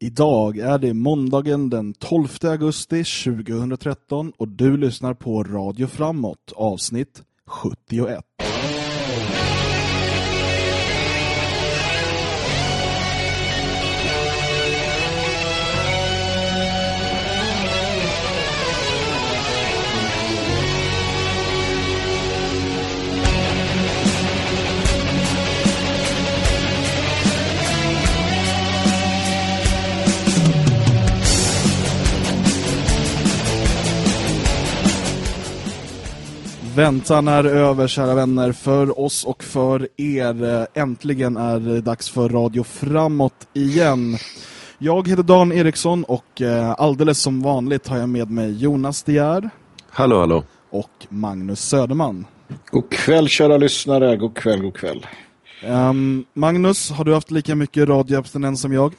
Idag är det måndagen den 12 augusti 2013 och du lyssnar på Radio Framåt, avsnitt 71. Väntan är över, kära vänner, för oss och för er. Äntligen är det dags för Radio Framåt igen. Jag heter Dan Eriksson och eh, alldeles som vanligt har jag med mig Jonas Dier. Hallå, hallå. Och Magnus Söderman. God kväll, kära lyssnare. God kväll, god kväll. Um, Magnus, har du haft lika mycket radioabstinens som jag?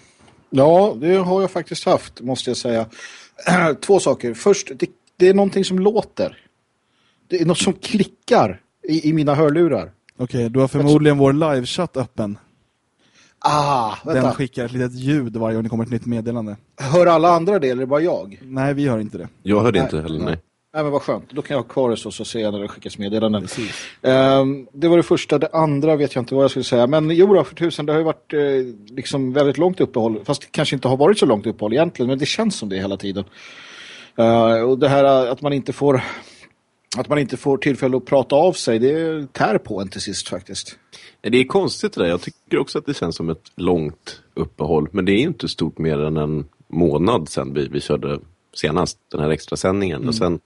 Ja, det har jag faktiskt haft, måste jag säga. Två saker. Först, det, det är någonting som låter. Det är något som klickar i, i mina hörlurar. Okej, okay, du har förmodligen vår livechatt öppen. Ah, vänta. Den skickar ett litet ljud varje gång det kommer ett nytt meddelande. Hör alla andra det eller bara jag? Nej, vi hör inte det. Jag hörde inte heller, nej. Nej, men vad skönt. Då kan jag ha kvar det så, så ser jag när det skickas meddelanden. Um, det var det första. Det andra vet jag inte vad jag skulle säga. Men jo då, för tusen, det har ju varit eh, liksom väldigt långt uppehåll. Fast det kanske inte har varit så långt uppehåll egentligen. Men det känns som det hela tiden. Uh, och det här att man inte får att man inte får tillfälle att prata av sig, det tär på en till sist faktiskt. Det är konstigt det där. Jag tycker också att det känns som ett långt uppehåll. Men det är inte stort mer än en månad sedan vi, vi körde senast den här extra sändningen. Mm. Och sen,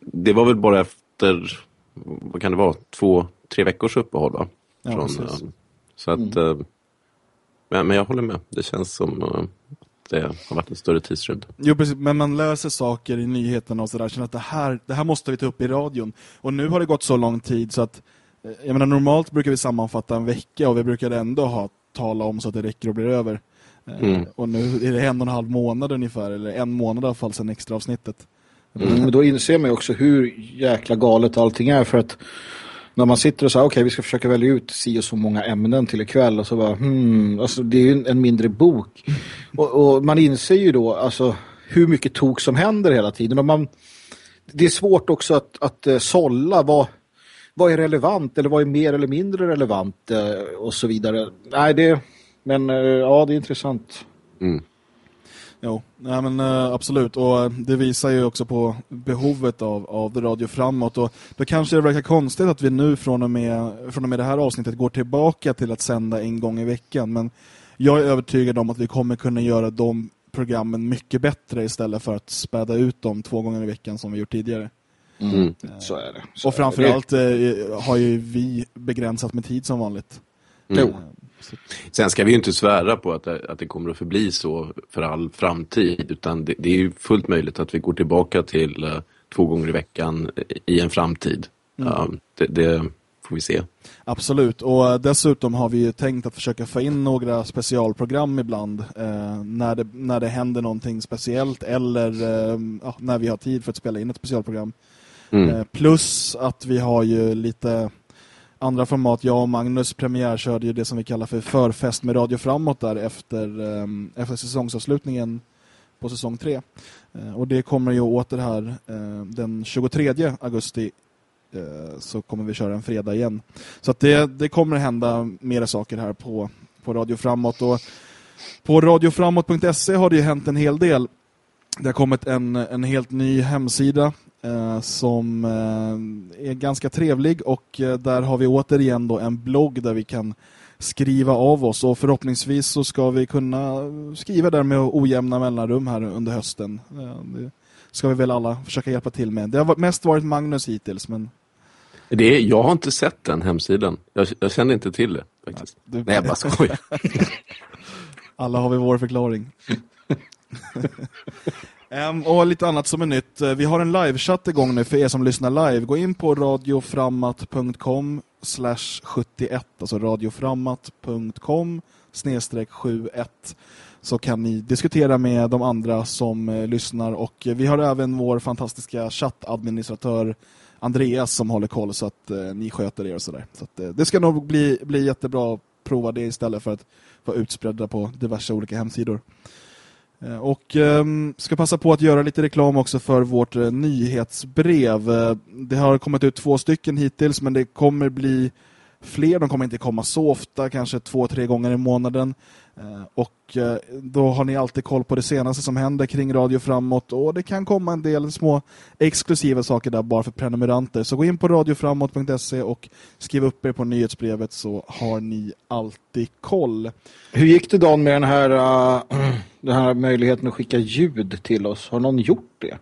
det var väl bara efter, vad kan det vara, två, tre veckors uppehåll va? Från, ja, så att, mm. men, men jag håller med. Det känns som det har varit en större tidsrymd. Jo, precis. Men man läser saker i nyheterna och sådär. Känner att det här, det här måste vi ta upp i radion. Och nu har det gått så lång tid så att eh, jag menar, normalt brukar vi sammanfatta en vecka och vi brukar ändå ha tala om så att det räcker och blir över. Eh, mm. Och nu är det en och en halv månad ungefär, eller en månad i alla fall sedan extra avsnittet. Mm. Men då inser man ju också hur jäkla galet allting är för att när man sitter och säger okej okay, vi ska försöka välja ut si och så många ämnen till ikväll och så bara hmm, alltså det är ju en mindre bok och, och, man inser ju då alltså hur mycket tok som händer hela tiden och man det är svårt också att, att uh, sålla vad, vad är relevant eller vad är mer eller mindre relevant uh, och så vidare. Nej det men uh, ja det är intressant. Mm. Jo, nej men uh, absolut. Och uh, det visar ju också på behovet av, av radio framåt. Och då kanske det verkar konstigt att vi nu från och, med, från och med det här avsnittet går tillbaka till att sända en gång i veckan. Men jag är övertygad om att vi kommer kunna göra de programmen mycket bättre istället för att späda ut dem två gånger i veckan som vi gjort tidigare. Mm. Mm. Så är det. Så och framförallt uh, har ju vi begränsat med tid som vanligt. Mm. Sen ska vi ju inte svära på att det, att det kommer att förbli så för all framtid utan det, det är ju fullt möjligt att vi går tillbaka till uh, två gånger i veckan i en framtid. Mm. Uh, det, det, får vi se. Absolut, och uh, dessutom har vi ju tänkt att försöka få in några specialprogram ibland eh, när, det, när det händer någonting speciellt eller när vi har tid för att spela in ett specialprogram. Mm. plus att vi har ju lite andra format. Jag och Magnus premiärkörde ju det som vi kallar för förfest med Radio Framåt där efter, um, efter säsongsavslutningen på säsong 3. Uh, eh, och det kommer ju åter här uh, den 23 augusti eh, så kommer vi köra en fredag igen. Så att det, det kommer hända mera saker här på, på Radio Framåt och på radioframåt.se har det ju hänt en hel del. Det har kommit en, en helt ny hemsida som eh, är ganska trevlig och eh, där har vi återigen då en blogg där vi kan skriva av oss och förhoppningsvis så ska vi kunna skriva där med ojämna mellanrum här under hösten. Eh, det ska vi väl alla försöka hjälpa till med. Det har mest varit Magnus hittills men det är, jag har inte sett den hemsidan. Jag, jag känner inte till det faktiskt. Ja, du... Nej, jag bara skojar. alla har vi vår förklaring. Um, och lite annat som är nytt. Eh, vi har en livechatt igång nu för er som lyssnar live. Gå in på radioframmat.com slash 71, alltså radioframmat.com snedstreck 71 så kan ni diskutera med de andra som eh, lyssnar och eh, vi har även vår fantastiska chattadministratör Andreas som håller koll så att eh, ni sköter er och sådär. Så att, eh, det ska nog bli, bli jättebra prova det istället för att vara utspridda på diverse olika hemsidor. Eh, och ehm, ska passa på att göra lite reklam också för vårt eh, nyhetsbrev. Eh, det har kommit ut två stycken hittills men det kommer bli fler. De kommer inte komma så ofta, kanske två, tre gånger i månaden. Eh, och eh, då har ni alltid koll på det senaste som händer kring Radio Framåt och det kan komma en del små exklusiva saker där bara för prenumeranter. Så gå in på radioframåt.se och skriv upp er på nyhetsbrevet så har ni alltid koll. Hur gick det Dan med den här, eh, den här möjligheten att skicka ljud till oss? Har någon gjort det?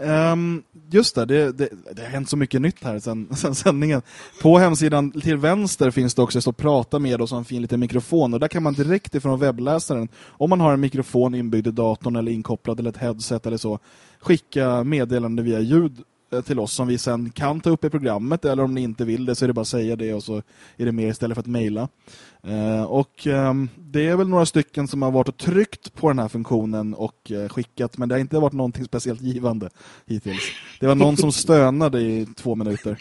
Um, just det det, det, det, har hänt så mycket nytt här sen, sen sändningen. På hemsidan till vänster finns det också att prata med och och en fin liten mikrofon. Och där kan man direkt ifrån webbläsaren, om man har en mikrofon inbyggd i datorn eller inkopplad eller ett headset eller så, skicka meddelande via ljud Eh, till oss som vi sen kan ta upp i programmet eller om ni inte vill det så är det bara att säga det och så är det mer istället för att mejla. Eh, och ehm, det är väl några stycken som har varit och tryckt på den här funktionen och eh, skickat men det har inte varit någonting speciellt givande hittills. Det var någon som stönade i två minuter.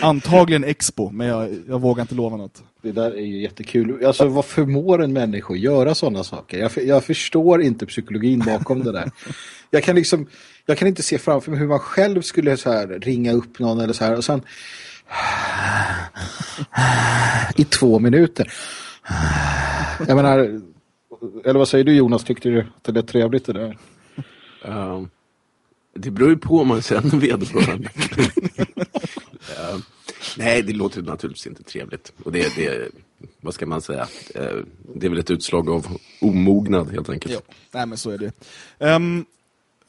Antagligen Expo men jag, jag vågar inte lova något. Det där är ju jättekul. Alltså vad förmår en människa att göra sådana saker? Jag, jag förstår inte psykologin bakom det där. Jag kan liksom jag kan inte se framför mig hur man själv skulle så här ringa upp någon eller så här och sen i två minuter. Jag menar, eller vad säger du Jonas? Tyckte du att det lät trevligt det där? Uh, det beror ju på om man känner vederbörande. uh, nej, det låter naturligtvis inte trevligt. Och det, det vad ska man säga? Uh, det är väl ett utslag av omognad helt enkelt. Jo, nej men så är det. Um,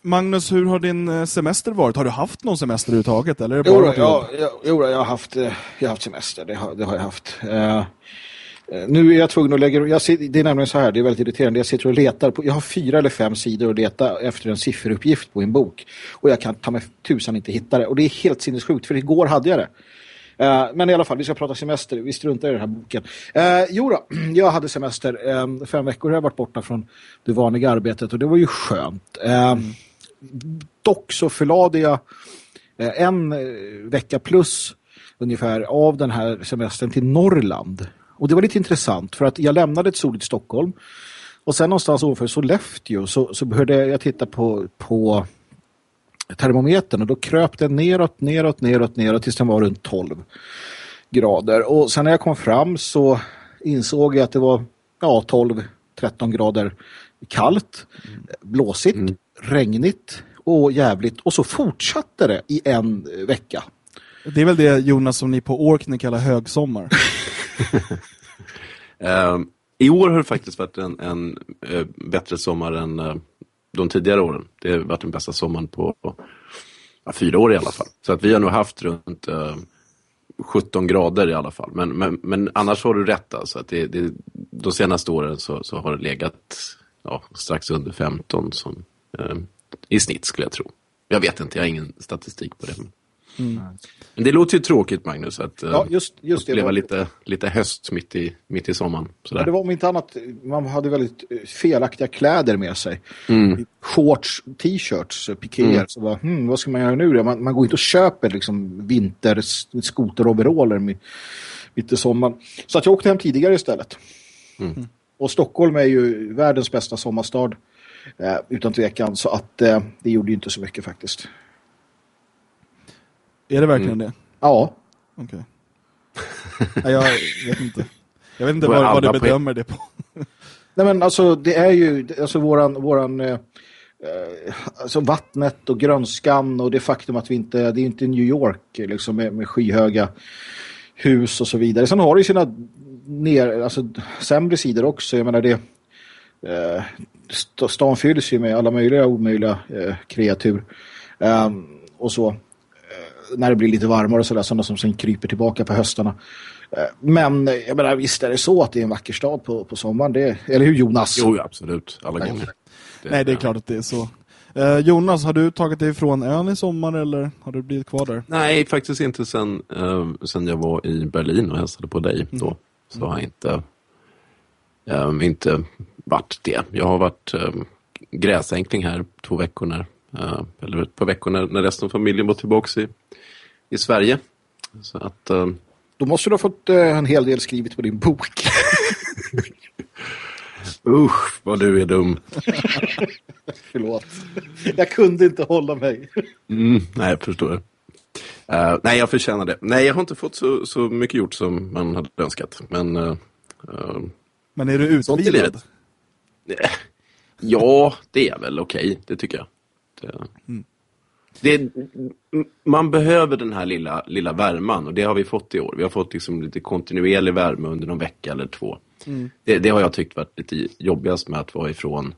Magnus, hur har din eh, semester varit? Har du haft någon semester överhuvudtaget? Eller är det bara jo, jag, jag, jo, jag, har haft, eh, jag har haft semester, det har, det har jag haft. Uh, nu är jag tvungen att lägga... Jag, det är nämligen så här, det är väldigt irriterande. Jag sitter och letar på... Jag har fyra eller fem sidor att leta efter en sifferuppgift på en bok. Och jag kan ta med tusan inte hitta det. Och det är helt sinnessjukt, för igår hade jag det. Uh, men i alla fall, vi ska prata semester. Vi struntar i den här boken. Uh, jo då, jag hade semester. Uh, fem veckor har jag varit borta från det vanliga arbetet och det var ju skönt. Mm dock så förlade jag eh, en eh, vecka plus ungefär av den här semestern till Norrland. Och det var lite intressant för att jag lämnade ett soligt Stockholm och sen någonstans ovanför Sollefteå så, så började jag titta på, på termometern och då kröp den neråt, neråt, neråt, neråt tills den var runt 12 grader. Och sen när jag kom fram så insåg jag att det var ja, 12-13 grader kallt, blåsigt, mm regnigt och jävligt. Och så fortsatte det i en vecka. Det är väl det Jonas som ni på Orkney kallar högsommar. uh, I år har det faktiskt varit en, en uh, bättre sommar än uh, de tidigare åren. Det har varit den bästa sommaren på fyra år i alla fall. Så att vi har nog haft runt 17 grader i alla fall. Men, men, men annars har du rätt alltså. Att det, det, de senaste åren så, så har det legat ja, strax under 15 som eh, i snitt skulle jag tro. Jag vet inte, jag har ingen statistik på det. Mm. Men det låter ju tråkigt Magnus att eh, ja, just, just uppleva var... lite, lite höst mitt i, mitt i sommaren. Ja, det var om inte annat, man hade väldigt eh, felaktiga kläder med sig. Mm. Shorts, t-shirts, eh, pikéer. Mm. Så bara, hmm, vad ska man göra nu? Man, man går inte och köper liksom vinter skoteroveraller mitt i sommaren. Så att jag åkte hem tidigare istället. Mm. Och Stockholm är ju världens bästa sommarstad. Eh, utan tvekan. Så att eh, det gjorde ju inte så mycket faktiskt. Är det verkligen mm. det? Ja. Okej. Okay. jag vet inte. Jag vet inte vad, vad du bedömer det på. Nej men alltså det är ju alltså våran, våran eh, alltså vattnet och grönskan och det faktum att vi inte, det är inte New York liksom med, med skyhöga hus och så vidare. Sen har det ju sina ner, alltså, sämre sidor också. Jag menar det eh, stan fylls ju med alla möjliga och omöjliga eh, kreatur. Um, och så eh, när det blir lite varmare och sådär, sådana som sen kryper tillbaka på höstarna. Eh, men jag menar, visst är det så att det är en vacker stad på, på sommaren. Det, eller hur Jonas? Jo, absolut. Alla Nej. gånger. Det, Nej, det är klart att det är så. Eh, Jonas, har du tagit dig ifrån ön i sommar eller har du blivit kvar där? Nej, faktiskt inte sen, uh, sen jag var i Berlin och hälsade på dig då. Mm. Så har jag inte, um, inte varit det. Jag har varit eh, gräsänkling här två veckor när, eh, eller ett par veckor när, när resten av familjen var tillbaka i, i Sverige. Så att eh, Då måste du ha fått eh, en hel del skrivit på din bok. Usch, vad du är dum. Förlåt. Jag kunde inte hålla mig. Mm, nej, jag förstår. Uh, nej, jag förtjänar det. Nej, jag har inte fått så, så mycket gjort som man hade önskat. Men, uh, uh, men är du utvilad? Ja, det är väl okej. Det tycker jag. Det, det, man behöver den här lilla, lilla värman och det har vi fått i år. Vi har fått liksom lite kontinuerlig värme under någon vecka eller två. Det, det har jag tyckt varit lite jobbigast med att vara ifrån,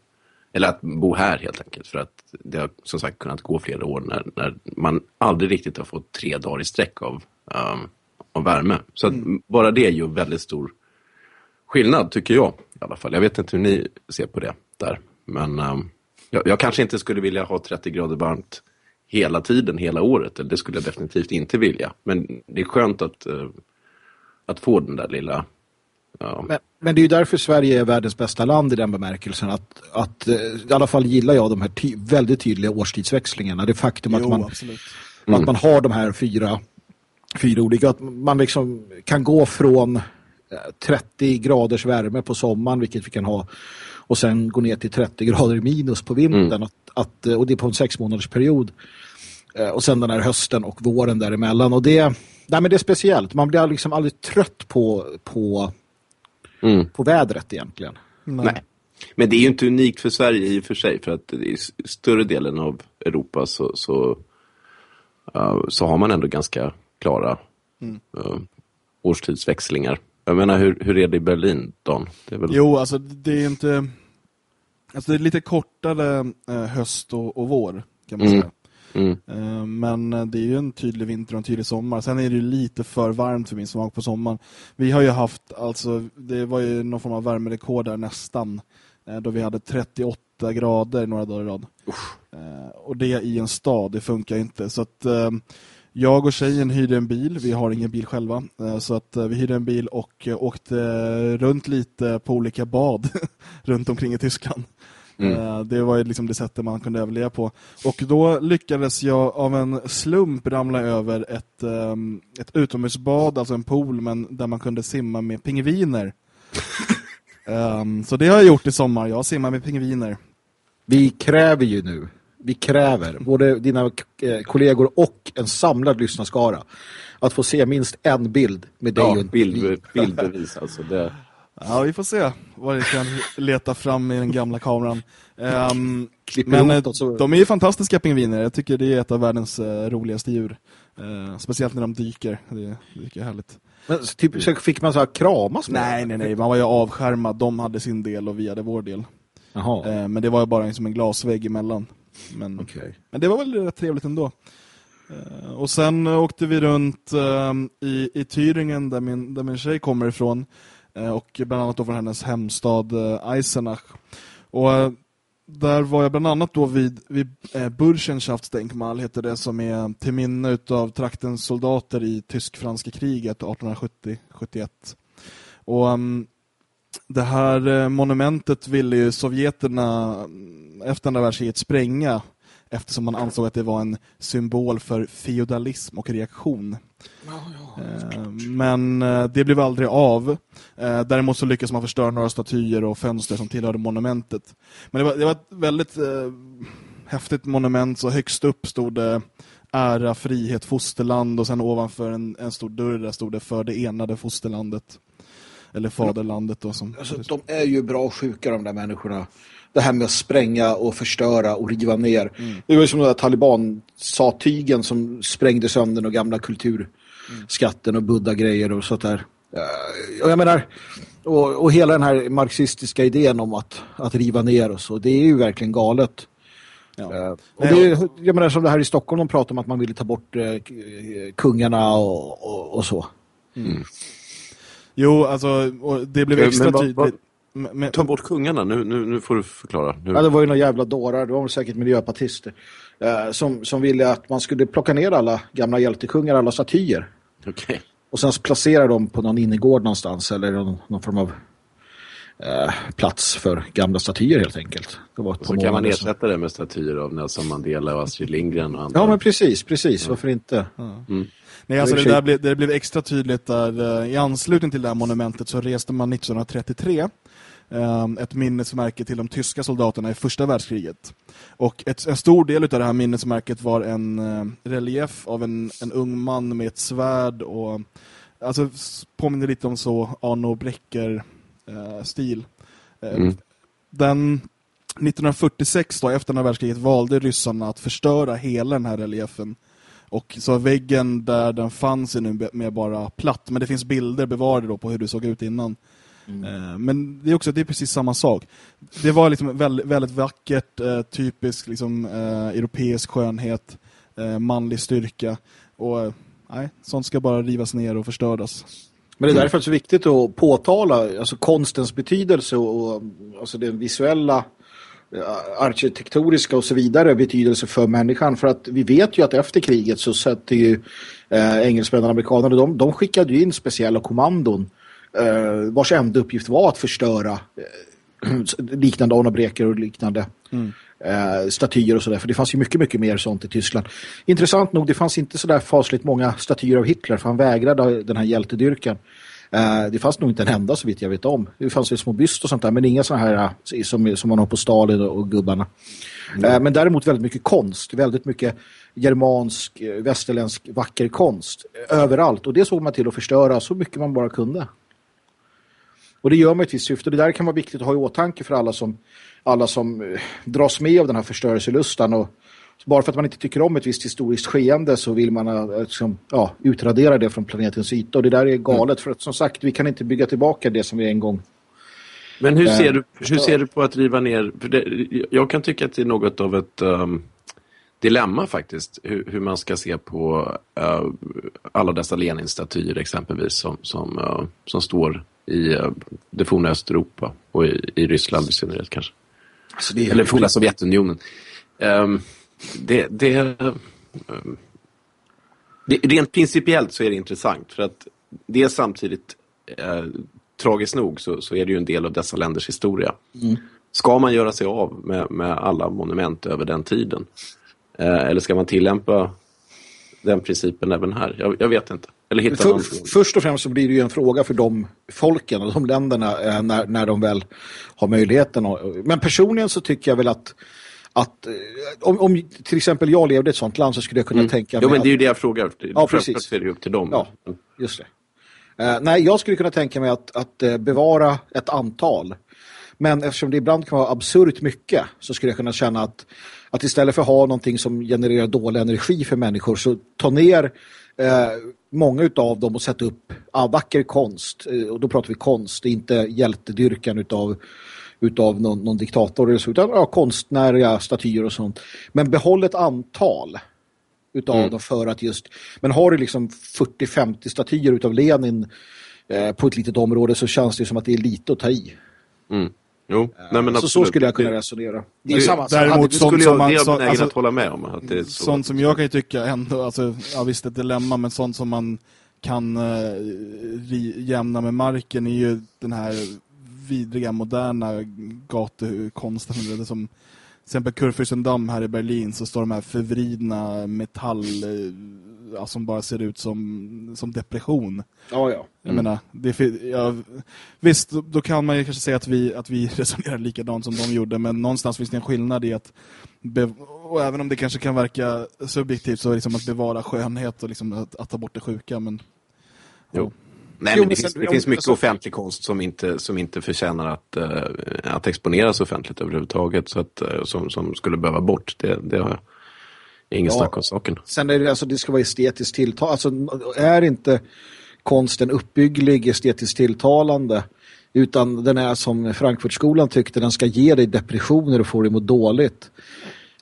eller att bo här helt enkelt. För att det har som sagt kunnat gå flera år när, när man aldrig riktigt har fått tre dagar i sträck av, um, av värme. Så att bara det gör väldigt stor skillnad tycker jag i alla fall. Jag vet inte hur ni ser på det där. Men um, jag, jag kanske inte skulle vilja ha 30 grader varmt hela tiden, hela året. Det skulle jag definitivt inte vilja. Men det är skönt att, uh, att få den där lilla... Uh, Men, men det är ju därför Sverige är världens bästa land i den bemärkelsen. Att, att eh, i alla fall gillar jag de här ty väldigt tydliga årstidsväxlingarna. Det faktum att Jo, man absolut. Att man har de här fyra, fyra olika, att man liksom kan gå från 30 graders värme på sommaren, vilket vi kan ha, och sen gå ner till 30 grader minus på vintern. Att, att, eh, och det är på en sex månaders period. Eh, Och sen den här hösten och våren däremellan. Och det, nej men det är speciellt. Man blir liksom aldrig trött på, på, mm. på vädret egentligen. Nej. Men det är ju inte unikt för Sverige i och för sig. För att i större delen av Europa så, så, uh, så har man ändå ganska klara uh, årstidsväxlingar. Jag menar, hur, hur är det i Berlin, är väl... Jo, alltså det är inte... Alltså det är lite kortare eh, höst och, och vår, kan man Mm. säga. Mm. Eh, men eh, det är ju en tydlig vinter och en tydlig sommar. Sen är det ju lite för varmt för min smak på sommaren. Vi har ju haft, alltså, det var ju någon form av värmerekord där nästan. Då vi hade 38 grader några dagar i rad. Eh, och det i en stad, det funkar inte. Så att jag och tjejen hyrde en bil, vi har ingen bil själva. Eh, så att eh, vi hyrde en bil och eh, åkte runt lite på olika bad runt omkring i Tyskland. Eh, Det var ju liksom det sättet man kunde överleva på. Och då lyckades jag av en slump ramla över ett, ett utomhusbad, alltså en pool, men där man kunde simma med pingviner. Så det har jag gjort i sommar, jag simmar med pingviner. Vi kräver ju nu, vi kräver, både dina eh, kollegor och en samlad lyssnarskara, att få se minst en bild med dig Ja, och en bild, bildbevis alltså. Det... Ja, vi får se vad vi kan leta fram i den gamla kameran. Klipper men eh, så- de är ju fantastiska pingviner. Jag tycker det är ett av världens eh, roligaste djur. Eh, speciellt när de dyker. Det, det är härligt. Men typ, så fick man så här kramas med? Nej, nej, nej. Man var ju avskärmad. De hade sin del och vi hade vår del. Jaha, Eh, men det var ju bara liksom en glasvägg emellan. Men, okej. men det var väl rätt trevligt ändå. Eh, och sen åkte vi runt eh, i, i Thüringen där min, där min tjej kommer ifrån. Eh, och bland annat då från hennes hemstad Eisenach. Och där var jag bland annat då vid, vid Burschenschaftsdenkmal heter det som är till minne utav traktens soldater i tysk-franska kriget 1870-71. Och um, det här eh, monumentet ville ju sovjeterna mm, efter andra världskriget spränga eftersom man ansåg att det var en symbol för feodalism och reaktion. Eh, Men eh, det blev aldrig av. Däremot så lyckades man förstöra några statyer och fönster som tillhörde monumentet. Men det var, det var ett väldigt eh, häftigt monument. Så högst upp stod det ära, frihet, fosterland och sen ovanför en, en stor dörr där stod det för det enade fosterlandet. Eller faderlandet då. Som, Alltså, de är ju bra sjuka de där människorna. Det här med att spränga och förstöra och riva ner. Det var ju som den där taliban-satygen som sprängde sönder och gamla kulturskatten och buddha-grejer och sånt där. Eh, Och jag menar, och, och hela den här marxistiska idén om att, att riva ner och så, det är ju verkligen galet. Ja. Eh, Och det, jag menar som det här i Stockholm, de pratar om att man ville ta bort eh, kungarna och, och, och så. Jo, alltså och det blev extra tydligt. Men- men- Ta bort kungarna, nu, nu, nu får du förklara. Nu. Ja, det var ju några jävla dårar, det var väl säkert miljöpartister, eh, som, som ville att man skulle plocka ner alla gamla hjältekungar, alla statyer. Okej. Och sen placera dem på någon innergård någonstans eller någon, någon form av eh, plats för gamla statyer helt enkelt. Det var och så kan man ersätta det med statyer av Nelson Mandela och Astrid Lindgren och andra. Ja men precis, precis. Varför inte? Ja. Mm. Nej, alltså det, där blev, det blev extra tydligt där i anslutning till det här monumentet så reste man 1933 ett minnesmärke till de tyska soldaterna i första världskriget. Och ett, en stor del av det här minnesmärket var en uh, relief av en, en ung man med ett svärd och alltså påminner lite om så Arno Brecker uh, stil. Uh, mm. Den 1946 då, efter andra världskriget valde ryssarna att förstöra hela den här reliefen. Och så väggen där den fanns är nu med bara platt. Men det finns bilder bevarade då på hur det såg ut innan. Mm. Men det är också det är precis samma sak. Det var liksom väldigt, väldigt vackert, eh, typisk liksom, eh, europeisk skönhet, manlig styrka. Och nej, sånt ska bara rivas ner och förstöras. Men det är därför så viktigt att påtala alltså konstens betydelse och alltså den visuella arkitektoniska och så vidare betydelse för människan. För att vi vet ju att efter kriget så sätter ju eh, engelsmännen och amerikanerna, de, de skickade ju in speciella kommandon eh, vars enda uppgift var att förstöra eh, liknande Arnabreker och liknande mm. eh, statyer och sådär. För det fanns ju mycket, mycket mer sånt i Tyskland. Intressant nog, det fanns inte sådär fasligt många statyer av Hitler för han vägrade den här hjältedyrkan. Eh, det fanns nog inte en enda så vitt jag vet om. Det fanns ju små byst och sånt där men inga sådana här eh, som, som man har på Stalin och, och gubbarna. Mm. Eh, men däremot väldigt mycket konst, väldigt mycket germansk, västerländsk vacker konst överallt. Och det såg man till att förstöra så mycket man bara kunde. Och det gör man ett visst syfte. Det där kan vara viktigt att ha i åtanke för alla som, alla som dras med av den här förstörelselustan. Och bara för att man inte tycker om ett visst historiskt skeende så vill man eh, liksom, ja, utradera det från planetens yta. Och det där är galet mm. för att som sagt, vi kan inte bygga tillbaka det som vi en gång men hur ser, du, hur ser du på att riva ner? Det, jag kan tycka att det är något av ett um, dilemma faktiskt. Hur, hur, man ska se på uh, alla dessa Lenin-statyer exempelvis som, som, uh, som står i uh, det forna Östeuropa och i, i Ryssland i synnerhet kanske. Alltså det Eller forna Sovjetunionen. Um, det, det, det, rent principiellt så är det intressant för att det är samtidigt uh, tragiskt nog så, så, är det ju en del av dessa länders historia. Mm. Ska man göra sig av med, med alla monument över den tiden? Uh, eller ska man tillämpa den principen även här? Jag, jag vet inte. Eller hitta för, först och främst så blir det ju en fråga för de folken och de länderna eh, när, när de väl har möjligheten. Men personligen så tycker jag väl att att eh, om, om till exempel jag levde i ett sånt land så skulle jag kunna mm. tänka mig... Jo, men det är ju det jag frågar. Ja, precis. är det upp till dem. Ja, just det. Uh, nej, jag skulle kunna tänka mig att, att uh, bevara ett antal. Men eftersom det ibland kan vara absurt mycket så skulle jag kunna känna att, att istället för att ha någonting som genererar dålig energi för människor så ta ner eh, många av dem och sätta upp ah, vacker konst. Eh, och då pratar vi konst, inte hjältedyrkan utav utav någon, någon diktator eller så, utan ja, konstnärliga statyer och sånt. Men behåll ett antal utav mm. dem för att just men har du liksom 40-50 statyer utav Lenin eh, på ett litet område så känns det som att det är lite att ta i. Mm. Jo, nej, men så, så skulle jag kunna resonera. Det är samma, däremot det skulle jag, man, det är jag alltså, att hålla med om. Att det är så. Sånt som jag kan ju tycka ändå, alltså, ja, visst ett dilemma, men sånt som man kan uh, jämna med marken är ju den här vidriga, moderna gatukonsten som till exempel Kurfürstendamm här i Berlin så står de här förvridna metall ja, som bara ser ut som, som depression. Ja, ja. Mm. Jag menar, det, ja, visst, då, då, kan man ju kanske säga att vi, att vi resonerar likadant som de gjorde, men någonstans finns det en skillnad i att och även om det kanske kan verka subjektivt så är det liksom att bevara skönhet och liksom att, att ta bort det sjuka, men... Jo. Nej, men det, finns, det finns mycket alltså- offentlig konst som inte, som inte förtjänar att, uh, att exponeras offentligt överhuvudtaget. Så att, uh, som, som skulle behöva bort. Det, det har jag ingen ja. snack om saken. Sen är det, alltså, det ska vara estetiskt tilltal. Alltså, är inte konsten uppbygglig, estetiskt tilltalande utan den är som Frankfurtskolan tyckte, den ska ge dig depressioner och få dig må dåligt.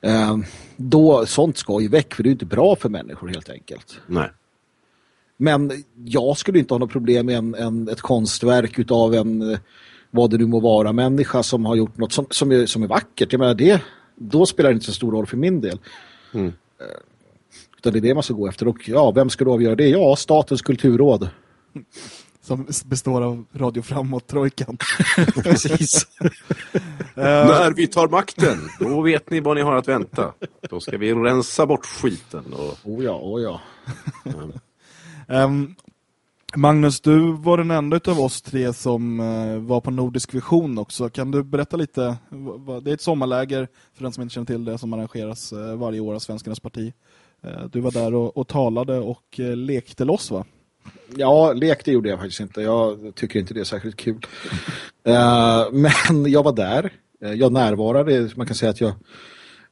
Uh, då, sånt ska ju väck för det är inte bra för människor helt enkelt. Nej. Men jag skulle inte ha något problem med en, en, ett konstverk utav en vad det nu må vara, människa som har gjort något som, som, är, som är vackert. Jag menar, det, då spelar det inte så stor roll för min del. Mm. Eh, utan det är det man ska gå efter. Och ja, vem ska då avgöra det? Ja, Statens kulturråd. som består av Radio Framåt-trojkan. Precis. När vi tar makten, då vet ni vad ni har att vänta. Då ska vi rensa bort skiten. Och... Oh ja, oh ja. Um, Magnus, du var den enda av oss tre som uh, var på Nordisk Vision också. Kan du berätta lite? Det är ett sommarläger, för den som inte känner till det, som arrangeras uh, varje år av Svenskarnas parti. Uh, du var där och, och talade och lekte loss, va? Ja, lekte gjorde jag faktiskt inte. Jag tycker inte det är särskilt kul. men jag var där. Jag närvarade. Man kan säga att jag,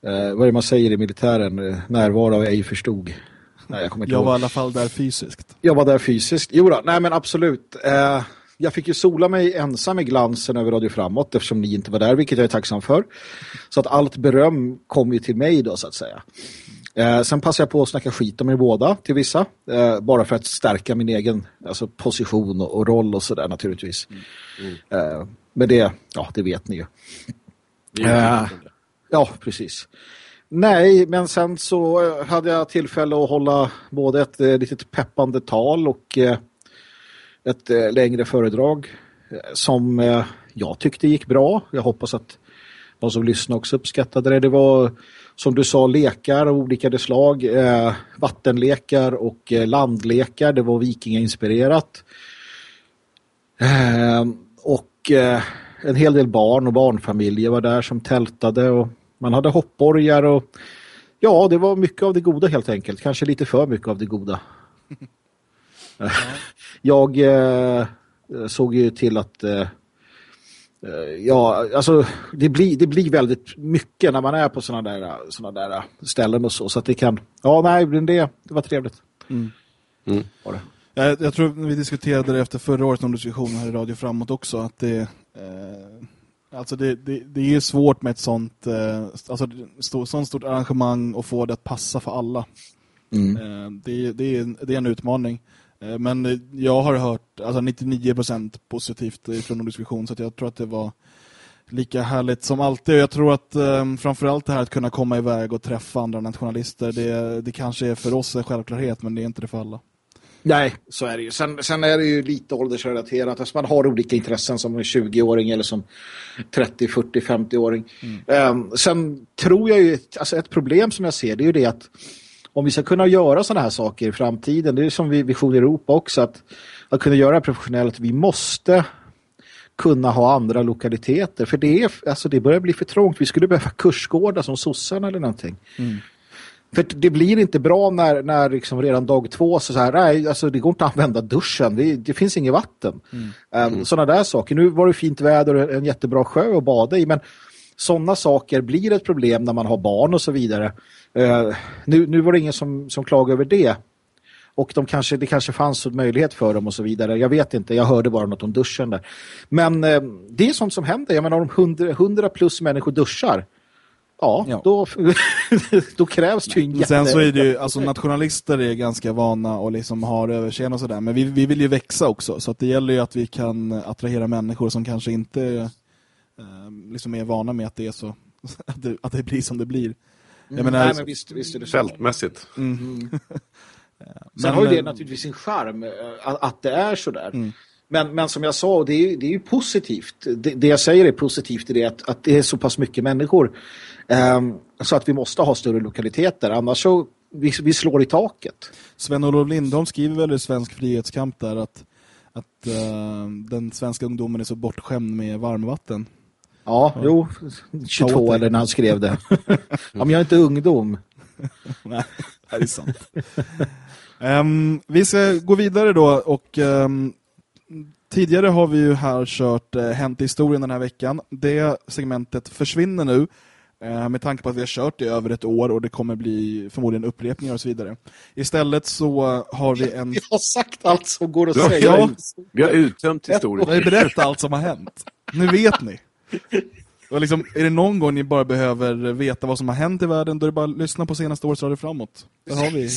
vad är det man säger i militären? Närvara och ej förstod. Nej, jag, jag var i alla fall där fysiskt. Jag var där fysiskt. Jo då, nej men absolut. Eh, jag fick ju sola mig ensam i glansen över Radio Framåt eftersom ni inte var där, vilket jag är tacksam för. Så att allt beröm kom ju till mig då så att säga. Eh, sen passade jag på att snacka skit om er båda till vissa. Eh, bara för att stärka min egen alltså, position och, och roll och sådär naturligtvis. Mm. Mm. Eh, men det, ja det vet ni ju. Eh, ja, precis. Nej, men sen så eh, hade jag tillfälle att hålla både ett eh, litet peppande tal och eh, ett eh, längre föredrag eh, som eh, jag tyckte gick bra. Jag hoppas att de som lyssnade också uppskattade det. Det var som du sa lekar av olika slag, vattenlekar och landlekar. Det var vikingainspirerat. och en hel del barn och barnfamiljer var där som tältade och man hade hoppborgar och ja, det var mycket av det goda helt enkelt. Kanske lite för mycket av det goda. Ja. Jag eh, såg ju till att eh, eh, ja, alltså det blir, det blir väldigt mycket när man är på sådana där, såna där ställen och så. Så att det kan, ja nej, det, det var trevligt. Mm. Mm. Var det. Jag, jag tror vi diskuterade det efter förra årets diskussion här i Radio Framåt också, att det eh, Alltså det, det, det är ju svårt med ett sånt, eh, alltså stort, sånt stort arrangemang och få det att passa för alla. Mm. Eh, det, det, är, det är en utmaning. Eh, men jag har hört alltså 99% positivt från Nordisk Vision så jag tror att det var lika härligt som alltid. Och jag tror att framförallt det här att kunna komma iväg och träffa andra nationalister, det, det kanske är för oss en självklarhet men det är inte det för alla. Nej, så är det ju. Sen, sen är det ju lite åldersrelaterat. Alltså man har olika intressen som en 20-åring eller som 30, 40, 50-åring. Mm. Um, sen tror jag ju, alltså ett problem som jag ser det är ju det att om vi ska kunna göra sådana här saker i framtiden, det är som vi Vision Europa också, att, att kunna göra professionellt, vi måste kunna ha andra lokaliteter. För det, är, alltså det börjar bli för trångt. Vi skulle behöva kursgårdar som sossarna eller någonting. Mm. För det blir inte bra när, när liksom redan dag två så, så här, nej, alltså det går inte att använda duschen, det, det finns inget vatten. Mm. Um, sådana där saker. Nu var det fint väder och en jättebra sjö att bada i, men sådana saker blir ett problem när man har barn och så vidare. Uh, nu, nu var det ingen som, som klagade över det. Och de kanske, det kanske fanns en möjlighet för dem och så vidare. Jag vet inte, jag hörde bara något om duschen där. Men eh, det är sånt som händer. Jag menar, om hundra, hundra plus människor duschar Ja, ja. Då, då krävs det ju en jätte... Sen så är det ju, alltså nationalister är ganska vana och liksom har överseende och sådär. Men vi, vi vill ju växa också. Så att det gäller ju att vi kan attrahera människor som kanske inte eh, liksom är vana med att det är så att det, att det blir som det blir. Jag mm, menar, nej, men visst, visst är det så. Fältmässigt. Mm. Mm. Sen har ju det naturligtvis sin charm eh, att, att det är så där. Mm. Men, men som jag sa, det är, det är ju positivt. Det, det jag säger är positivt i det att, att det är så pass mycket människor så att vi måste ha större lokaliteter. Annars så vi, vi slår i taket. Sven-Olof Lindholm skriver väl i Svensk frihetskamp där att, att uh, den svenska ungdomen är så bortskämd med varmvatten. Ja, ja. jo, 22 eller när han skrev det. ja, men jag är inte ungdom. Nej, det är sant. um, vi ska gå vidare då och um, tidigare har vi ju här kört uh, Hänt i historien den här veckan. Det segmentet försvinner nu med tanke på att vi har kört det över ett år och det kommer bli förmodligen upprepningar och så vidare. Istället så har vi en... Vi har sagt allt som går att ja, säga. Ja. Vi har uttömt historien. Vi har berättat allt som har hänt. Nu vet ni. Och liksom, är det någon gång ni bara behöver veta vad som har hänt i världen, då är det bara att lyssna på senaste året så har det framåt. Där har vi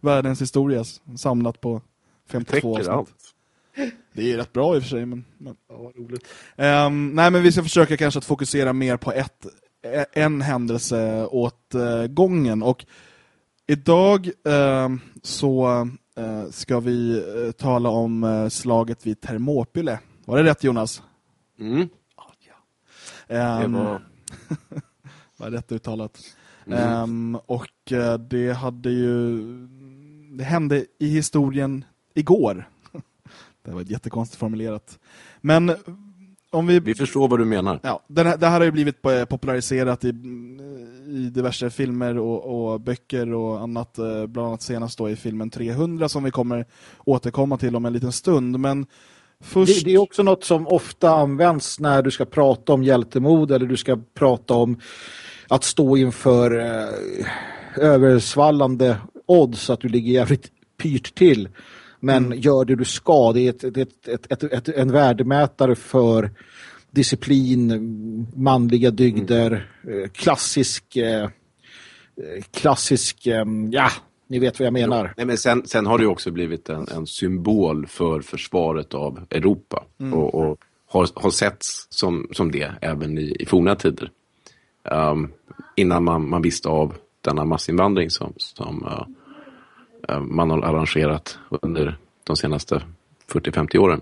världens historia samlat på 52 avsnitt. Allt. Det är rätt bra i och för sig. Men, men. Ja, roligt. Um, nej, men vi ska försöka kanske att fokusera mer på ett en händelse åt gången. Och idag eh, så eh, ska vi eh, tala om eh, slaget vid Thermopyle. Var det rätt Jonas? Mm. Um, Det var... var rätt uttalat. Mm. Ehm, och eh, det hade ju det hände i historien igår. det var jättekonstigt formulerat. Men om vi... Vi förstår vad du menar. Ja, den här, det här har ju blivit populariserat i, i diverse filmer och, och böcker och annat. eh, Bland annat senast då i filmen 300 som vi kommer återkomma till om en liten stund. Men först... Det, det är också något som ofta används när du ska prata om hjältemod eller du ska prata om att stå inför eh, översvallande odds att du ligger jävligt pyrt till. Men gör det du ska. Det är, ett, ett, ett, ett, en värdemätare för disciplin, manliga dygder, eh, klassisk eh, eh, klassisk, ja, ni vet vad jag menar. Nej, men sen, sen har det också blivit en, en symbol för försvaret av Europa. Och, och har, har setts som, som det även i, i forna tider. Um, innan man, man visste av denna massinvandring som, som uh, man har arrangerat under de senaste 40-50 åren.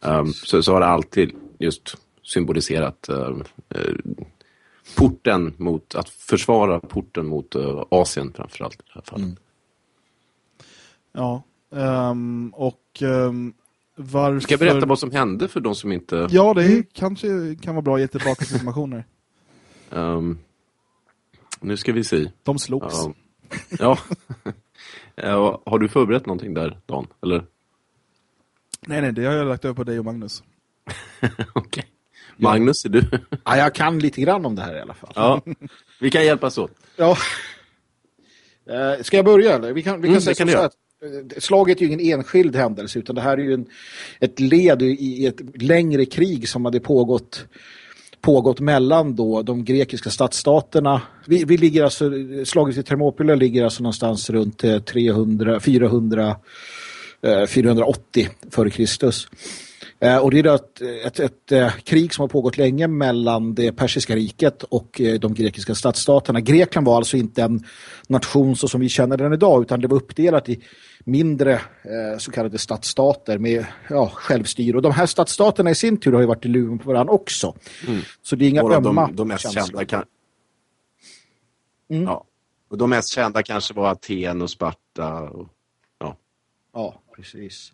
Um, så, så har det alltid just symboliserat uh, uh, porten mot, att försvara porten mot uh, Asien framförallt i det här fallet. Ja, ehm, och um, varför... Ska jag berätta vad som hände för de som inte... Ja, det kanske kan vara bra att ge tillbaka informationer. Ehm, nu ska vi se. De slogs. Ja. ja. Ja, Har du förberett någonting där, Dan? Eller? Nej, nej, det har jag lagt över på dig och Magnus. Okej. Magnus, är du? Ja, jag kan lite grann om det här i alla fall. ja. Vi kan hjälpas åt. Ja. Eh, Ska jag börja eller? Vi kan, vi kan Mm, säga det kan så här att eh, slaget är ju ingen enskild händelse utan det här är ju en, ett led i ett längre krig som hade pågått pågått mellan då de grekiska stadsstaterna. Vi, vi ligger alltså, slaget i Thermopylae ligger alltså någonstans runt eh, 300, 400-480 eh, före Kristus. Eh, och det är då ett, ett, ett krig som har pågått länge mellan det persiska riket och de grekiska stadsstaterna. Grekland var alltså inte en nation så som vi känner den idag utan det var uppdelat i mindre eh, så kallade stadsstater med ja, självstyre. Och de här stadsstaterna i sin tur har ju varit i luven på varandra också. Så det är inga av ömma de, de mest kända kan... Mm. Ja. Och de mest kända kanske var Aten och Sparta. Och... Ja. Ja, precis.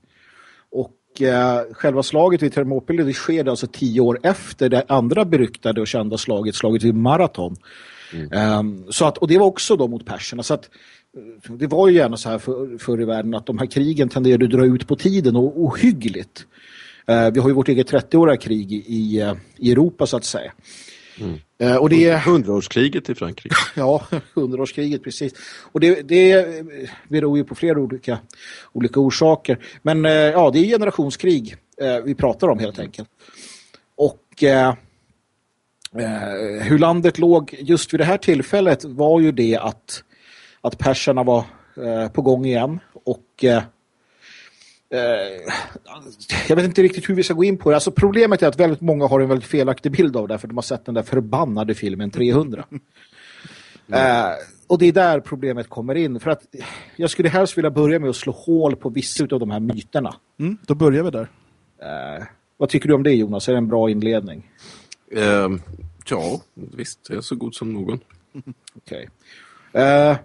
Och eh, själva slaget vid Thermopylae det sker alltså tio år efter det andra beryktade och kända slaget, slaget vid Marathon. Ehm, så att, och det var också då mot perserna. Så att, det var ju gärna så här för, förr i världen att de här krigen tenderade att dra ut på tiden och ohyggligt. Eh, vi har ju vårt eget 30-åriga krig i, i, eh, i Europa så att säga. Eh, och det är... Hundraårskriget i Frankrike. Ja, hundraårskriget, precis. Och det, det beror ju på flera olika, olika orsaker. Men eh, ja, det är generationskrig eh, vi pratar om helt enkelt. Och eh, eh, hur landet låg just vid det här tillfället var ju det att, att perserna var eh, på gång igen. Och eh, eh, jag vet inte riktigt hur vi ska gå in på det. Alltså problemet är att väldigt många har en väldigt felaktig bild av det för de har sett den där förbannade filmen 300. Eh, och det är där problemet kommer in. För att jag skulle helst vilja börja med att slå hål på vissa av de här myterna. Mm, då börjar vi där. Eh, vad tycker du om det Jonas? Är det en bra inledning? Ehm, ja, visst. Jag är så god som någon. Okej. Eh,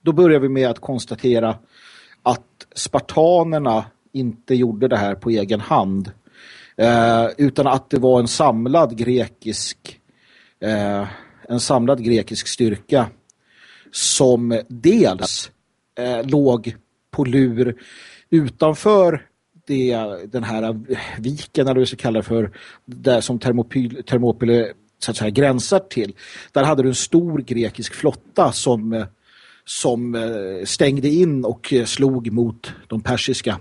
då börjar vi med att konstatera att spartanerna inte gjorde det här på egen hand. Eh, utan att det var en samlad grekisk eh, en samlad grekisk styrka som dels eh, låg på lur utanför det, den här viken eller vad vi ska kalla det för där som Thermopyl, Thermopyle så att säga, gränsar till. Där hade du en stor grekisk flotta som, eh, som eh, stängde in och eh, slog mot de persiska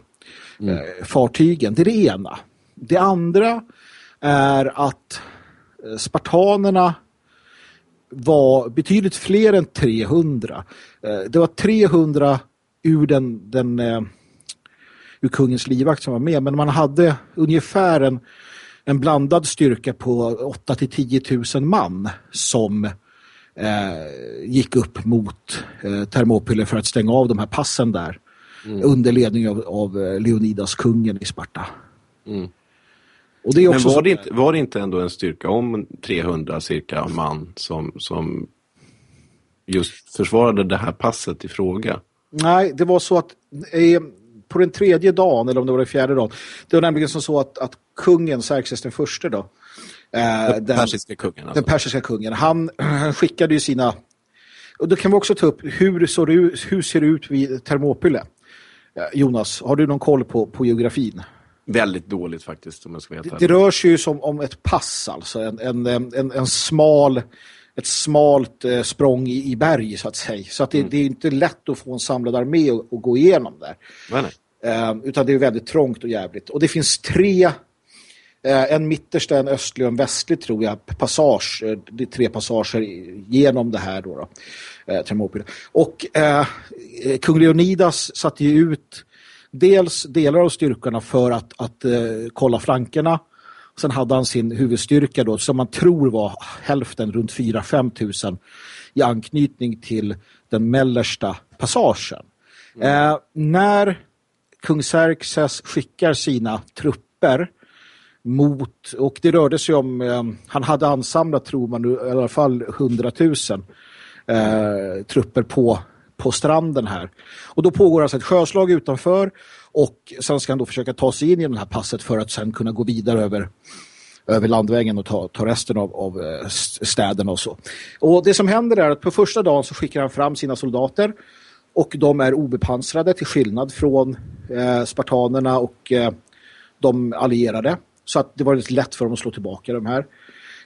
eh, fartygen. Det är det ena. Det andra är att spartanerna var betydligt fler än 300. Eh, Det var 300 ur den, den ur kungens livvakt som var med, men man hade ungefär en, en blandad styrka på 8 till 10 000 man som gick upp mot eh, Thermopyle för att stänga av de här passen där. mm. under ledning av, av, eh, Leonidas, kungen i Sparta. Mm. Och det är också Men var det, inte, var det inte ändå en styrka om 300 cirka man som, som just försvarade det här passet i fråga? Nej, det var så att eh, på den tredje dagen, eller om det var den fjärde dagen, det var nämligen som så att, att kungen, Xerxes den första då, eh, den, persiska kungen. Alltså. Den persiska kungen. Han, han skickade ju sina... Och då kan vi också ta upp hur, så det, hur ser det ut vid Thermopyle? Eh, Jonas, har du någon koll på, på geografin? Väldigt dåligt faktiskt om jag ska veta. Det, det rör sig ju som om ett pass alltså. En, en, en, en smal, ett smalt eh, språng i, i berg så att säga. Så att det, mm. det, är inte lätt att få en samlad armé och, och gå igenom där. Eh, utan det är väldigt trångt och jävligt. Och det finns tre, en mittersta, en östlig och en västlig tror jag, passage. Eh, det är tre passager genom det här då. då eh, Och eh, kung Leonidas satte ju ut dels delar av styrkorna för att, att eh, kolla flankerna. Sen hade han sin huvudstyrka då som man tror var hälften, runt 4-5 tusen i anknytning till den mellersta passagen. Mm. Eh, när kung Xerxes skickar sina trupper mot, och det rörde sig om, eh, han hade ansamlat tror man i alla fall 100 000 eh, trupper på på stranden här. Och då pågår alltså ett sjöslag utanför och sen ska han då försöka ta sig in i det här passet för att sen kunna gå vidare över, över landvägen och ta, ta resten av, av eh, städerna och så. Och det som händer är att på första dagen så skickar han fram sina soldater och de är obepansrade till skillnad från eh, spartanerna och eh, de allierade. Så att det var lite lätt för dem att slå tillbaka de här.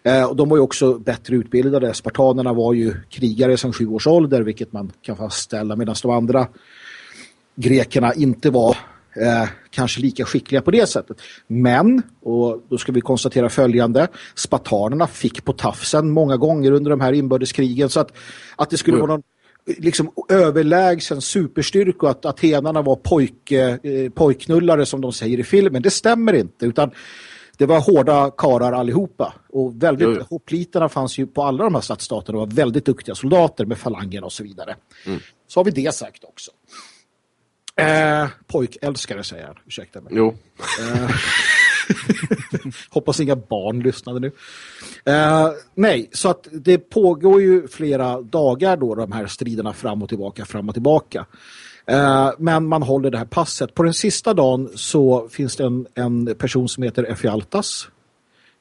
Eh, och de var ju också bättre utbildade. Spartanerna var ju krigare sedan sju års ålder, vilket man kan fastställa, medan de andra grekerna inte var eh, kanske lika skickliga på det sättet. Men, och då ska vi konstatera följande, spartanerna fick på tafsen många gånger under de här inbördeskrigen så att, att det skulle mm. vara någon liksom överlägsen superstyrka och att atenarna var pojk, eh, pojknullare som de säger i filmen. Det stämmer inte utan det var hårda karar allihopa. Och väldigt, hoppliterna fanns ju på alla de här stadsstaterna och var väldigt duktiga soldater med falangen och så vidare. Mm. Så har vi det sagt också. Eh, pojkälskare säger jag, ursäkta mig. Jo. Eh, hoppas inga barn lyssnade nu. Eh, nej, så att det pågår ju flera dagar då de här striderna fram och tillbaka, fram och tillbaka. Eh, men man håller det här passet. På den sista dagen så finns det en, en person som heter Efialtas.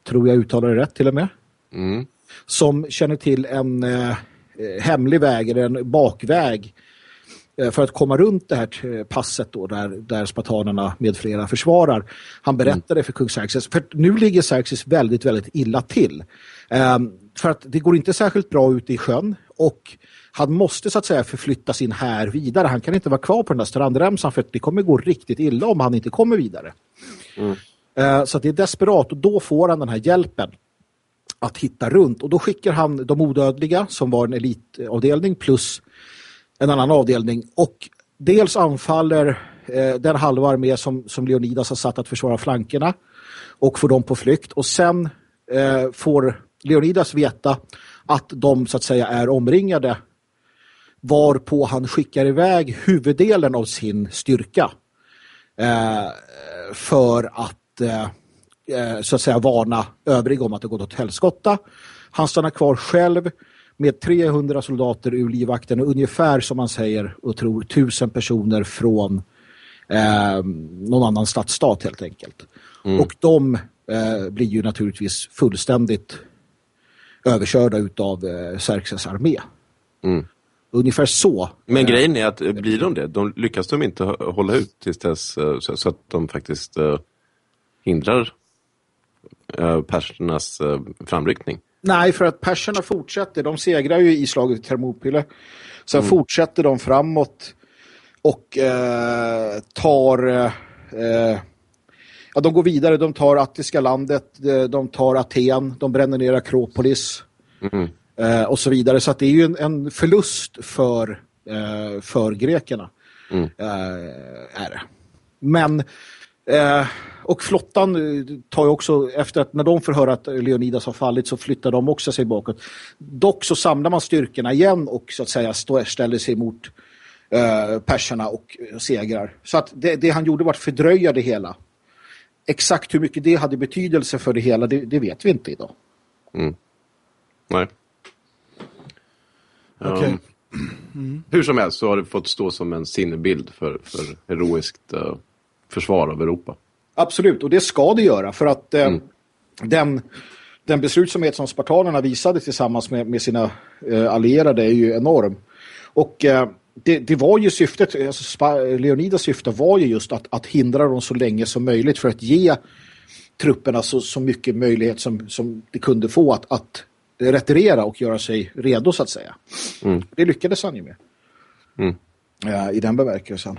Tror jag uttalar det rätt till och med. Mm. Som känner till en eh, hemlig väg eller en bakväg för att komma runt det här passet då, där, där spartanerna med flera försvarar. Han berättade mm. för kung Xerxes, för nu ligger Xerxes väldigt, väldigt illa till. Um, för att det går inte särskilt bra ute i sjön och han måste så att säga förflytta sin här vidare. Han kan inte vara kvar på den där strandremsan för det kommer gå riktigt illa om han inte kommer vidare. Mm. Uh, så det är desperat och då får han den här hjälpen att hitta runt. Och då skickar han de odödliga som var en elitavdelning plus en annan avdelning. Och dels anfaller eh, den halva armé som, som Leonidas har satt att försvara flankerna och får dem på flykt. Och sen eh, får Leonidas veta att de så att säga är omringade varpå han skickar iväg huvuddelen av sin styrka eh, för att eh, eh så att säga varna övriga om att det gått åt helskotta. Han stannar kvar själv med 300 soldater ur livvakten och ungefär som man säger och tror tusen personer från eh, någon annan stadsstat helt enkelt. Mm. Och de eh, blir ju naturligtvis fullständigt överkörda utav eh, Xerxes armé. Mm. Ungefär så. Men grejen är att blir de det, de lyckas de inte hålla ut tills dess eh, så, att de faktiskt hindrar persernas framryckning? Nej, för att perserna fortsätter. De segrar ju i slaget i Thermopyle. Sen mm. fortsätter de framåt och eh, tar... Eh, ja, de går vidare. De tar Attiska landet, de tar Aten, de bränner ner Akropolis. Mm eh, och så vidare. Så det är ju en, en förlust för, eh, för grekerna. Mm. Eh, är det. Men eh, och flottan tar ju också, efter att när de får höra att Leonidas har fallit så flyttar de också sig bakåt. Dock så samlar man styrkorna igen och så att säga stå, ställer sig mot eh, perserna och segrar. Så att det, det, han gjorde var att fördröja det hela. Exakt hur mycket det hade betydelse för det hela, det, det vet vi inte idag. Mm. Nej. Okay. Um, mm. Hur som helst så har det fått stå som en sinnebild för, för heroiskt uh, försvar av Europa. Absolut, och det ska det göra för att uh, mm. den, den beslutsamhet som spartanerna visade tillsammans med, med sina uh, allierade är ju enorm. Och det, det, var ju syftet, alltså Leonidas syfte var ju just att, att hindra dem så länge som möjligt för att ge trupperna så, så mycket möjlighet som, som det kunde få att, att retirera och göra sig redo så att säga. Mm. Det lyckades han ju med. Mm. Ja, I den bemärkelsen.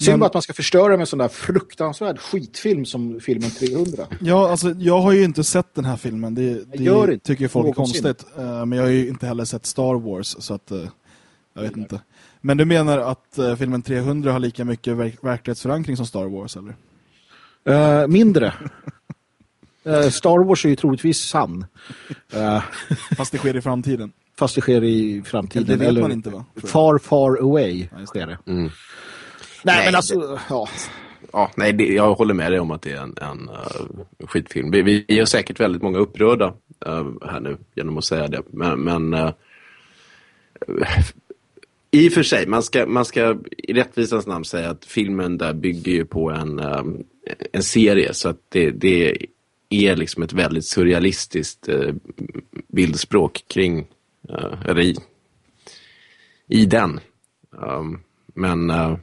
Synd bara att man ska förstöra med en sån där fruktansvärd skitfilm som filmen 300. Ja, alltså jag har ju inte sett den här filmen. Det, det gör inte. tycker folk är konstigt. Uh, men jag har ju inte heller sett Star Wars så att uh, jag vet inte. Men du menar att uh, filmen 300 har lika mycket verk verklighetsförankring som Star Wars, eller? mindre. Uh, Star Wars är ju troligtvis sann. Uh, fast det sker i framtiden. Fast det sker i framtiden. Det vet eller, man inte va? Far, far away ja, sker det. Mm. Nej, men alltså... Ja. Ja, nej, det, jag håller med dig om att det är en, en uh, skitfilm. Vi, vi är säkert väldigt många upprörda uh, här nu genom att säga det. Men, men uh, i och för sig, man ska, man ska i rättvisans namn säga att filmen där bygger ju på en, um, en serie. Så att det, det är liksom ett väldigt surrealistiskt eh, bildspråk kring, eller i, i den. Um, men uh,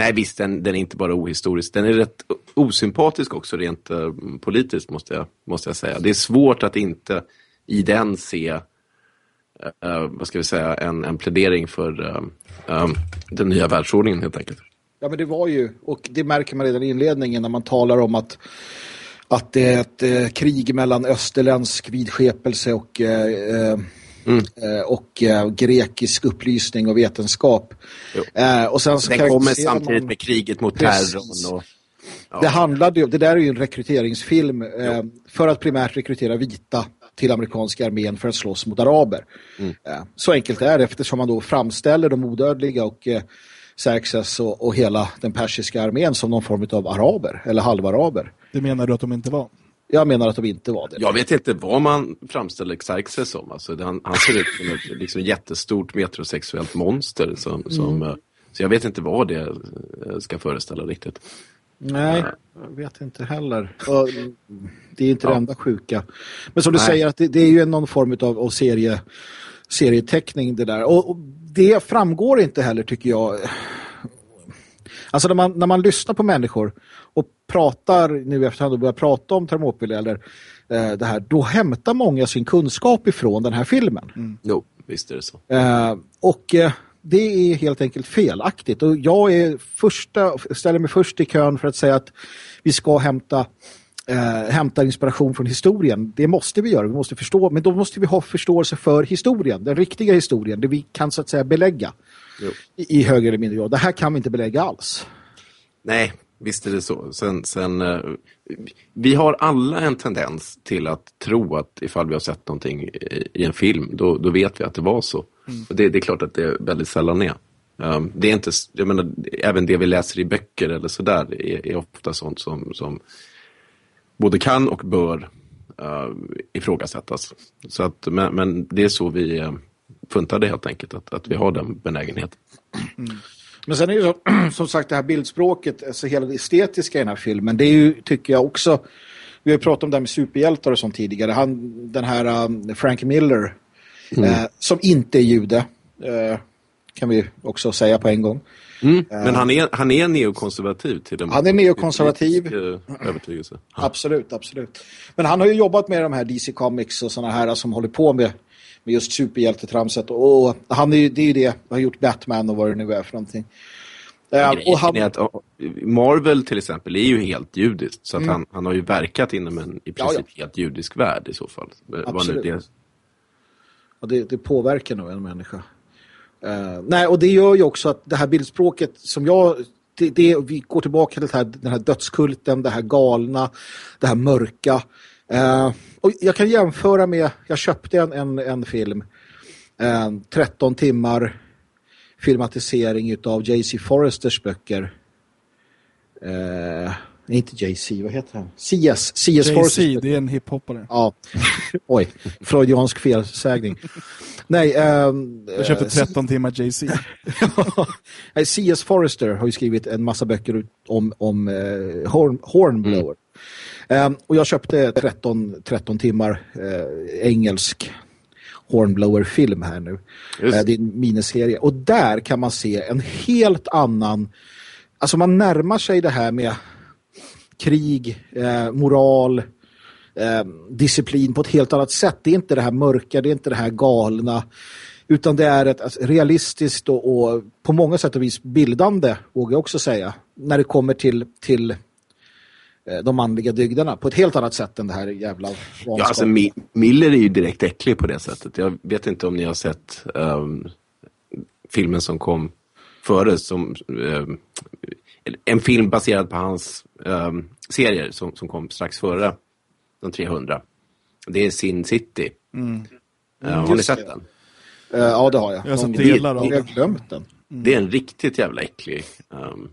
nej visst, den, den, är inte bara ohistorisk, den är rätt osympatisk också rent uh, politiskt måste jag, måste jag säga. Det är svårt att inte i den se uh, vad ska vi säga, en, en plädering för um, den nya världsordningen helt enkelt. Ja men det var ju, och det märker man redan i inledningen när man talar om att att det är ett eh, krig mellan österländsk vidskepelse och, eh mm. Eh, och eh, grekisk upplysning och vetenskap. Eh, och sen så Den kommer samtidigt man... med kriget mot terrorn. Och... Ja. Det handlade ju, det där är ju en rekryteringsfilm för att primärt rekrytera vita till amerikanska armén för att slåss mot araber. Mm. Så enkelt är det eftersom man då framställer de odödliga och Xerxes och, och hela den persiska armén som någon form av araber eller halvaraber. Det menar du att de inte var? Jag menar att de inte var det. Jag vet inte vad man framställer Xerxes som. Alltså, han, han ser ut som ett liksom, jättestort metrosexuellt monster. Som, mm. som, eh, så jag vet inte vad det eh, ska föreställa riktigt. Nej, jag vet inte heller. Det är inte ja. det enda sjuka. Men som du Nej. säger, att det, det, är ju någon form av, av serie, serieteckning det där. Och, och det framgår inte heller tycker jag. Alltså när man, när man lyssnar på människor och pratar nu efterhand och börjar prata om Thermopylae eller eh, det här, då hämtar många sin kunskap ifrån den här filmen. Mm. Jo, visst är det så. Eh, och eh, det är helt enkelt felaktigt. Och jag är första, ställer mig först i kön för att säga att vi ska hämta eh, hämtar inspiration från historien. Det måste vi göra, vi måste förstå. Men då måste vi ha förståelse för historien, den riktiga historien, det vi kan så att säga belägga i, i högre eller mindre grad. Det här kan vi inte belägga alls. Nej, visst är det så. Sen, sen, uh, vi har alla en tendens till att tro att ifall vi har sett någonting i, i en film, då, då vet vi att det var så. Mm. Och det, det, är klart att det väldigt sällan är. Um, det är inte, jag menar, även det vi läser i böcker eller sådär är, är ofta sånt som, som både kan och bör uh, ifrågasättas. Så att, men, men det är så vi uh, funtade helt enkelt, att, att vi har den benägenheten. Mm. Men sen är så, som sagt det här bildspråket, alltså hela det estetiska i den här filmen, det är ju, tycker jag också, vi har ju pratat om det här med superhjältar och sånt tidigare, han, den här um, Frank Miller, mm. eh, som inte är jude, eh, kan vi också säga på en gång. Mm, uh, men han är, han är neokonservativ till en Han är neokonservativ. övertygelse. Absolut, absolut. Men han har ju jobbat med de här DC Comics och sådana här som håller på med med just superhjältetramset. Och han är ju, det är ju det, har gjort Batman och vad det nu är för någonting. Ja, och han... att, Marvel till exempel är ju helt judiskt. Så att mm. han, han har ju verkat inom en i princip ja, ja. helt judisk värld i så fall. Absolut. Det... Ja, det, det påverkar nog en människa. Uh, nej, och det gör ju också att det här bildspråket som jag... Det, det, vi går tillbaka till det här, den här dödskulten, det här galna, det här mörka. Uh, och jag kan jämföra med, jag köpte en, en, en film, eh, 13 timmar filmatisering av J.C. Forresters böcker. Eh, inte J.C., vad heter han? C.S. C.S. Forrester. det är en hiphoppare. Ja, oj, freudiansk felsägning. Nej, um, jag köpte 13 uh, timmar JC. C.S. Forrester har ju skrivit en massa böcker om, om uh, horn, Hornblower. Mm. Um, och jag köpte 13, 13 timmar uh, engelsk Hornblower-film här nu. Uh, det är en miniserie. Och där kan man se en helt annan... Alltså man närmar sig det här med krig, eh, moral, eh, disciplin på ett helt annat sätt. Det är inte det här mörka, det är inte det här galna utan det är ett alltså, realistiskt och, och, på många sätt och vis bildande, vågar jag också säga, när det kommer till, till eh, de manliga dygderna på ett helt annat sätt än det här jävla vanskap. Ja, alltså Miller är ju direkt äcklig på det sättet. Jag vet inte om ni har sett um, filmen som kom före som um, en film baserad på hans um, serier som, som kom strax före de 300. Det är Sin City. Mm. Uh, har ni sett den? Uh, ja, det har jag. Jag har sett delar av den. Jag har glömt den. Mm. Det är en riktigt jävla äcklig um,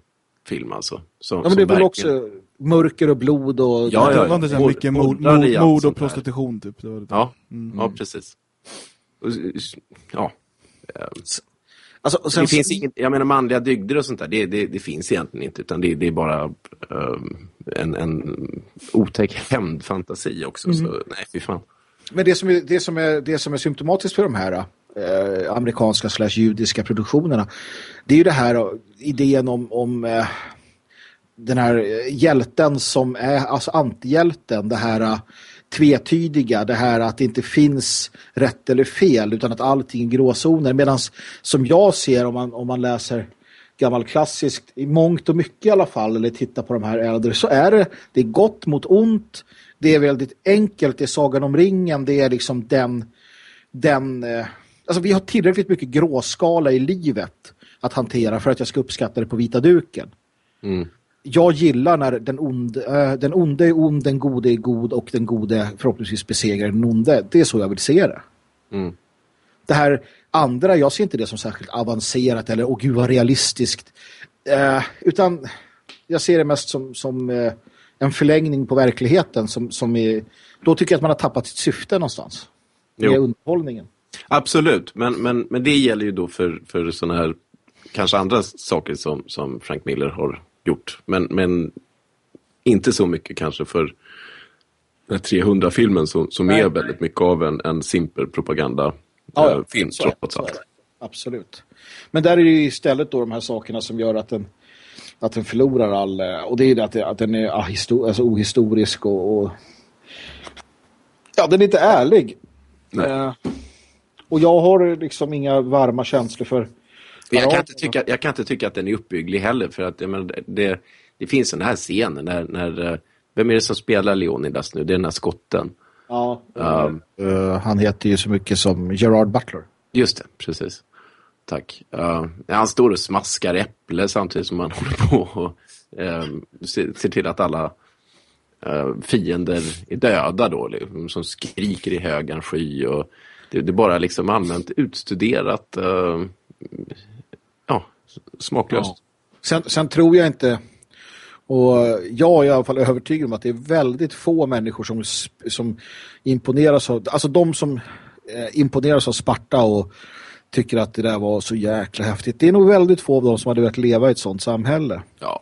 film alltså. Som, ja, men det är väl också mörker och blod och... Ja, ja. Det var inte så mycket mord, mord, mord och prostitution typ. Det var det. Ja, mm. ja, precis. Ja. Um, Alltså, sen, det finns inget, jag menar manliga dygder och sånt där, det, det, det finns egentligen inte utan det, det är bara um, en, en otäck hämndfantasi också. Mm. Så nej, fy fan. Men det som är, det som är, det som är symptomatiskt för de här eh, amerikanska slash judiska produktionerna det är ju det här idén om, om eh, den här eh, hjälten som är alltså antihjälten, det här eh, tvetydiga, det här att det inte finns rätt eller fel utan att allting är gråzoner. Medan som jag ser om man, om man läser gammal klassiskt i mångt och mycket i alla fall eller tittar på de här äldre så är det, det är gott mot ont det är väldigt enkelt, det är Sagan om ringen det är liksom den den, eh, alltså vi har tillräckligt mycket gråskala i livet att hantera för att jag ska uppskatta det på vita duken. Mm jag gillar när den onde, äh, den onde är ond, den gode är god och den gode förhoppningsvis besegrar den onde. Det är så jag vill se det. Mm. Det här andra, jag ser inte det som särskilt avancerat eller åh gud vad realistiskt. Eh, utan jag ser det mest som, som eh, en förlängning på verkligheten som, som är, då tycker jag att man har tappat sitt syfte någonstans. Med jo. underhållningen. Absolut, men, men, men det gäller ju då för, för sådana här kanske andra saker som, som Frank Miller har gjort. Men, men inte så mycket kanske för den 300-filmen som, som är väldigt mycket av en, en simpel propagandafilm ja, film, trots allt. Absolut. Men där är det istället då de här sakerna som gör att den, att den förlorar all... Och det är det att, att den är ahistor, alltså ohistorisk och, och, Ja, den är inte ärlig. Eh, och jag har liksom inga varma känslor för jag kan, inte tycka, jag kan inte tycka att den är uppbygglig heller för att men, det, det finns den här scenen när, när eh, vem är det som spelar Leonidas nu? Det är den här skotten. Ja, um, uh, han heter ju så mycket som Gerard Butler. Just det, precis. Tack. Uh, han står och smaskar äpple samtidigt som han håller på och uh, ser, ser, till att alla uh, fiender är döda då, liksom, som skriker i högan sky och det, det är bara liksom allmänt utstuderat smaklöst. Ja. Sen, sen, tror jag inte och jag är i alla fall övertygad om att det är väldigt få människor som, som imponeras av, alltså de som eh, imponeras av Sparta och tycker att det där var så jäkla häftigt. Det är nog väldigt få av dem som hade velat leva i ett sånt samhälle. Ja.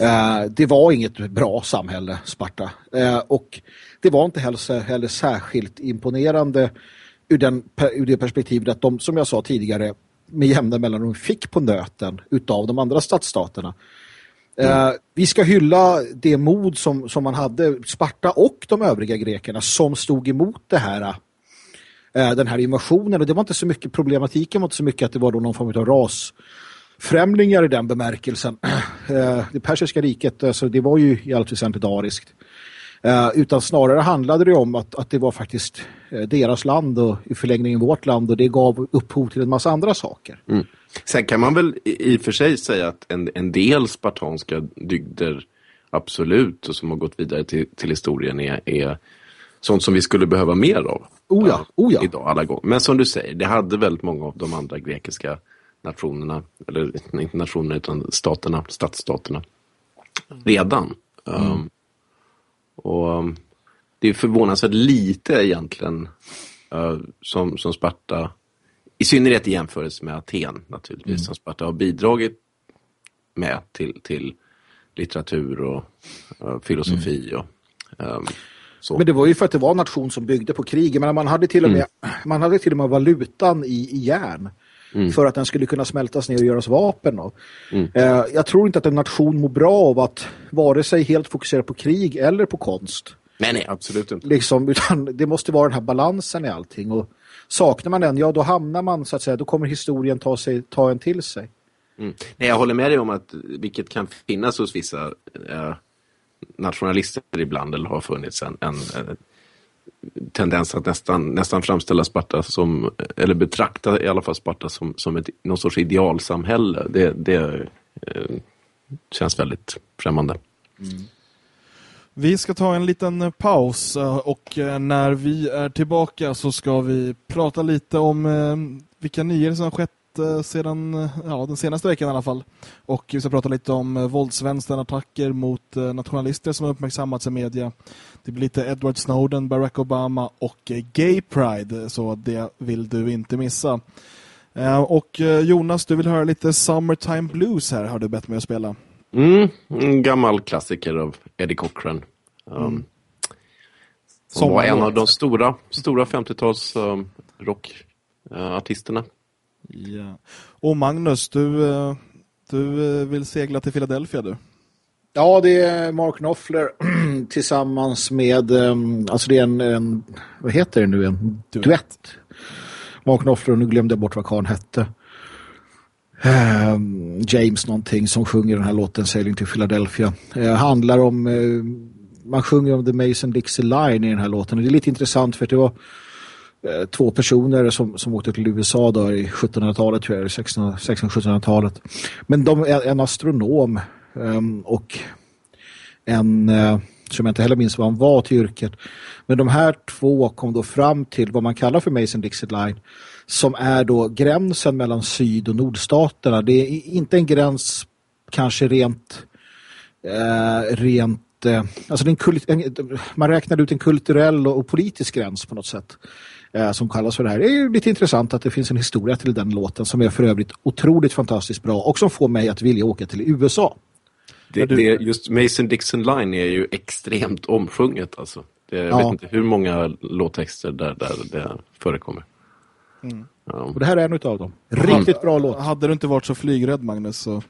Eh, det var inget bra samhälle, Sparta. Eh, och det var inte heller, heller särskilt imponerande ur, den, ur det perspektivet att de, som jag sa tidigare, med jämna mellanrum fick på nöten utav de andra stadsstaterna. Mm. Eh, vi ska hylla det mod som, som man hade, Sparta och de övriga grekerna som stod emot det här eh, den här invasionen och det var inte så mycket problematiken var inte så mycket att det var då någon form av rasfrämlingar i den bemärkelsen. Eh, det persiska riket, alltså, det var ju i allt väsentligt ariskt. Eh, utan snarare handlade det om att, att det var faktiskt deras land och i förlängningen vårt land och det gav upphov till en massa andra saker. Mm. Sen kan man väl i, och för sig säga att en, en del spartanska dygder absolut och som har gått vidare till, till historien är, är sånt som vi skulle behöva mer av. Oh ja, oh ja. Idag alla gånger. Men som du säger, det hade väldigt många av de andra grekiska nationerna, eller inte nationerna utan staterna, stadsstaterna, redan. Mm. Um, och um, det är förvånansvärt lite egentligen uh, som, som Sparta, i synnerhet i jämförelse med Aten naturligtvis, mm. som Sparta har bidragit med till, till litteratur och uh, filosofi. Mm. Och, um, så. Men det var ju för att det var en nation som byggde på krig. Men man hade till och med, mm. man hade till och med valutan i, i järn. Mm. För att den skulle kunna smältas ner och göras vapen. Mm. Eh, jag tror inte att en nation mår bra av att vare sig helt fokusera på krig eller på konst. Nej, nej, absolut inte. Liksom, utan det måste vara den här balansen i allting. Och saknar man den, ja då hamnar man så att säga, då kommer historien ta, sig, ta en till sig. Mm. Nej, jag håller med dig om att vilket kan finnas hos vissa eh, nationalister ibland eller har funnits en, en, en tendens att nästan, nästan framställa Sparta som, eller betrakta i alla fall Sparta som, som ett, någon sorts idealsamhälle. Det, det eh, känns väldigt främmande. Mm. Vi ska ta en liten paus eh, och eh, när vi är tillbaka så ska vi prata lite om eh, vilka nyheter som har skett sedan ja, den senaste veckan i alla fall. Och vi ska prata lite om våldsvänstern-attacker mot nationalister som har uppmärksammats i media. Det blir lite Edward Snowden, Barack Obama och Gay Pride, så det vill du inte missa. Och Jonas, du vill höra lite Summertime Blues här, har du bett mig att spela. Mm, en gammal klassiker av Eddie Cochran. Um, mm. Som var en av de stora, stora 50-tals um, rockartisterna. Ja. Och Magnus, du, eh, du eh, vill segla till Philadelphia du? Ja, det är Mark Knopfler tillsammans med, ehm, alltså det är en, en vad heter det nu, en duett. duett. Mark Knopfler, nu glömde jag bort vad karln hette. Ehm, James någonting som sjunger den här låten Sailing to Philadelphia. Uh, handlar om, eh, man sjunger om The Mason-Dixie Line i den här låten. Och det är lite intressant för det var Eh, två personer som, som åkte till USA då i 1700-talet tror jag, 1600-1700-talet. Men de är en astronom um, och en uh, som jag inte heller minns vad han var till yrket. Men de här två kom då fram till vad man kallar för Mason-Dixie Line som är då gränsen mellan syd- och nordstaterna. Det är inte en gräns kanske rent uh, rent alltså en en, man räknar ut en kulturell och, och politisk gräns på något sätt eh, som kallas för det här. Det är ju lite intressant att det finns en historia till den låten som är för övrigt otroligt fantastiskt bra och som får mig att vilja åka till USA. Det, det, just Mason Dixon Line är ju extremt omsjunget alltså. Det, jag ja. vet inte hur många låttexter där, där det förekommer. Mm. Ja. Och det här är en av dem. Riktigt bra låt. Hade du inte varit så flygrädd Magnus så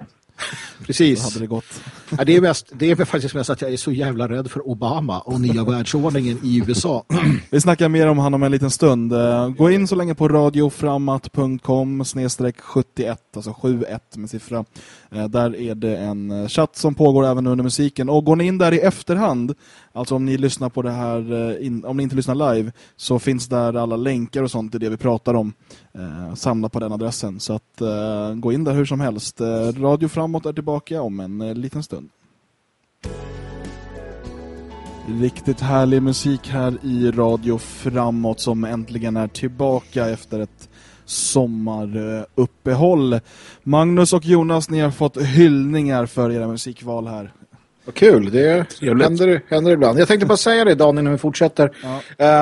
Precis. hade det gått. Ja, det, är mest, det är faktiskt mest att jag är så jävla rädd för Obama och nya världsordningen i USA. Vi snackar mer om honom en liten stund. Eh, gå in så länge på radioframmat.com snedstreck 71, alltså 71 med siffra. Eh, där är det en eh, chatt som pågår även under musiken. Och går ni in där i efterhand, alltså om ni lyssnar på det här, om ni inte lyssnar live, så finns där alla länkar och sånt i det vi pratar om. samlat på den adressen. Så att gå in där hur som helst. Radio Framåt är tillbaka om en liten stund. Riktigt härlig musik här i Radio Framåt som äntligen är tillbaka efter ett sommaruppehåll. Magnus och Jonas, ni har fått hyllningar för era musikval här. Vad kul, det händer, händer ibland. Jag tänkte bara säga det idag när vi fortsätter. Ja.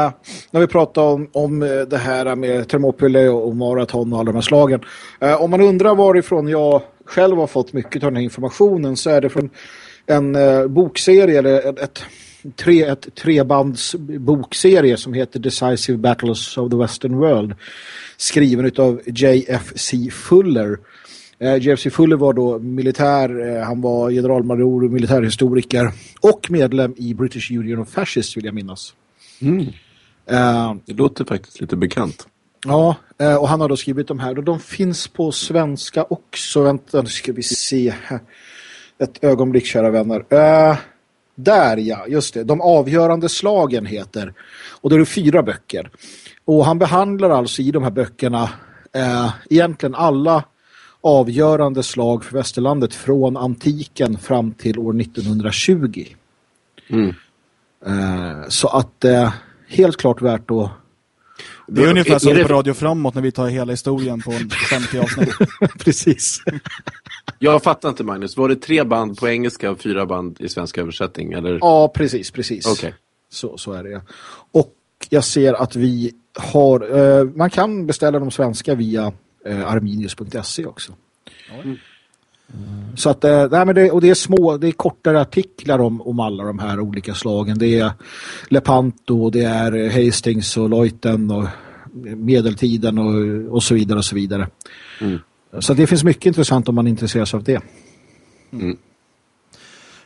Uh, när vi pratar om, om det här med Thermopyle och maraton och alla de här slagen. Uh, om man undrar varifrån jag själv har fått mycket av den här informationen så är det från en uh, bokserie eller ett, ett, tre, ett trebands bokserie som heter Decisive Battles of the Western World skriven av J.F.C. Fuller. Eh, J.F.C. Fuller var då militär, eh, han var generalmajor och militärhistoriker och medlem i British Union of Fascists vill jag minnas. Mm. Uh, det låter faktiskt lite bekant. Ja, och han har då skrivit de här och de finns på svenska också. Vänta, nu ska vi se här. Ett ögonblick, kära vänner. Uh, där, ja, just det. De avgörande slagen heter. Och då är det fyra böcker. Och han behandlar alltså i de här böckerna eh, egentligen alla avgörande slag för västerlandet från antiken fram till år 1920. Mm. Eh, så att eh, helt klart värt att Det är ungefär som på Radio Framåt när vi tar hela historien på 50 avsnitt. Precis. Jag fattar inte Magnus, var det tre band på engelska och fyra band i svensk översättning? Eller? Ja, precis, precis. Okay. Så, så är det. Och jag ser att vi har, eh, man kan beställa de svenska via eh, arminius.se också. Mm. Så att, eh, nej, men det, och det är små, det är kortare artiklar om, om alla de här olika slagen. Det är Lepanto, det är Hastings och Leuten och medeltiden och, och så vidare och så vidare. Mm. Så det finns mycket intressant om man intresserar sig av det. Mm.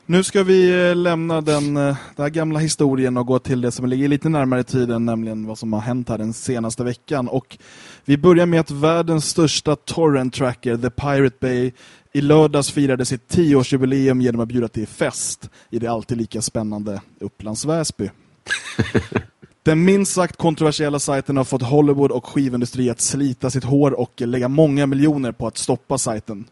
Nu ska vi eh, lämna den, eh, den här gamla historien och gå till det som ligger lite närmare tiden, nämligen vad som har hänt här den senaste veckan. Och vi börjar med att världens största torrent tracker, The Pirate Bay, i lördags firade sitt tioårsjubileum genom att bjuda till fest i det alltid lika spännande Upplands Väsby. Den minst sagt kontroversiella sajten har fått Hollywood och skivindustri att slita sitt hår och lägga många miljoner på att stoppa sajten.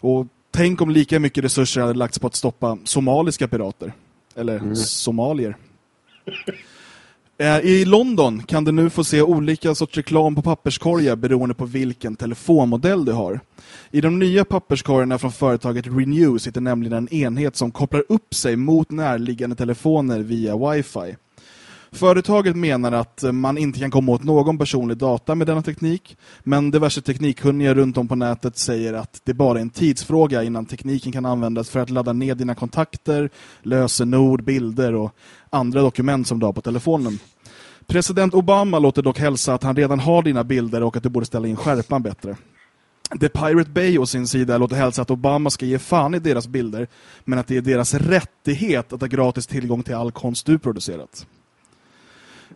Och tänk om lika mycket resurser hade lagts på att stoppa somaliska pirater. Eller mm. somalier. Eh, I London kan du nu få se olika sorts reklam på papperskorgar beroende på vilken telefonmodell du har. I de nya papperskorgarna från företaget Renew sitter nämligen en enhet som kopplar upp sig mot närliggande telefoner via wifi. Företaget menar att man inte kan komma åt någon personlig data med denna teknik, men diverse teknikkunniga runt om på nätet säger att det bara är en tidsfråga innan tekniken kan användas för att ladda ner dina kontakter, lösenord, bilder och andra dokument som du har på telefonen. President Obama låter dock hälsa att han redan har dina bilder och att du borde ställa in skärpan bättre. The Pirate Bay å sin sida låter hälsa att Obama ska ge fan i deras bilder men att det är deras rättighet att ha gratis tillgång till all konst du producerat.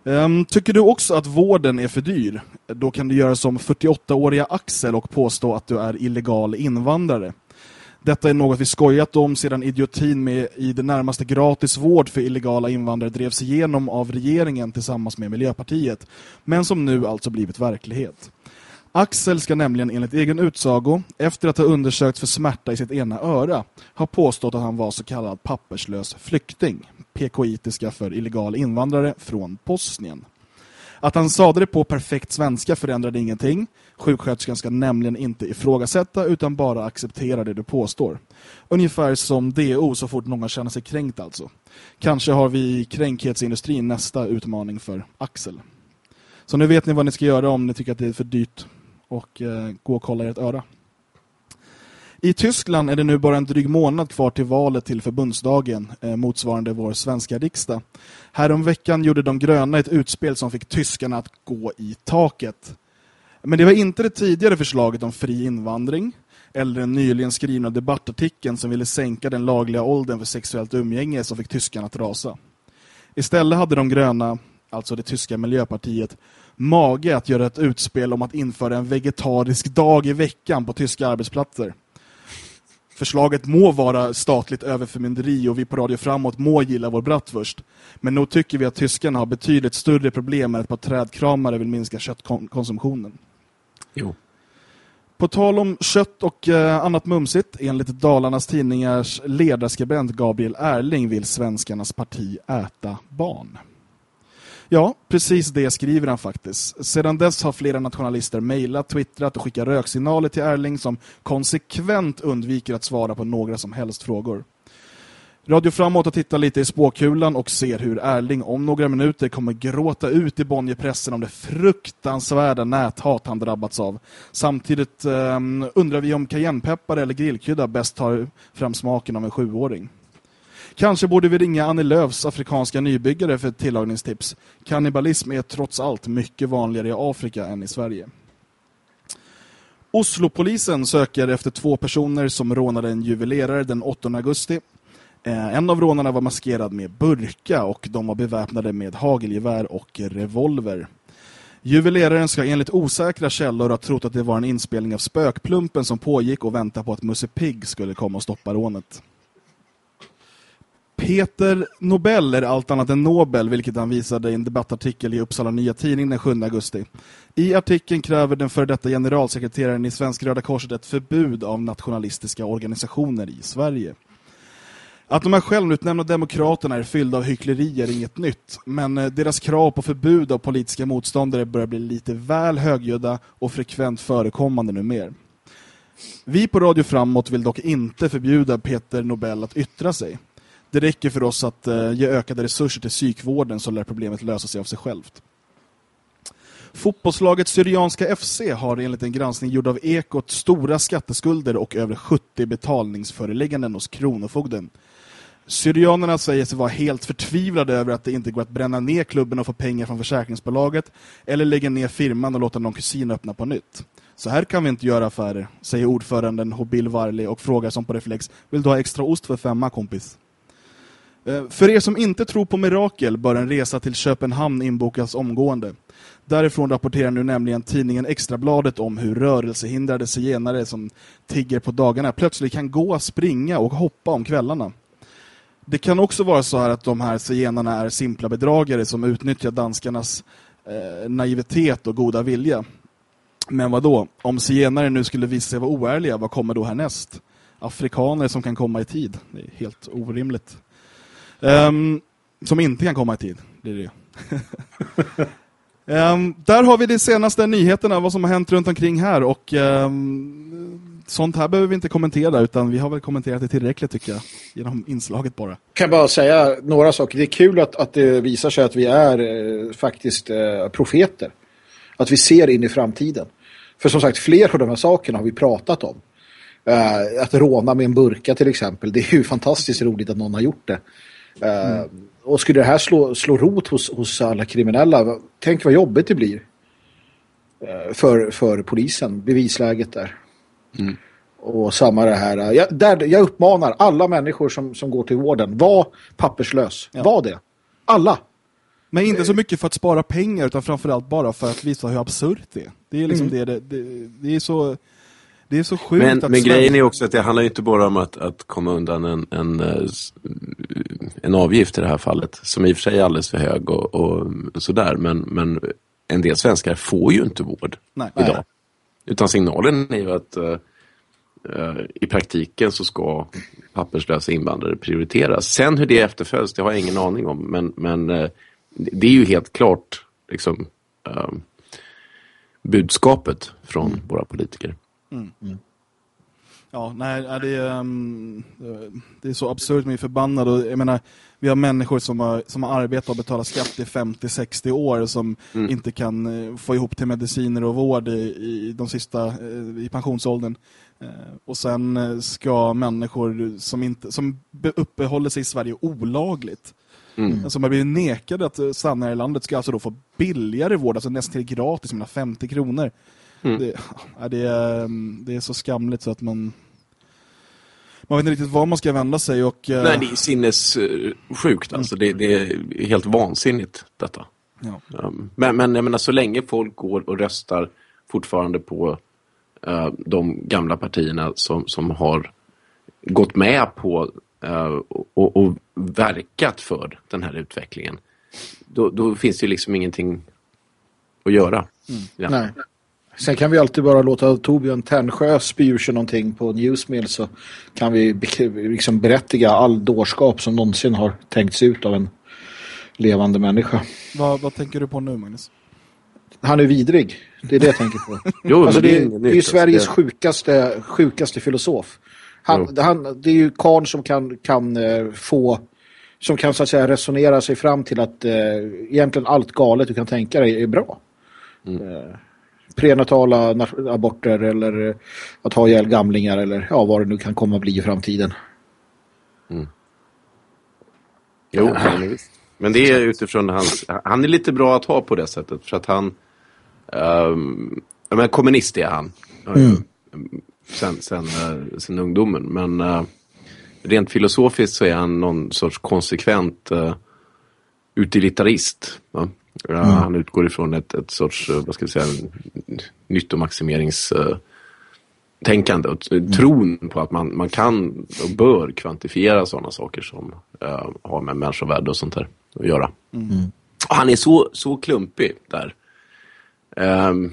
Um, tycker du också att vården är för dyr? Då kan du göra som 48-åriga Axel och påstå att du är illegal invandrare. Detta är något vi skojat om sedan idiotin med i det närmaste gratis vård för illegala invandrare drevs igenom av regeringen tillsammans med Miljöpartiet, men som nu alltså blivit verklighet. Axel ska nämligen enligt egen utsago, efter att ha undersökt för smärta i sitt ena öra, ha påstått att han var så kallad papperslös flykting, PKitiska för illegal invandrare från Bosnien. Att han sade det på perfekt svenska förändrade ingenting. Sjuksköterskan ska nämligen inte ifrågasätta utan bara acceptera det du påstår. Ungefär som DO så fort någon känner sig kränkt alltså. Kanske har vi i kränkhetsindustrin nästa utmaning för Axel. Så nu vet ni vad ni ska göra om ni tycker att det är för dyrt och eh, gå och kolla ert öra. I Tyskland är det nu bara en dryg månad kvar till valet till förbundsdagen eh, motsvarande vår svenska riksdag. Härom veckan gjorde de gröna ett utspel som fick tyskarna att gå i taket. Men det var inte det tidigare förslaget om fri invandring eller den nyligen skrivna debattartikeln som ville sänka den lagliga åldern för sexuellt umgänge som fick tyskarna att rasa. Istället hade de gröna, alltså det tyska miljöpartiet, mage att göra ett utspel om att införa en vegetarisk dag i veckan på tyska arbetsplatser. Förslaget må vara statligt överförmynderi och vi på Radio Framåt må gilla vår bratwurst. Men nog tycker vi att tyskarna har betydligt större problem med att par trädkramare vill minska köttkonsumtionen. Jo. På tal om kött och eh, annat mumsigt, enligt Dalarnas tidningars ledarskribent Gabriel Erling vill svenskarnas parti äta barn. Ja, precis det skriver han faktiskt. Sedan dess har flera nationalister mejlat, twittrat och skickat röksignaler till Erling som konsekvent undviker att svara på några som helst frågor. Radio Framåt och tittar lite i spåkulan och ser hur Erling om några minuter kommer gråta ut i Bonnierpressen om det fruktansvärda näthat han drabbats av. Samtidigt eh, undrar vi om cayennepeppar eller grillkrydda bäst tar fram smaken av en sjuåring. Kanske borde vi ringa Annie Lööfs afrikanska nybyggare för ett tillagningstips. Kannibalism är trots allt mycket vanligare i Afrika än i Sverige. Oslopolisen söker efter två personer som rånade en juvelerare den 8 augusti. Eh, en av rånarna var maskerad med burka och de var beväpnade med hagelgevär och revolver. Juveleraren ska enligt osäkra källor ha trott att det var en inspelning av spökplumpen som pågick och väntade på att Musse Pigg skulle komma och stoppa rånet. Peter Nobel är allt annat än Nobel, vilket han visade i en debattartikel i Uppsala Nya Tidning den 7 augusti. I artikeln kräver den före detta generalsekreteraren i Svenska Röda Korset ett förbud av nationalistiska organisationer i Sverige. Att de här självutnämnda demokraterna är fyllda av hyckleri är inget nytt, men eh, deras krav på förbud av politiska motståndare börjar bli lite väl högljudda och frekvent förekommande nu mer. Vi på Radio Framåt vill dock inte förbjuda Peter Nobel att yttra sig. Det räcker för oss att eh, ge ökade resurser till psykvården så lär problemet lösa sig av sig självt. Fotbollslaget Syrianska FC har enligt en granskning gjord av Ekot stora skatteskulder och över 70 betalningsförelägganden hos Kronofogden. Syrianerna säger sig vara helt förtvivlade över att det inte går att bränna ner klubben och få pengar från försäkringsbolaget eller lägga ner firman och låta någon kusin öppna på nytt. Så här kan vi inte göra affärer, säger ordföranden Hobil Varli och frågar som på reflex, vill du ha extra ost för femma kompis? Eh, för er som inte tror på mirakel bör en resa till Köpenhamn inbokas omgående. Därifrån rapporterar nu nämligen tidningen Extrabladet om hur rörelsehindrade zigenare som tigger på dagarna plötsligt kan gå, springa och hoppa om kvällarna. Det kan också vara så här att de här zigenarna är simpla bedragare som utnyttjar danskarnas eh, naivitet och goda vilja. Men vad då? Om zigenare nu skulle visa sig vara oärliga, vad kommer då härnäst? Afrikaner som kan komma i tid. Det är helt orimligt. Um, som inte kan komma i tid, det är det. um, där har vi de senaste nyheterna, vad som har hänt runt omkring här. Och um, sånt här behöver vi inte kommentera, utan vi har väl kommenterat det tillräckligt tycker jag. Genom inslaget bara. Kan bara säga några saker. Det är kul att, att det visar sig att vi är eh, faktiskt eh, profeter. Att vi ser in i framtiden. För som sagt, fler av de här sakerna har vi pratat om. Uh, att råna med en burka till exempel. Det är ju fantastiskt roligt att någon har gjort det. Uh, mm. Och skulle det här slå, slå rot hos, hos alla kriminella, tänk vad jobbigt det blir. Uh, för, för polisen, bevisläget där. Mm. Och samma det här. Jag, där, jag uppmanar alla människor som, som går till vården, var papperslös. Ja. Var det. Alla. Men inte så mycket för att spara pengar utan framförallt bara för att visa hur absurt det är. Det är liksom mm. det, det, det, är så det är så sjukt men, att Men grejen är också att det handlar inte bara om att, att komma undan en, en, eh, en avgift i det här fallet. Som i och för sig är alldeles för hög och, och sådär. Men, men en del svenskar får ju inte vård Nej. idag. Utan signalen är ju att uh, i praktiken så ska papperslösa invandrare prioriteras. Sen hur det efterföljs, det har jag ingen aning om. Men, men uh, det är ju helt klart liksom, uh, budskapet från mm. våra politiker. Mm. Mm. Ja, nej, det är, um, det är så absurt med förbannad. Och, jag menar, vi har människor som har, som har arbetat och betalat skatt i 50-60 år som mm. inte kan uh, få ihop till mediciner och vård i, i de sista uh, i pensionsåldern. Uh, och sen ska människor som, inte, som uppehåller sig i Sverige olagligt Mm. Som har blivit nekade att stanna i landet ska alltså då få billigare vård, alltså nästan till gratis, mina 50 kronor. Mm. Det, det, är, mm, det är så skamligt så att man man vet inte riktigt var man ska vända sig. Och, eh, Nej, det är sinnessjukt. Mm. Alltså. Det, det, är helt vansinnigt detta. Ja. Um, men, men jag menar, så länge folk går och röstar fortfarande på uh, de gamla partierna som, som har gått med på uh, och, och, verkat för den här utvecklingen. Då, då finns det liksom ingenting att göra. Mm. Ja. Nej. Sen kan vi alltid bara låta Torbjörn Ternsjö spy ur sig någonting på Newsmill så kan vi liksom berättiga all dårskap som någonsin har tänkts ut av en levande människa. Vad, vad tänker du på nu, Magnus? Han är vidrig. Det är det jag tänker på. jo, alltså, det, är, det är ju Sveriges det... sjukaste, sjukaste filosof. Han, han, det är ju karn som kan, kan uh, få som kan så att säga resonera sig fram till att uh, egentligen allt galet du kan tänka dig är bra. Mm. Prenatala aborter eller att ha ihjäl gamlingar eller ja, vad det nu kan komma att bli i framtiden. Mm. Jo, men det är utifrån hans... Han är lite bra att ha på det sättet för att han... Um, men kommunist är han. Mm. Sen, sen, uh, sen ungdomen. Men uh, rent filosofiskt så är han någon sorts konsekvent uh, utilitarist. Va? Mm. Han utgår ifrån ett, ett sorts, eh, vad ska jag säga, nyttomaximeringstänkande och mm. tron på att man, man kan och bör kvantifiera sådana saker som uh, har med människovärde och sånt där att göra. Mm. han är så, så klumpig där. Um,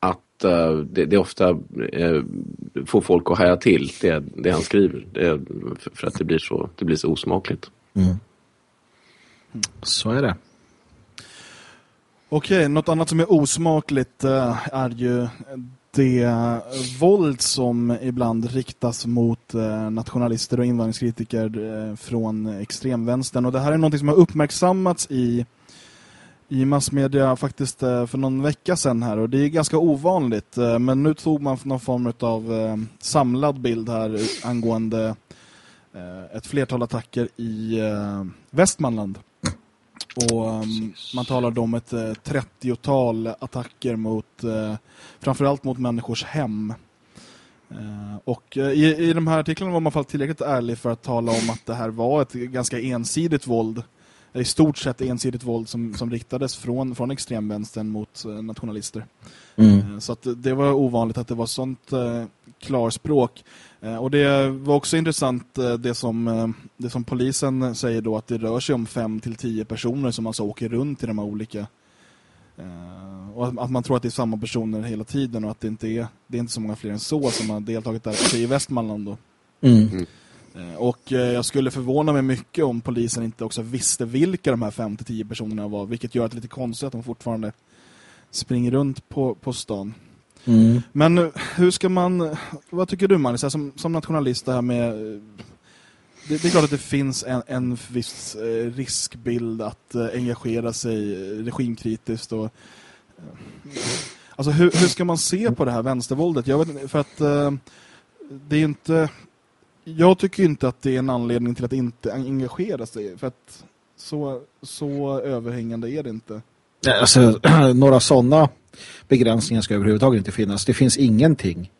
att ofta, det, det ofta eh, får folk att haja till det, det han skriver. Det, för att det blir så, det blir så osmakligt. Mm. Så är det. Okej, något annat som är osmakligt eh, är ju det våld som ibland riktas mot eh, nationalister och invandringskritiker eh, från extremvänstern. Och det här är något som har uppmärksammats i i massmedia faktiskt för någon vecka sedan här och det är ganska ovanligt men nu tog man någon form av samlad bild här angående ett flertal attacker i Västmanland. Och um, man talar om ett uh, 30-tal attacker mot uh, framförallt mot människors hem. Uh, och i, i de här artiklarna var man fall tillräckligt ärlig för att tala om att det här var ett ganska ensidigt våld. I stort sett ensidigt våld som, som riktades från, från extremvänstern mot nationalister. Mm. Så att det var ovanligt att det var sånt klarspråk. Eh, och det var också intressant eh, det som, eh, det som polisen säger då att det rör sig om fem till tio personer som alltså åker runt i de här olika och att man tror att det är samma personer hela tiden och att det inte är, det är inte så många fler än så som har deltagit där i Västmanland då. Mm. Mm. Och jag skulle förvåna mig mycket om polisen inte också visste vilka de här fem till tio personerna var, vilket gör att det är lite konstigt att de fortfarande springer runt på, på stan. Mm. Men hur ska man, vad tycker du Magnus, som, som nationalist det här med det, det, är klart att det finns en, en viss eh, riskbild att eh, engagera sig regimkritiskt och eh, alltså hur, hur ska man se på det här vänstervåldet? Jag vet, för att eh, det är inte jag tycker inte att det är en anledning till att inte engagera sig för att så, så överhängande är det inte. Alltså, några sådana begränsningar ska överhuvudtaget inte finnas. Det finns ingenting.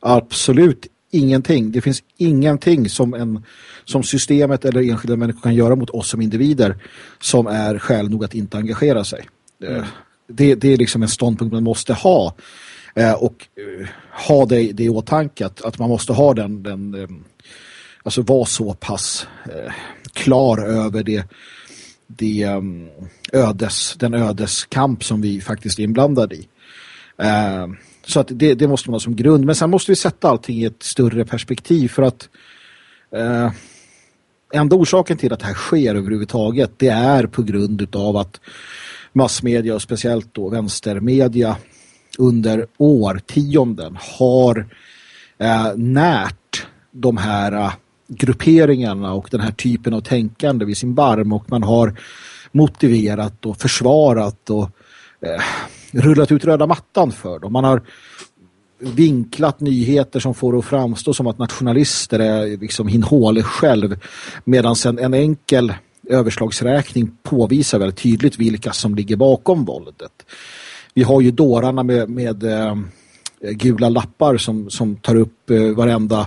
Absolut ingenting. Det finns ingenting som, en, som systemet eller enskilda människor kan göra mot oss som individer som är skäl nog att inte engagera sig. Mm. Det, det är liksom en ståndpunkt man måste ha. Eh, och eh, ha det, det i åtanke att, att man måste ha den, den alltså vara så pass klar över det det um, ödes, den ödeskamp som vi faktiskt är inblandade i. Uh, så att det, det, måste man ha som grund. Men sen måste vi sätta allting i ett större perspektiv för att uh, enda orsaken till att det här sker överhuvudtaget det är på grund av att massmedia och speciellt då vänstermedia under årtionden har eh, närt de här grupperingarna och den här typen av tänkande vid sin barm och man har motiverat och försvarat och eh, rullat ut röda mattan för dem. Man har vinklat nyheter som får att framstå som att nationalister är liksom hinhåle själv medan en, en enkel överslagsräkning påvisar väldigt tydligt vilka som ligger bakom våldet. Vi har ju dårarna med, med eh, gula lappar som, som tar upp eh, varenda eh,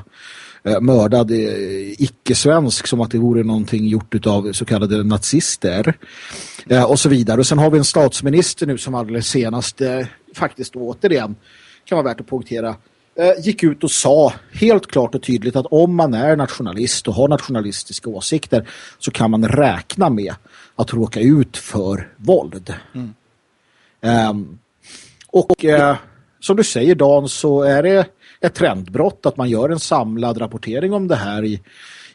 mördad eh, icke-svensk som att det vore någonting gjort av så kallade nazister eh, och så vidare. Och sen har vi en statsminister nu som alldeles senast eh, faktiskt återigen kan vara värt att poängtera eh, gick ut och sa helt klart och tydligt att om man är nationalist och har nationalistiska åsikter så kan man räkna med att råka ut för våld. Mm. Um, och uh, som du säger Dan så är det ett trendbrott att man gör en samlad rapportering om det här i,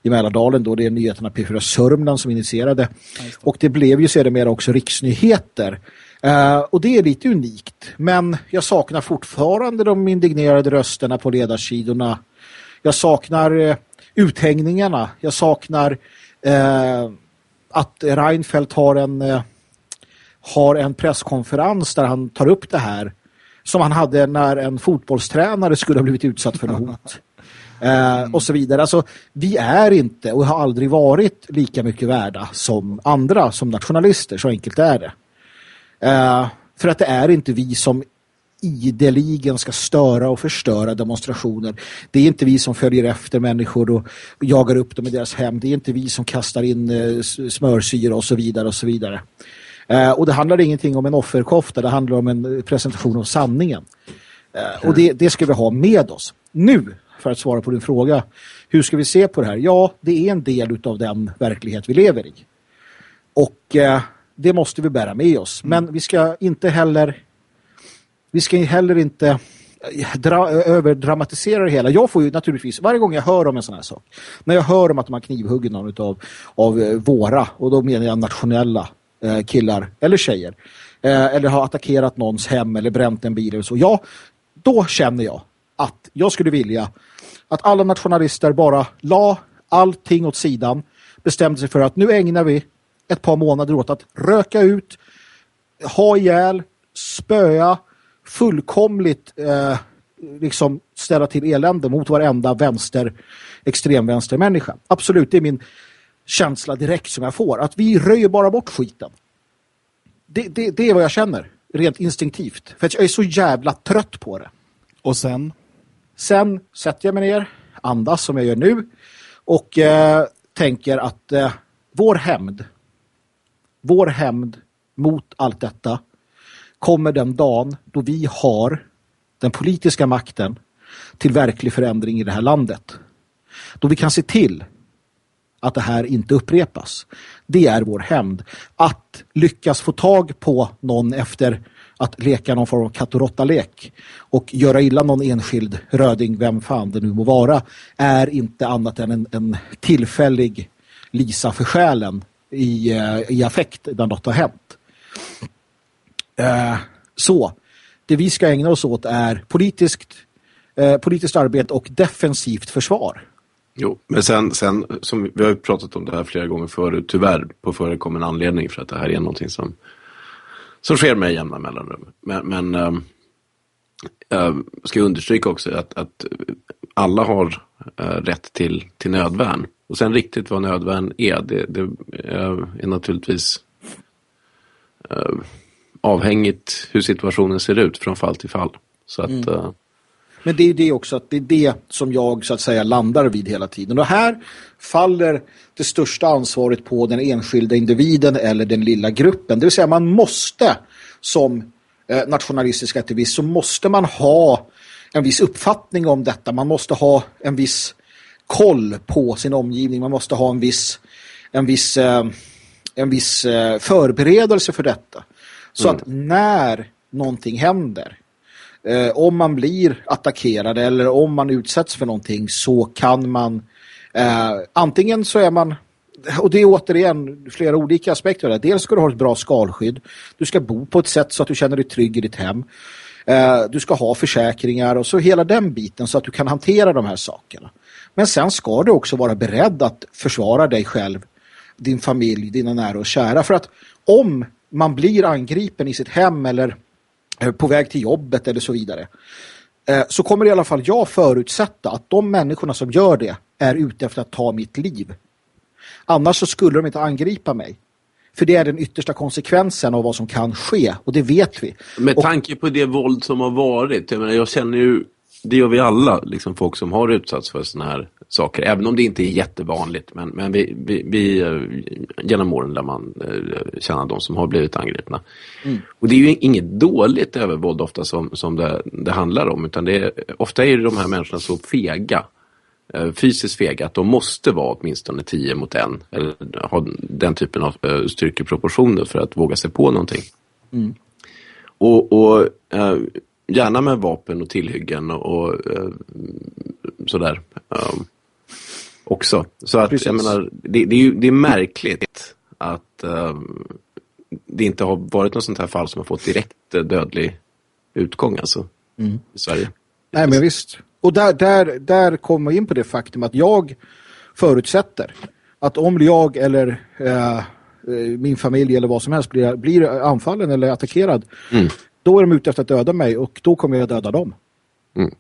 i Mälardalen då det är nyheterna P4 Sörmland som initierade. Och det blev ju sedermera också riksnyheter. Uh, och det är lite unikt. Men jag saknar fortfarande de indignerade rösterna på ledarsidorna. Jag saknar uh, uthängningarna. Jag saknar uh, att Reinfeldt har en har en presskonferens där han tar upp det här som han hade när en fotbollstränare skulle ha blivit utsatt för hot. Eh, och så vidare. Alltså, vi är inte och har aldrig varit lika mycket värda som andra, som nationalister. Så enkelt är det. Eh, för att det är inte vi som ideligen ska störa och förstöra demonstrationer. Det är inte vi som följer efter människor och jagar upp dem i deras hem. Det är inte vi som kastar in eh, smörsyra och så vidare och så vidare. Eh, och det handlar ingenting om en offerkofta, det handlar om en presentation av sanningen. Eh, och det, det ska vi ha med oss. Nu, för att svara på din fråga, hur ska vi se på det här? Ja, det är en del av den verklighet vi lever i. Och eh, det måste vi bära med oss. Men vi ska inte heller vi ska heller inte eh, dra, eh, överdramatisera det hela. Jag får ju naturligtvis, varje gång jag hör om en sån här sak, när jag hör om att de har någon av, av våra, och då menar jag nationella Eh, killar eller tjejer, eh, eller har attackerat någons hem eller bränt en bil eller så, ja, då känner jag att jag skulle vilja att alla nationalister bara la allting åt sidan, bestämde sig för att nu ägnar vi ett par månader åt att röka ut, ha ihjäl, spöa, fullkomligt eh, liksom ställa till elände mot varenda vänster, extremvänster människa. Absolut, det är min känsla direkt som jag får. Att vi röjer bara bort skiten. Det, det, det är vad jag känner, rent instinktivt. För att jag är så jävla trött på det. Och sen? Sen sätter jag mig ner, andas som jag gör nu och eh, tänker att eh, vår hämnd vår hämnd mot allt detta kommer den dagen då vi har den politiska makten till verklig förändring i det här landet. Då vi kan se till att det här inte upprepas. Det är vår hämnd. Att lyckas få tag på någon efter att leka någon form av katt och lek och göra illa någon enskild röding, vem fan det nu må vara, är inte annat än en, en tillfällig Lisa för själen i, eh, i affekt när något har hänt. Eh, så, det vi ska ägna oss åt är politiskt, eh, politiskt arbete och defensivt försvar. Jo, men sen, sen som vi har pratat om det här flera gånger förut, tyvärr på förekommande anledning för att det här är någonting som, som sker med jämna mellanrum. Men, men äh, äh, ska jag understryka också att, att alla har äh, rätt till, till nödvärn. Och sen riktigt vad nödvärn är, det, det är naturligtvis äh, avhängigt hur situationen ser ut från fall till fall. Så att, mm. Men det är det också att det är det som jag så att säga landar vid hela tiden. Och här faller det största ansvaret på den enskilda individen eller den lilla gruppen. Det vill säga man måste som eh, nationalistisk aktivist så måste man ha en viss uppfattning om detta. Man måste ha en viss koll på sin omgivning. Man måste ha en viss, en viss, eh, en viss eh, förberedelse för detta. Så mm. att när någonting händer, eh, om man blir attackerad eller om man utsätts för någonting så kan man eh, antingen så är man och det är återigen flera olika aspekter där. Dels ska du ha ett bra skalskydd. Du ska bo på ett sätt så att du känner dig trygg i ditt hem. Eh, du ska ha försäkringar och så hela den biten så att du kan hantera de här sakerna. Men sen ska du också vara beredd att försvara dig själv, din familj, dina nära och kära. För att om man blir angripen i sitt hem eller på väg till jobbet eller så vidare eh, så kommer i alla fall jag förutsätta att de människorna som gör det är ute efter att ta mitt liv. Annars så skulle de inte angripa mig. För det är den yttersta konsekvensen av vad som kan ske. Och det vet vi. Med tanke på det våld som har varit. Jag, menar, jag känner ju det gör vi alla, liksom folk som har utsatts för sådana här saker. Även om det inte är jättevanligt. Men, men vi, vi, vi, eh, genom åren lär man eh, känna de som har blivit angripna. Mm. Och det är ju inget dåligt övervåld ofta som, som det, det handlar om. Utan det är, ofta är de här människorna så fega. Eh, fysiskt fega att de måste vara åtminstone 10 mot en. Eller ha den typen av styrkeproportioner för att våga sig på någonting. Mm. Och, och gärna med vapen och tillhyggen och, och eh, sådär. Um, också. Så att Precis. jag menar, det, det, är ju, det är märkligt att um, det inte har varit något sånt här fall som har fått direkt dödlig utgång alltså mm. i Sverige. Nej men visst. Och där, där, där kommer jag in på det faktum att jag förutsätter att om jag eller äh, min familj eller vad som helst blir, blir anfallen eller attackerad mm. Då är de ute efter att döda mig och då kommer jag döda dem. Mm.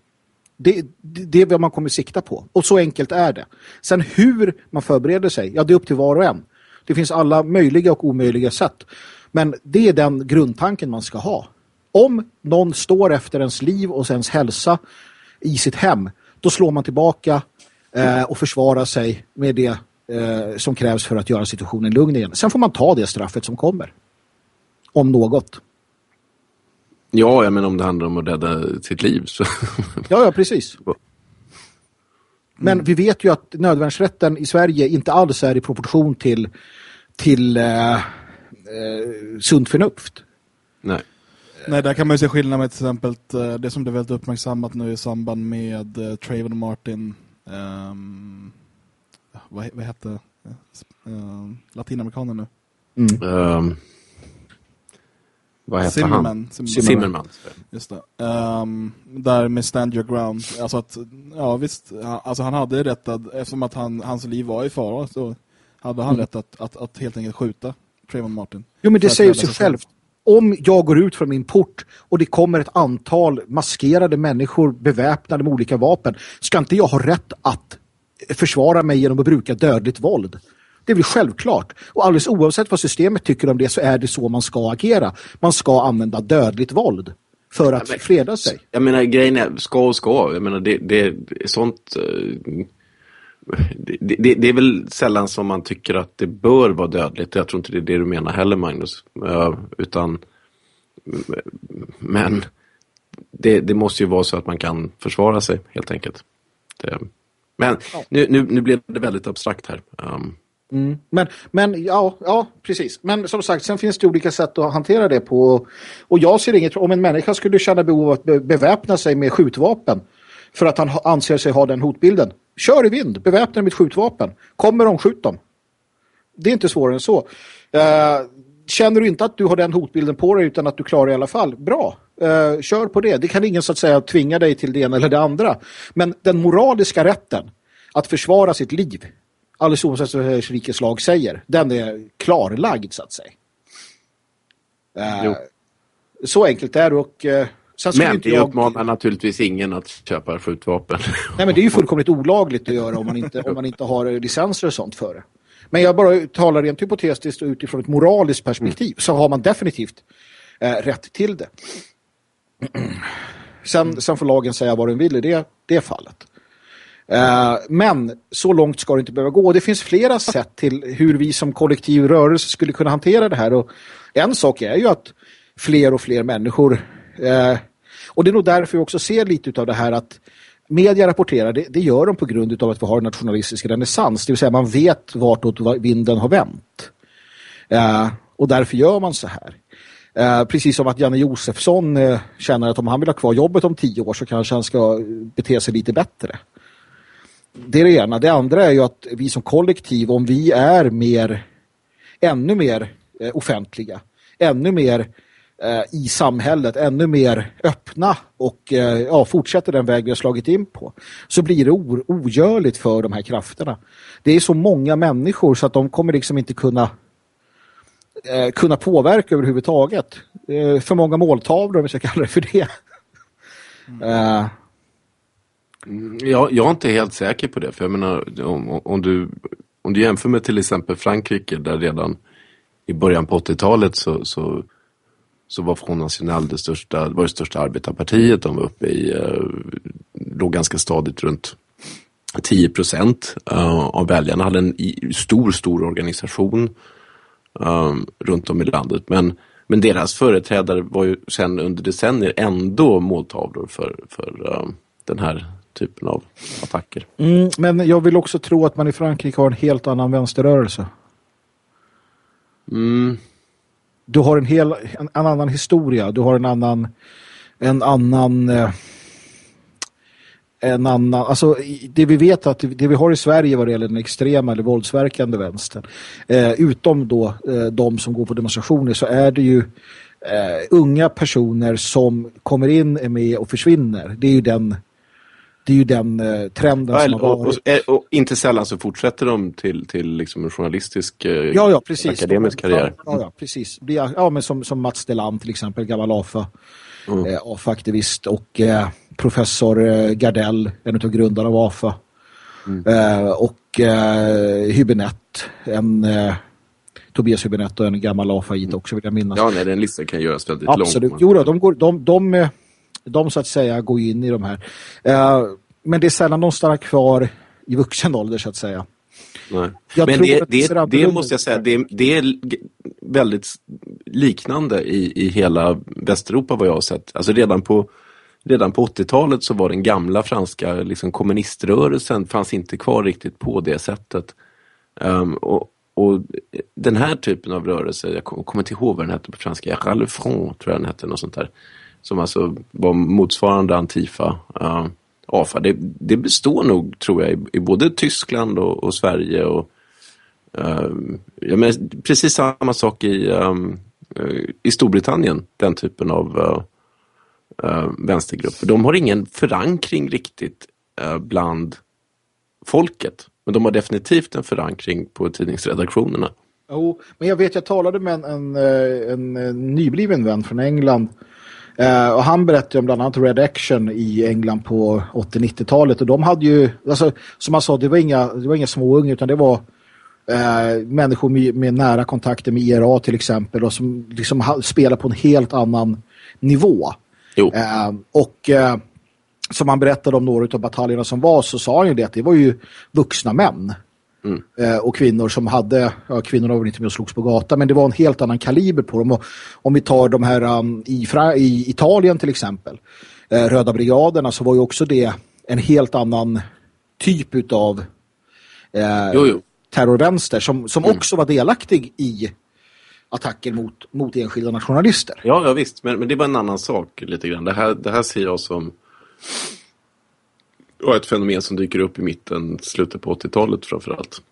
Det, det, är vad man kommer sikta på. Och så enkelt är det. Sen hur man förbereder sig, ja det är upp till var och en. Det finns alla möjliga och omöjliga sätt. Men det är den grundtanken man ska ha. Om någon står efter ens liv och ens hälsa i sitt hem, då slår man tillbaka eh, och försvarar sig med det eh, som krävs för att göra situationen lugn igen. Sen får man ta det straffet som kommer. Om något. Ja, jag menar om det handlar om att rädda sitt liv. Så. Ja, ja, precis. Men mm. vi vet ju att nödvärnsrätten i Sverige inte alls är i proportion till, till eh, eh, sunt förnuft. Nej. Nej, där kan man ju se skillnad med till exempel eh, det som blev väldigt uppmärksammat nu i samband med uh, Trayvon Martin. Um, vad, vad hette uh, latinamerikanen nu? Mm. Um, vad heter Zimmerman. han? Zimmerman. Zimmerman. Just det. Um, där med Stand Your Ground. Alltså att, ja visst, alltså han hade rätt att, eftersom att han, hans liv var i fara så hade han mm. rätt att, att, att helt enkelt skjuta Trayvon Martin. Jo men det säger sig självt. Om jag går ut från min port och det kommer ett antal maskerade människor beväpnade med olika vapen ska inte jag ha rätt att försvara mig genom att bruka dödligt våld? Det är väl självklart. Och alldeles oavsett vad systemet tycker om det så är det så man ska agera. Man ska använda dödligt våld för att men, freda sig. Jag menar, grejen är, ska och ska. Jag menar, det, det är sånt... Uh, det, det, det, är väl sällan som man tycker att det bör vara dödligt. Jag tror inte det är det du menar heller, Magnus. Uh, utan... Men det, det, måste ju vara så att man kan försvara sig, helt enkelt. men ja. nu, nu, nu blev det väldigt abstrakt här. Um, Mm. Men, men ja, ja, precis. Men som sagt, sen finns det olika sätt att hantera det på. Och jag ser inget, om en människa skulle känna behov av att beväpna sig med skjutvapen för att han anser sig ha den hotbilden. Kör i vind, beväpna med skjutvapen. Kommer de, skjut dem. Det är inte svårare än så. Uh, känner du inte att du har den hotbilden på dig utan att du klarar det i alla fall, bra. Uh, kör på det. Det kan ingen så att säga tvinga dig till det ena eller det andra. Men den moraliska rätten att försvara sitt liv alldeles oavsett vad rikets lag säger. Den är klarlagd så att säga. Uh, så enkelt är det och uh, sen Men det jag... uppmanar naturligtvis ingen att köpa skjutvapen. Nej men det är ju fullkomligt olagligt att göra om man inte, om man inte har licenser och sånt för det. Men jag bara talar rent hypotetiskt och utifrån ett moraliskt perspektiv mm. så har man definitivt uh, rätt till det. sen, sen får lagen säga vad den vill i det, det fallet. Eh, men så långt ska det inte behöva gå. Det finns flera sätt till hur vi som kollektiv rörelse skulle kunna hantera det här. Och en sak är ju att fler och fler människor eh, och det är nog därför vi också ser lite av det här att media rapporterar, det, det, gör de på grund av att vi har en nationalistisk renässans. Det vill säga man vet vartåt vinden har vänt. Eh, och därför gör man så här. Eh, precis som att Janne Josefsson eh, känner att om han vill ha kvar jobbet om tio år så kanske han ska eh, bete sig lite bättre det är det ena. Det andra är ju att vi som kollektiv, om vi är mer, ännu mer eh, offentliga, ännu mer eh, i samhället, ännu mer öppna och eh, ja, fortsätter den väg vi har slagit in på, så blir det ogörligt för de här krafterna. Det är så många människor så att de kommer liksom inte kunna eh, kunna påverka överhuvudtaget. Eh, för många måltavlor, om vi ska kalla det för det. Mm. Mm, jag, jag är inte helt säker på det. För jag menar, om, om, du, om du jämför med till exempel Frankrike där redan i början på 80-talet så, så, så var Front National det största, var det största arbetarpartiet. De var uppe i, eh, låg ganska stadigt runt 10 procent eh, av väljarna. hade en stor, stor organisation um, runt om i landet. Men, men deras företrädare var ju sen under decennier ändå måltavlor för, för um, den här typen av attacker. Mm, men jag vill också tro att man i Frankrike har en helt annan vänsterrörelse. Mm. Du har en, hel, en, en, annan historia. Du har en annan en annan eh, en annan, alltså det vi vet att det vi har i Sverige vad det gäller den extrema eller våldsverkande vänstern eh, utom då eh, de som går på demonstrationer så är det ju eh, unga personer som kommer in, är med och försvinner. Det är ju den det är ju den eh, trenden ja, som har varit. Och, och, och, inte sällan så fortsätter de till, till liksom en journalistisk eh, ja, ja, precis. akademisk karriär. Ja, ja, precis. Ja, men som, som Mats Delam till exempel, gammal AFA, mm. eh, AFA-aktivist och eh, professor eh, Gardell, en av grundarna av AFA. Mm. Eh, och eh, Hübinette, en eh, Tobias Hübinette och en gammal AFA-it också vill jag minnas. Ja, nej, den listan kan göras väldigt Absolut. lång. Absolut. Jo då, de, går, de, de, de så att säga går in i de här. Uh, men det är sällan de stannar kvar i vuxen ålder så att säga. Nej. Jag men det, det, det måste jag säga, det, det, är väldigt liknande i, i hela Västeuropa vad jag har sett. Alltså redan på, redan på 80-talet så var den gamla franska liksom, kommuniströrelsen fanns inte kvar riktigt på det sättet. Um, och, och den här typen av rörelse, jag kommer inte ihåg vad den hette på franska, Rally Front tror jag den hette, något sånt där. Som alltså var motsvarande Antifa. Eh, uh, AFA. Det, det, består nog, tror jag, i, i både Tyskland och, och Sverige. Och, eh, uh, ja, men precis samma sak i, um, i Storbritannien, den typen av uh, uh, vänstergrupper. De har ingen förankring riktigt bland folket. Men de har definitivt en förankring på tidningsredaktionerna. Jo, men jag vet, jag talade med en, en, en, en nybliven vän från England Uh, och han berättade om bland annat Red Action i England på 80-90-talet och de hade ju, alltså, som han sa, det var inga, det var inga småunga utan det var uh, människor med, med, nära kontakter med IRA till exempel och som liksom spelar på en helt annan nivå. Uh, och som han berättade om några av bataljerna som var så sa han ju det att det var ju vuxna män. Mm. Eh, och kvinnor som hade, ja, kvinnorna var inte med och slogs på gatan men det var en helt annan kaliber på dem och om vi tar de här um, i, i, Italien till exempel eh, Röda brigaderna så var ju också det en helt annan typ av eh, jo, jo. terrorvänster som, som mm. också var delaktig i attacker mot, mot enskilda nationalister. Ja, ja visst, men, men det var en annan sak lite grann. Det här, det här ser jag som och ett fenomen som dyker upp i mitten, slutet på 80-talet framförallt.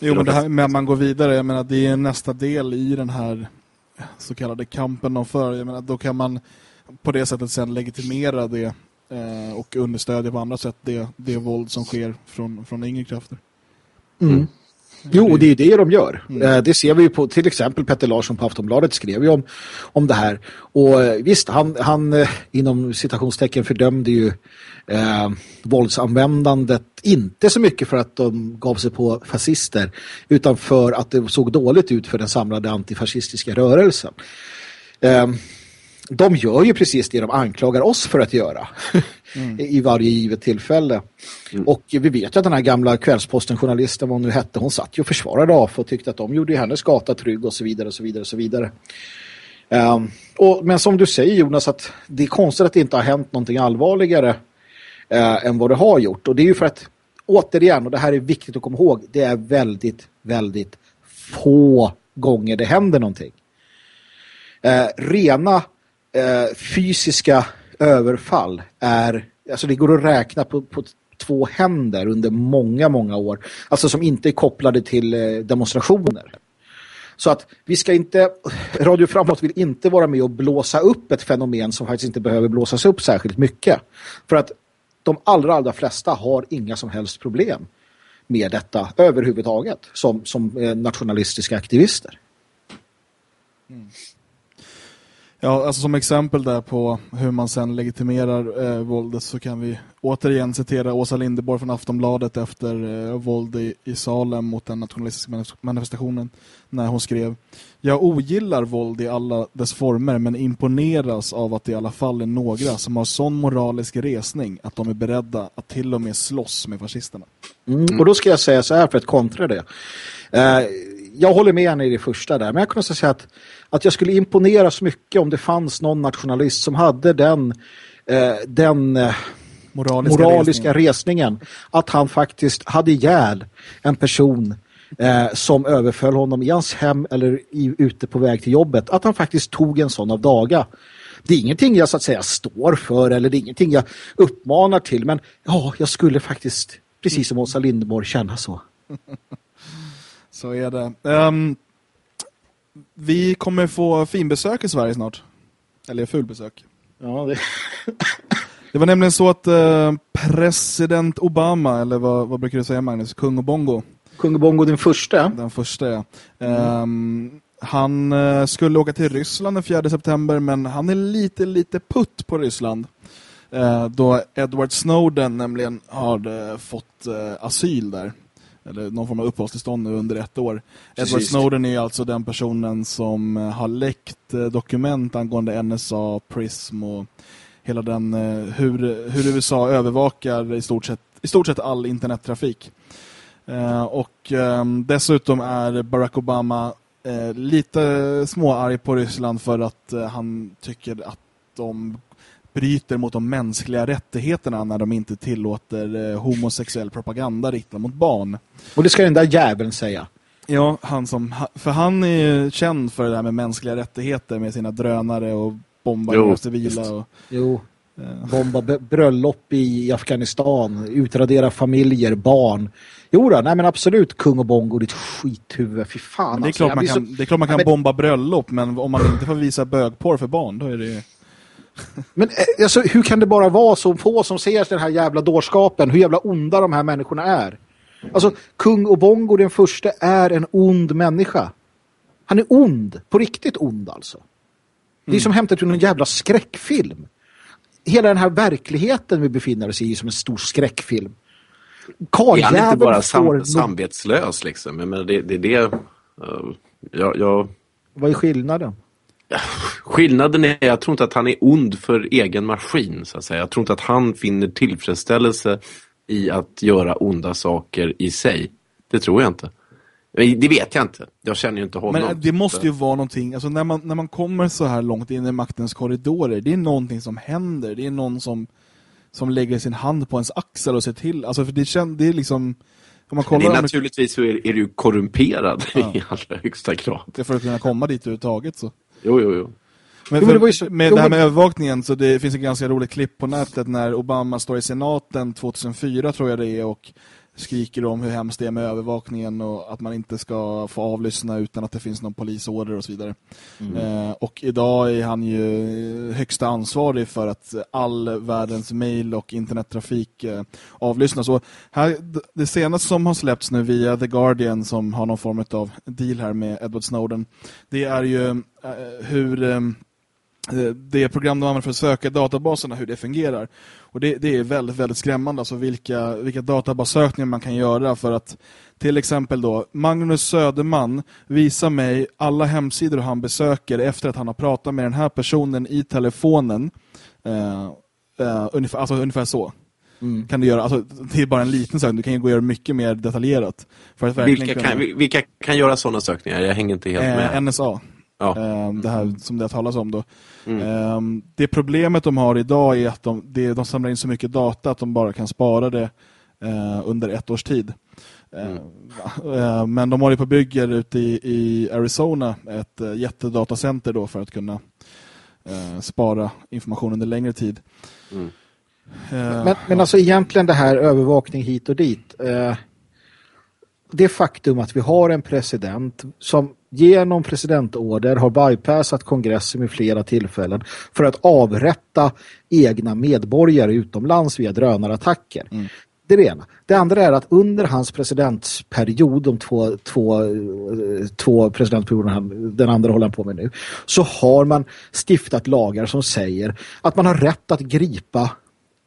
Jo, men det här med att man går vidare, jag menar, det är nästa del i den här så kallade kampen de för. Jag menar, då kan man på det sättet sen legitimera det eh, och understödja på andra sätt det, det våld som sker från, från yngre krafter. Mm. Jo, det är det de gör. Mm. Eh, det ser vi ju på, till exempel Petter Larsson på Aftonbladet skrev ju om, om det här. Och eh, visst, han, han eh, inom citationstecken fördömde ju eh, våldsanvändandet inte så mycket för att de gav sig på fascister utan för att det såg dåligt ut för den samlade antifascistiska rörelsen. Eh, de gör ju precis det de anklagar oss för att göra mm. i varje givet tillfälle. Mm. Och vi vet ju att den här gamla kvällsposten-journalisten, vad hon nu hette, hon satt ju och försvarade AF och tyckte att de gjorde hennes gata trygg och så vidare och så vidare och så vidare. Um, och, men som du säger Jonas, att det är konstigt att det inte har hänt någonting allvarligare uh, än vad det har gjort. Och det är ju för att, återigen, och det här är viktigt att komma ihåg, det är väldigt, väldigt få gånger det händer någonting. Uh, rena eh, fysiska överfall är, alltså det går att räkna på, på två händer under många, många år. Alltså som inte är kopplade till eh, demonstrationer. Så att vi ska inte, Radio Framåt vill inte vara med och blåsa upp ett fenomen som faktiskt inte behöver blåsas upp särskilt mycket. För att de allra, allra flesta har inga som helst problem med detta överhuvudtaget som, som eh, nationalistiska aktivister. Mm. Ja, alltså som exempel där på hur man sen legitimerar eh, våldet så kan vi återigen citera Åsa Lindeborg från Aftonbladet efter eh, våld i, i Salem mot den nationalistiska manifestationen när hon skrev Jag ogillar våld i alla dess former men imponeras av att det i alla fall är några som har sån moralisk resning att de är beredda att till och med slåss med fascisterna. Mm, och då ska jag säga så här för att kontra det. Eh, jag håller med henne i det första där men jag kan säga att att jag skulle imponeras mycket om det fanns någon nationalist som hade den, eh, den eh, moraliska, moraliska resningen. resningen. Att han faktiskt hade ihjäl en person eh, som överföll honom i hans hem eller i, ute på väg till jobbet. Att han faktiskt tog en sån av daga. Det är ingenting jag så att säga står för eller det är ingenting jag uppmanar till. Men ja, jag skulle faktiskt, precis som Åsa Lindeborg, känna så. så är det. Um, vi kommer få finbesök i Sverige snart. Eller fulbesök. Ja, det... det var nämligen så att eh, president Obama, eller vad, vad brukar du säga Magnus? Kung och Bongo. Kung och Bongo den första. Den första, ja. Mm. Um, han uh, skulle åka till Ryssland den 4 september men han är lite, lite putt på Ryssland. Uh, då Edward Snowden nämligen har uh, fått asyl där eller någon form av uppehållstillstånd nu under ett år. Precis. Edward Snowden är alltså den personen som eh, har läckt eh, dokument angående NSA, PRISM och hela den eh, hur, hur USA övervakar i stort sett, i stort sett all internettrafik. och dessutom är Barack Obama lite småarg på Ryssland för att han tycker att de bryter mot de mänskliga rättigheterna när de inte tillåter eh, homosexuell propaganda riktad mot barn. Och det ska den där jäveln säga. Ja, han som, för han är känd för det här med mänskliga rättigheter med sina drönare och bombar Jo, civila. Och, Jo, eh, bomba bröllop i Afghanistan, utradera familjer, barn. Jo då, nej men absolut kung och bongo, ditt skithuvud, fy fan. men det, är alltså. klart man kan, så- det är klart man kan Ja, men- bomba bröllop, men om man inte får visa bögporr för barn, då är det... Men eh, alltså, hur kan det bara vara så få som ser den här jävla dårskapen, hur jävla onda de här människorna är? Alltså, kung och bongo den första är en ond människa. Han är ond, på riktigt ond alltså. Det är som hämtat ur någon jävla skräckfilm. Hela den här verkligheten vi befinner oss i är som en stor skräckfilm. Är han inte Karljäveln bara sam samvetslös liksom? Menar, det, det är det... Uh, jag, jag, Vad är skillnaden? Skillnaden är, jag tror inte att han är ond för egen maskin, så att säga. Jag tror inte att han finner tillfredsställelse i att göra onda saker i sig. Det tror jag inte. Det vet jag inte. Jag känner ju inte honom. Men det måste ju vara någonting, alltså när man, när man kommer så här långt in i maktens korridorer, det är någonting som händer, det är någon som, som lägger sin hand på ens axel och ser till, alltså för det, känns, det är liksom, om man kollar det är om naturligtvis så är, är du korrumperad Ja. i allra högsta grad. det för att kunna komma dit överhuvudtaget så. Jo, jo, jo. Men, Jo, men det ju så- med jo, det här men- med övervakningen så det finns ett ganska roligt klipp på nätet när Obama står i senaten 2004 tror jag det är och skriker om hur hemskt det är med övervakningen och att man inte ska få avlyssna utan att det finns någon polisorder och så vidare. Eh, och idag är han ju högsta ansvarig för att all världens mail och internettrafik eh, avlyssnas. Och här, det senaste som har släppts nu via The Guardian som har någon form av deal här med Edward Snowden, det är ju eh, hur eh, det program de använder för att söka databaserna, hur det fungerar. Och det, det är väldigt, väldigt skrämmande, alltså vilka, vilka databasökningar man kan göra för att till exempel då, Magnus Söderman visar mig alla hemsidor han besöker efter att han har pratat med den här personen i telefonen. Eh, eh, ungefär, alltså ungefär så. Kan du göra, alltså, det är bara en liten sak, du kan ju gå och göra mycket mer detaljerat. För att Vilka kunna- kan, vilka kan göra sådana sökningar? Jag hänger inte helt med. Eh, NSA. Ja. Eh, det här som det har talats om då. Eh, det problemet de har idag är att de, det, de samlar in så mycket data att de bara kan spara det eh, under ett års tid. Eh, eh, men de håller på och bygger ute i, i Arizona ett eh, jättedatacenter då för att kunna eh, spara information under längre tid. Mm. Eh, Men, men alltså egentligen det här övervakning hit och dit. Eh, det faktum att vi har en president som genom presidentorder har bypassat kongressen vid flera tillfällen för att avrätta egna medborgare utomlands via drönarattacker. Det är det ena. Det andra är att under hans presidentsperiod, de två, två, eh, två presidentperioderna den andra håller han på med nu, så har man stiftat lagar som säger att man har rätt att gripa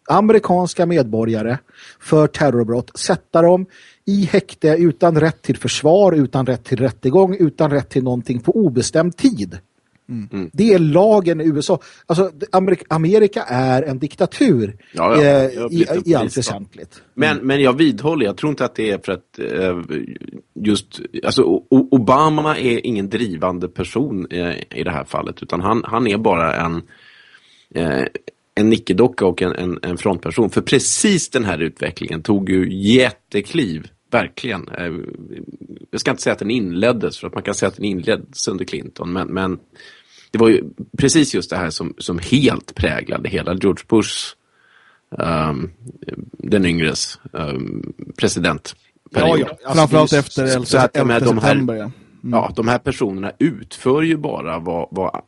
amerikanska medborgare för terrorbrott, sätta dem i häkte utan rätt till försvar, utan rätt till rättegång, utan rätt till någonting på obestämd tid. Det är lagen i USA. Alltså, Amerika, är en diktatur Ja, ja. eh, i, i allt väsentligt. Men, men jag vidhåller, jag tror inte att det är för att eh, just, alltså Obama är ingen drivande person eh, i det här fallet utan han, han är bara en en nickedocka och en, en, en frontperson. För precis den här utvecklingen tog ju jättekliv, verkligen. Eh, Jag ska inte säga att den inleddes, för att man kan säga att den inleddes under Clinton, men, men det var ju precis just det här som, som helt präglade hela George Bushs um, den yngres um, president. Ja, ja. Alltså, Framförallt är- efter så 11 att de här- de här- september. Ja. Ja, de här personerna utför ju bara vad, vad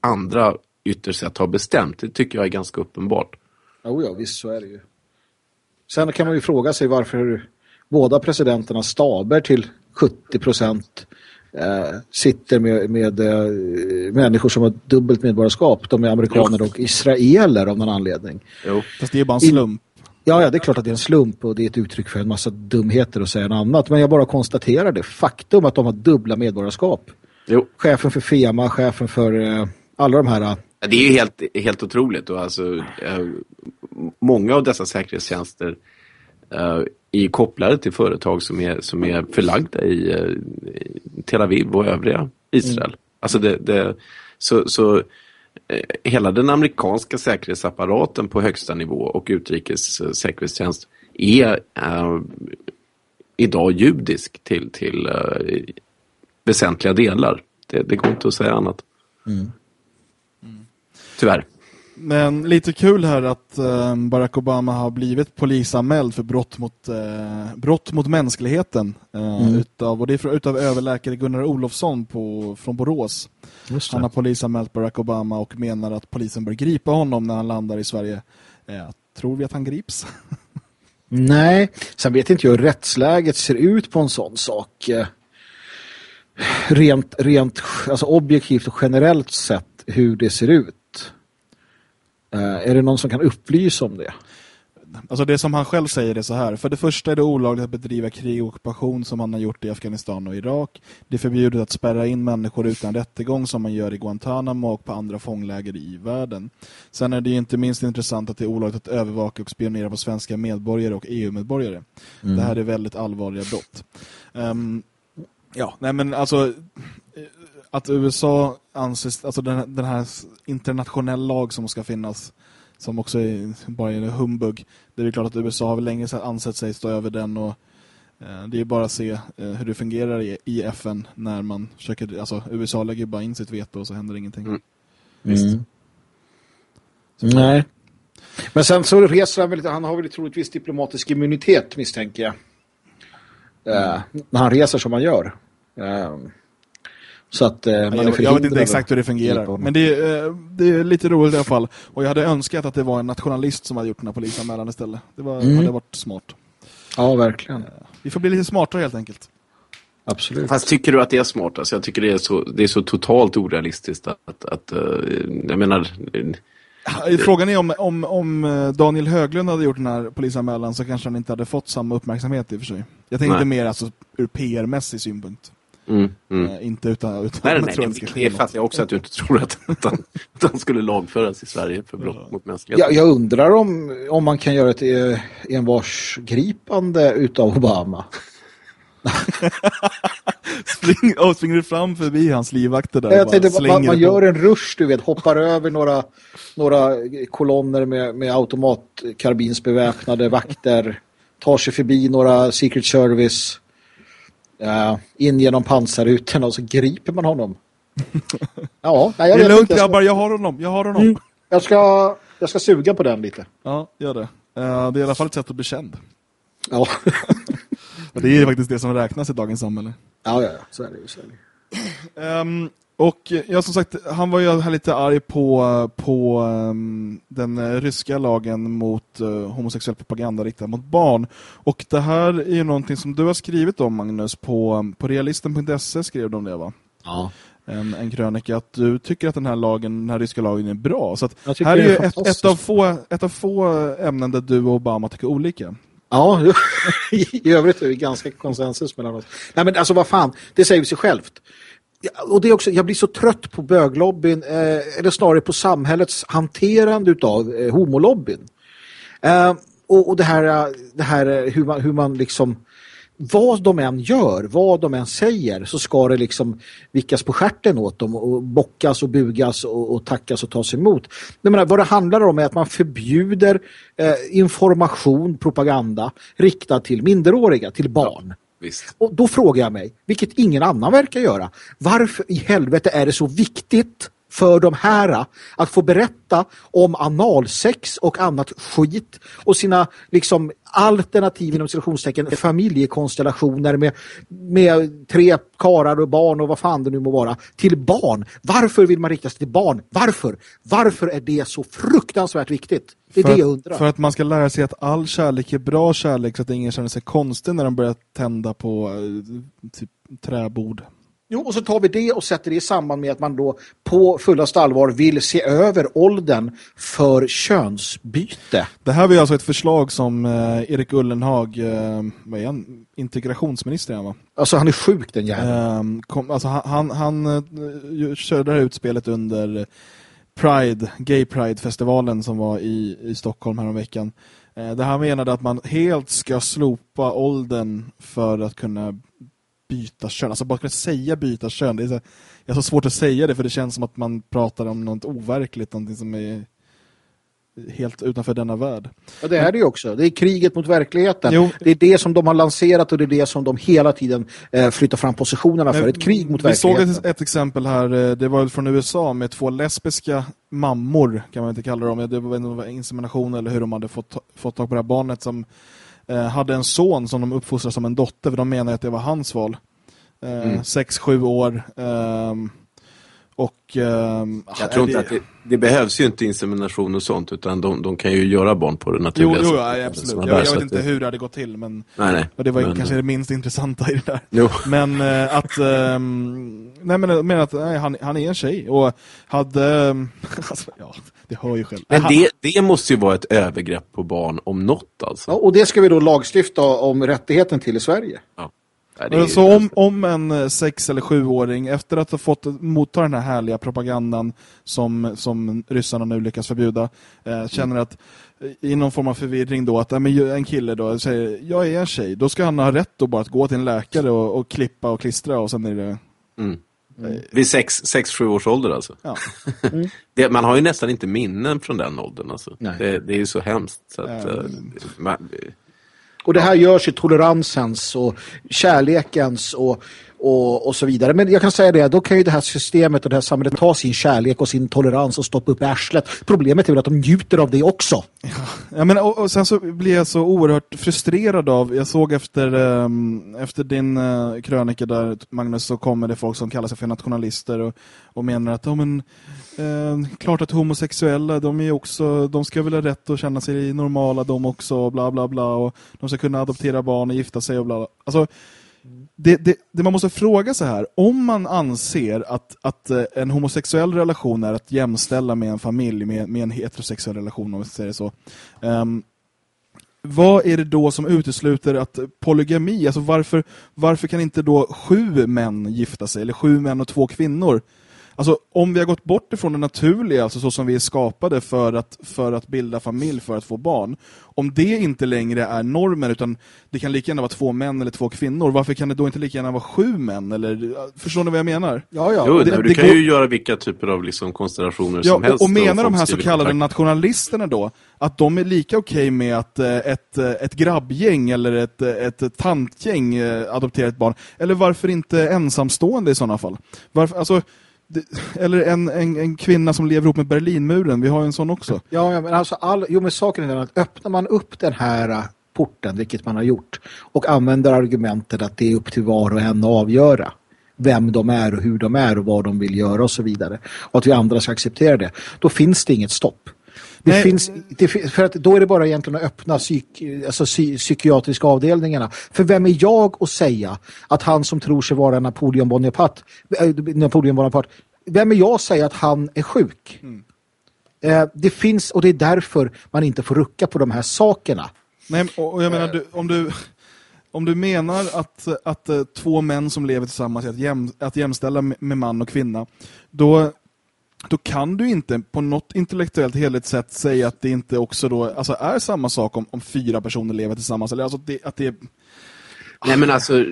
andra ytterst sett har bestämt. Det tycker jag är ganska uppenbart. Jo, ja, visst så är det ju. Sen kan man ju fråga sig varför båda presidenterna staber till 70 procent eh, sitter med, med eh, människor som har dubbelt medborgarskap. De är amerikaner och israeler av någon anledning. Jo. Fast det är bara en slump. Ja, ja, det är klart att det är en slump och det är ett uttryck för en massa dumheter att säga något annat. Men jag bara konstaterar det faktum att de har dubbla medborgarskap. jo. Chefen för FEMA, chefen för eh, alla de här... eh, Det är ju helt, helt otroligt. Och alltså, eh, många av dessa säkerhetstjänster eh, är kopplade till företag som är, som är förlagda i, eh, i Tel Aviv och övriga Israel. Alltså det, det, så, så eh, hela den amerikanska säkerhetsapparaten på högsta nivå och utrikes eh, säkerhetstjänst är eh, idag judisk till, till eh, väsentliga delar. Det, det, går inte att säga annat. Mm. Tyvärr. Men lite kul här att eh, Barack Obama har blivit polisanmäld för brott mot, eh, brott mot mänskligheten. Eh, mm. utav, och det är för, utav överläkare Gunnar Olofsson på, från Borås. Han har polisanmält Barack Obama och menar att polisen bör gripa honom när han landar i Sverige. Eh, tror vi att han grips? Nej, sen vet inte jag hur rättsläget ser ut på en sån sak. Eh, rent, rent alltså objektivt och generellt sett hur det ser ut. Uh, är det någon som kan upplysa om det? Alltså det som han själv säger är så här. För det första är det olagligt att bedriva krig och ockupation som han har gjort i Afghanistan och Irak. Det är förbjudet att spärra in människor utan rättegång som man gör i Guantanamo och på andra fångläger i världen. Sen är det inte minst intressant att det är olagligt att övervaka och spionera på svenska medborgare och EU-medborgare. Mm. Det här är väldigt allvarliga brott. Um, ja, nej men alltså att USA anses, alltså den, den här internationell lag som ska finnas som också är bara en humbug. Det är klart att USA har väl länge ansett sig stå över den och eh, det är bara att se eh, hur det fungerar i, i, FN när man försöker, alltså USA lägger bara in sitt veto och så händer ingenting. Mm. Visst. Mm. Nej. Men sen så reser han väl, han har väl troligtvis diplomatisk immunitet misstänker jag. Mm. Uh, när han reser som han gör. Så att, eh, man jag, jag vet inte exakt hur det fungerar. Men det är, eh, det är lite roligt i alla fall. Och jag hade önskat att det var en nationalist som hade gjort den här polisanmälan istället. Det var, mm. hade varit smart. Ja, verkligen. Eh, vi får bli lite smartare helt enkelt. Absolut. Fast tycker du att det är smart? Alltså, jag tycker det är så, det är så totalt orealistiskt att, att, att jag menar... Frågan är om, om, om Daniel Höglund hade gjort den här polisanmälan så kanske han inte hade fått samma uppmärksamhet i och för sig. Jag tänkte Nej. mer alltså, ur PR-mässig synpunkt. Mm, mm. Uh, inte utan, utan nej, nej, nej, det fattar jag också att du inte tror att, att, han, att han skulle lagföras i Sverige för brott ja. mot mänskligheten. Jag, jag undrar om, om man kan göra ett eh, envarsgripande utav Obama. Spring, oh, springer du fram förbi hans livvakter där? Jag tänkte, man, man gör en rush, du vet, hoppar över några, några kolonner med, med automatkarbinsbeväpnade vakter, tar sig förbi några Secret Service Uh, in genom pansarrutorna och så griper man honom. ja, nej, jag det är lugnt inte. grabbar, jag har honom. Jag har honom. Mm. Jag, ska, jag ska suga på den lite. Ja, gör det. Uh, det är i alla fall ett sätt att bli känd. Ja. det är faktiskt det som räknas i dagens samhälle. Ja, ja, ja. Så är det ju. Um, och ja, som sagt, han var ju lite arg på, på um, den ryska lagen mot uh, homosexuell propaganda riktad mot barn. Och det här är ju någonting som du har skrivit om, Magnus, på, på realisten.se skrev du om det, va? Ja. En, en krönika att du tycker att den här lagen, den här ryska lagen är bra. Så att här är ju ett, ett, av få, ett av få ämnen där du och Obama tycker olika. Ja, i övrigt är det ganska konsensus mellan oss. Nej men alltså vad fan, det säger sig självt och det är också, jag blir så trött på böglobbyn eh, eller snarare på samhällets hanterande av eh, homolobbyn. Eh, och, och det här, eh, det här eh, hur, man, hur man liksom vad de än gör, vad de än säger så ska det liksom vickas på skärten åt dem och bockas och bugas och, och tackas och tas emot. Jag menar, vad det handlar om är att man förbjuder eh, information, propaganda riktad till minderåriga, till barn. Visst. Och då frågar jag mig, vilket ingen annan verkar göra, varför i helvete är det så viktigt för de här att få berätta om analsex och annat skit och sina liksom alternativ inom situationstecken familjekonstellationer med, med tre karar och barn och vad fan det nu må vara till barn. Varför vill man rikta sig till barn? Varför? Varför är det så fruktansvärt viktigt? Det är för det jag undrar. För att man ska lära sig att all kärlek är bra kärlek så att ingen känner sig konstig när de börjar tända på eh, typ, träbord. Jo, och så tar vi det och sätter det i samband med att man då på fullaste allvar vill se över åldern för könsbyte. Det här var alltså ett förslag som eh, Erik Ullenhag, eh, vad är han? integrationsminister va? Alltså han är sjuk den jäveln. Eh, kom, alltså han, han, han uh, körde det här utspelet under Pride, Gay Pride-festivalen som var i, i Stockholm här om veckan. Eh, det här menade att man helt ska slopa åldern för att kunna byta kön. Alltså bara kunna säga byta kön. Det är så, jag har så svårt att säga det för det känns som att man pratar om något overkligt, någonting som är helt utanför denna värld. Ja, det är det ju också. Det är kriget mot verkligheten. Jo. Det är det som de har lanserat och det är det som de hela tiden eh, flyttar fram positionerna för. Ett krig mot vi verkligheten. Vi såg ett, exempel här, eh, det var från USA med två lesbiska mammor, kan man inte kalla dem. Det var en insemination eller hur de hade fått, fått tag på det här barnet som hade en son som de uppfostrade som en dotter, för de menar att det var hans val. Eh, mm. Sex, sju år. Eh, och, um, jag tror inte det... att det, det, behövs ju inte insemination och sånt utan de, de kan ju göra barn på det naturliga Jo, jo ja, absolut. Jag, jag vet inte hur det hade gått till men nej, nej. Och det var men, kanske det minst intressanta i det där. Jo. Men uh, att um, nej men, men att nej, han, han är en tjej och hade um, alltså, ja, det hör ju själv. Men det, det måste ju vara ett övergrepp på barn om något alltså. Ja, och det ska vi då lagstifta om rättigheten till i Sverige. Ja. Nej, så om, om en eh, sex- eller sjuåring efter att ha fått motta den här härliga propagandan som, som ryssarna nu lyckas förbjuda eh, känner att eh, i någon form av förvirring då att äh, en kille då säger jag är en tjej, då ska han ha rätt då bara att gå till en läkare och, och klippa och klistra och sen är det... Mm. Mm. Vid 6-7 års ålder alltså. Ja. Mm. det, man har ju nästan inte minnen från den åldern alltså. Det, det, är ju så hemskt. Så att, mm. man, och det här görs i toleransens och kärlekens och, och, och så vidare. Men jag kan säga det, då kan ju det här systemet och det här samhället ta sin kärlek och sin tolerans och stoppa upp i arslet. Problemet är väl att de njuter av det också. Ja, ja men och, och sen så blir jag så oerhört frustrerad av, jag såg efter, um, efter din uh, krönika där Magnus så kommer det folk som kallar sig för nationalister och, och menar att oh, men, uh, klart att homosexuella de är också, de ska väl ha rätt att känna sig normala de också bla bla bla och de ska kunna adoptera barn och gifta sig och bla bla. Alltså det, det, det, man måste fråga sig här, om man anser att, att eh, en homosexuell relation är att jämställa med en familj, med, med en heterosexuell relation om vi säger så. Um, vad är det då som utesluter att polygami, alltså varför, varför kan inte då sju män gifta sig, eller sju män och två kvinnor? Alltså om vi har gått bort ifrån det naturliga, alltså så som vi är skapade för att, för att bilda familj, för att få barn. Om det inte längre är normen utan det kan lika gärna vara två män eller två kvinnor, varför kan det då inte lika gärna vara sju män? Eller, förstår ni vad jag menar? Ja, ja. Jo, det, du det kan går... ju göra vilka typer av liksom konstellationer ja, som helst. Och, och menar de här så kallade nationalisterna då att de är lika okej okay med att eh, ett, eh, ett grabbgäng eller ett, eh, ett tantgäng adopterar ett barn? Eller varför inte ensamstående i sådana fall? Varför, alltså eller en, en, en, kvinna som lever ihop med Berlinmuren. Vi har ju en sån också. Ja, ja men alltså all, jo, men saken är den att öppnar man upp den här äh, porten, vilket man har gjort, och använder argumentet att det är upp till var och en att avgöra vem de är och hur de är och vad de vill göra och så vidare. Och att vi andra ska acceptera det. Då finns det inget stopp. Det Nej. finns, det, för att då är det bara egentligen att öppna psyk, alltså psy, psykiatriska avdelningarna. För vem är jag att säga att han som tror sig vara Napoleon Bonaparte, äh, Napoleon Bonaparte vem är jag att säga att han är sjuk? Mm. Eh, det finns, och det är därför man inte får rucka på de här sakerna. Nej, och jag menar, du, om du om du menar att, att, att eh, två män som lever tillsammans är att, jäm, att jämställa med man och kvinna, då då kan du inte på något intellektuellt heligt sätt säga att det inte också då alltså är samma sak om, om fyra personer lever tillsammans. Eller alltså det, att det... Nej men alltså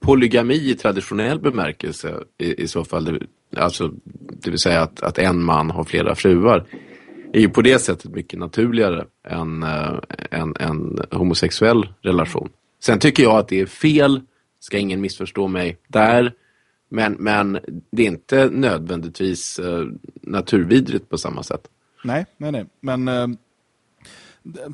polygami i traditionell bemärkelse i, i så fall, det, alltså det vill säga att, att en man har flera fruar är ju på det sättet mycket naturligare än eh, äh, en, en homosexuell relation. Sen tycker jag att det är fel, ska ingen missförstå mig där, men, men det är inte nödvändigtvis eh, naturvidrigt på samma sätt. Nej, nej, nej. Men eh,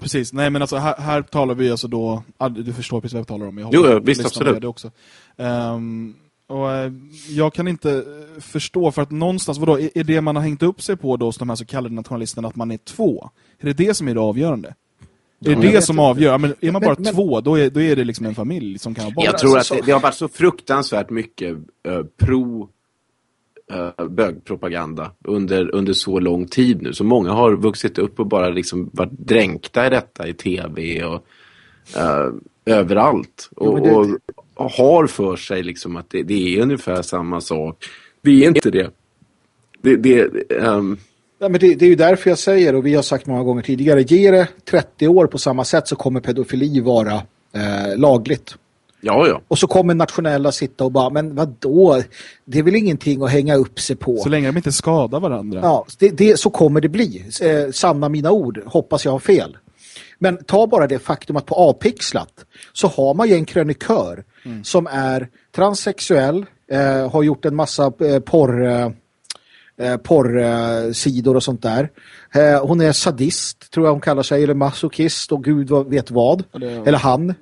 precis, nej men alltså här, här, talar vi alltså då, du förstår precis vad jag talar om. Jag jo, visst absolut. Det också. Um, och eh, jag kan inte eh, förstå för att någonstans, vadå, är, det man har hängt upp sig på då de här så kallade nationalisterna att man är två? Är det det som är det avgörande? Det är det som avgör. Men är man bara men, två, då är, då är det liksom en familj som kan ha barn. Jag tror att det, det har varit så fruktansvärt mycket uh, pro uh, bögpropaganda under, under så lång tid nu. Så många har vuxit upp och bara liksom varit dränkta i detta i tv och uh, överallt. Och, det... och, och, har för sig liksom att det, det, är ungefär samma sak. Det är inte det. Det, det um, Ja, men det, det, är ju därför jag säger, och vi har sagt många gånger tidigare, ge det 30 år på samma sätt så kommer pedofili vara eh, lagligt. Ja, ja. Och så kommer nationella sitta och bara, men vad då? Det är väl ingenting att hänga upp sig på. Så länge de inte skadar varandra. Ja, det, det, så kommer det bli. Eh, sanna mina ord, hoppas jag har fel. Men ta bara det faktum att på Apixlat så har man ju en krönikör mm. som är transsexuell, eh, har gjort en massa eh, porr, eh, porrsidor och sånt där. Eh, hon är sadist, tror jag hon kallar sig, eller masochist och gud vet vad. Eller han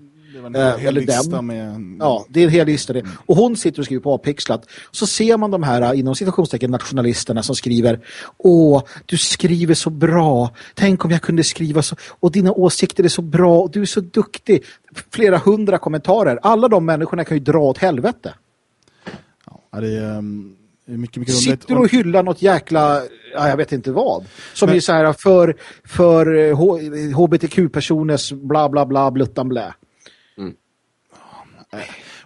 eh, eller den. Med... Ja, det är en hel lista det. Och hon sitter och skriver på avpixlat. Så ser man de här inom situationstecken nationalisterna som skriver Åh, du skriver så bra. Tänk om jag kunde skriva så. Och dina åsikter är så bra. Och du är så duktig. Flera hundra kommentarer. Alla de människorna kan ju dra åt helvete. Ja, det är... Um... Mycket, mycket Sitter och hyllar något jäkla, ja, jag vet inte vad. Som Men, är så här för, för hbtq-personers bla bla bla bluttan blä.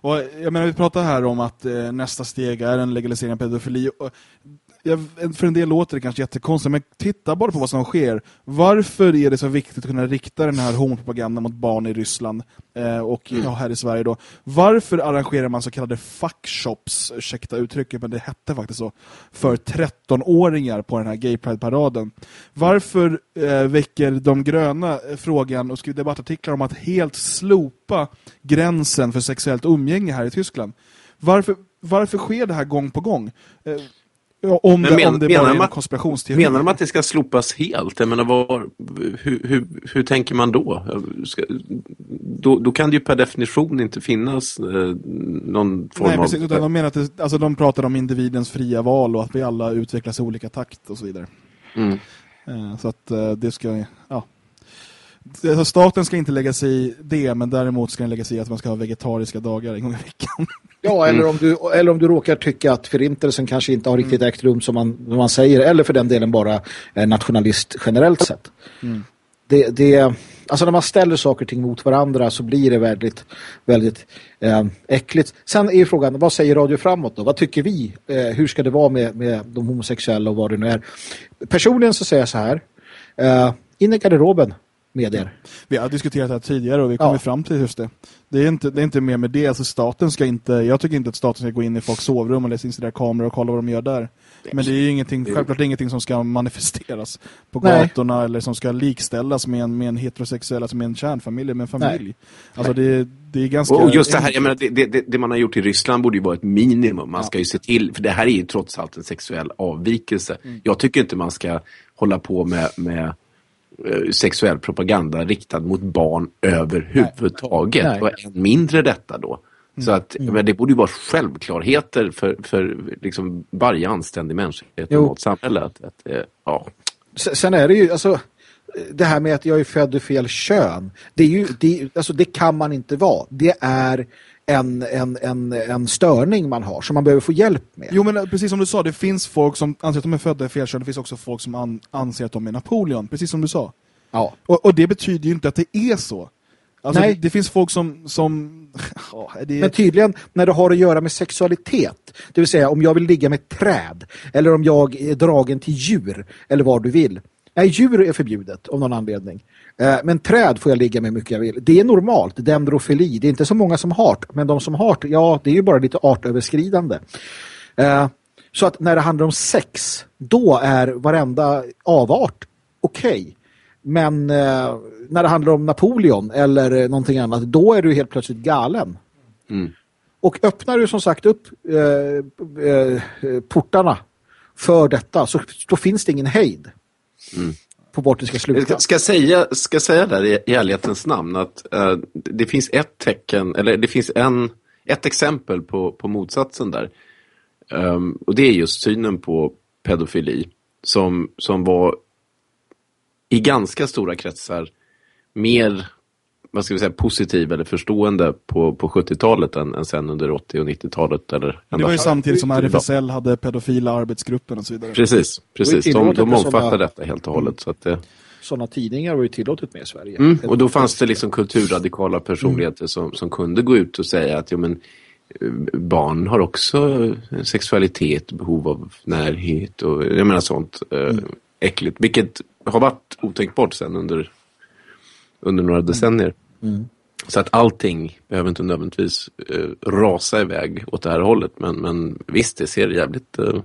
Och jag menar, vi pratar här om att eh, nästa steg är en legalisering av pedofili. Och, för en del låter det kanske jättekonstigt, men titta bara på vad som sker. Varför är det så viktigt att kunna rikta den här homopropagandan mot barn i Ryssland eh, och ja, här i Sverige då? Varför arrangerar man så kallade fuckshops, ursäkta uttrycket, men det hette faktiskt så, för 13-åringar på den här Gay Pride-paraden? Varför eh, väcker de gröna eh, frågan och skriver debattartiklar om att helt slopa gränsen för sexuellt umgänge här i Tyskland? Varför, varför sker det här gång på gång? Eh, om, det, men, om det bara är en konspirationsteori. Menar de att det ska slopas helt? Jag menar, var, hur, hur, hur tänker man då? Ska, då? Då kan det ju per definition inte finnas eh, någon form Nej, precis, av... Utan de, menar att det, alltså, de pratar om individens fria val och att vi alla utvecklas i olika takt och så vidare. Mm. Eh, så att eh, det ska... Ja. Alltså, staten ska inte lägga sig i det, men däremot ska den lägga sig i att man ska ha vegetariska dagar en gång i veckan. Ja, eller om, du, eller om du råkar tycka att förintelsen kanske inte har riktigt mm. ägt rum som man, som man säger, eller för den delen bara nationalist generellt sett. Mm. Det, det, alltså när man ställer saker och ting mot varandra så blir det väldigt, väldigt eh, äckligt. Sen är ju frågan, vad säger Radio Framåt då? Vad tycker vi? Eh, hur ska det vara med, med de homosexuella och vad det nu är? Personligen så säger jag så här, eh, in i garderoben med er. Vi har diskuterat det här tidigare och vi kommer ja. fram till just det. Det är, inte, det är inte mer med det. Alltså staten ska inte, jag tycker inte att staten ska gå in i folks sovrum och läsa in sina kameror och kolla vad de gör där. Men det är ju ingenting, självklart ingenting som ska manifesteras på Nej. gatorna eller som ska likställas med en, med en heterosexuell, alltså med en kärnfamilj, med en familj. Nej. Alltså det, det är ganska... Och just det här, jag menar, det, det, det, man har gjort i Ryssland borde ju vara ett minimum. Man ja. ska ju se till, för det här är ju trots allt en sexuell avvikelse. Mm. Jag tycker inte man ska hålla på med, med sexuell propaganda riktad mot barn överhuvudtaget. Nej. Och än mindre detta då. Mm. Så att, mm. men det borde ju vara självklarheter för, för liksom varje anständig människa i ett normalt samhälle. Att, att, eh, ja. Sen är det ju, alltså, det här med att jag är född i fel kön. Det, är ju, det, alltså, det kan man inte vara. Det är en, en, en, en störning man har som man behöver få hjälp med. Jo men precis som du sa, det finns folk som anser att de är födda i fel kön. Det finns också folk som an, anser att de är Napoleon, precis som du sa. Ja. Och, och det betyder ju inte att det är så. Alltså, Nej. Det, det, finns folk som... som det... Men tydligen när det har att göra med sexualitet, det vill säga om jag vill ligga med träd eller om jag är dragen till djur eller vad du vill. Nej, djur är förbjudet av någon anledning. Eh, men träd får jag ligga med mycket jag vill. Det är normalt, dendrofili. Det är inte så många som har det, men de som har det, ja, det är ju bara lite artöverskridande. Eh, så att när det handlar om sex, då är varenda avart okej. Okay. Men eh, när det handlar om Napoleon eller någonting annat, då är du helt plötsligt galen. Mm. Och öppnar du som sagt upp eh, portarna för detta så då finns det ingen hejd. Mm på vart det ska sluta. Ska, säga, ska säga där i, i ärlighetens namn att uh, det finns ett tecken, eller det finns en, ett exempel på, på motsatsen där. Um, och det är just synen på pedofili som, som var i ganska stora kretsar mer vad ska vi säga, positiv eller förstående på, på 70-talet än, än sen under 80- och 90-talet. Eller det var ju samtidigt som RFSL hade pedofila arbetsgruppen och så vidare. Precis, precis. De, de omfattar detta helt och hållet. Så att det... Sådana tidningar var ju tillåtet med i Sverige. Mm, och då fanns det liksom kulturradikala personligheter mm. som, som kunde gå ut och säga att jo, men, eh, barn har också sexualitet, behov av närhet och jag menar sånt eh, mm. äckligt. Vilket har varit otänkbart sen under, under några decennier. Mm. Så att allting behöver inte nödvändigtvis eh, rasa iväg åt det här hållet. Men, men visst, det ser jävligt eh,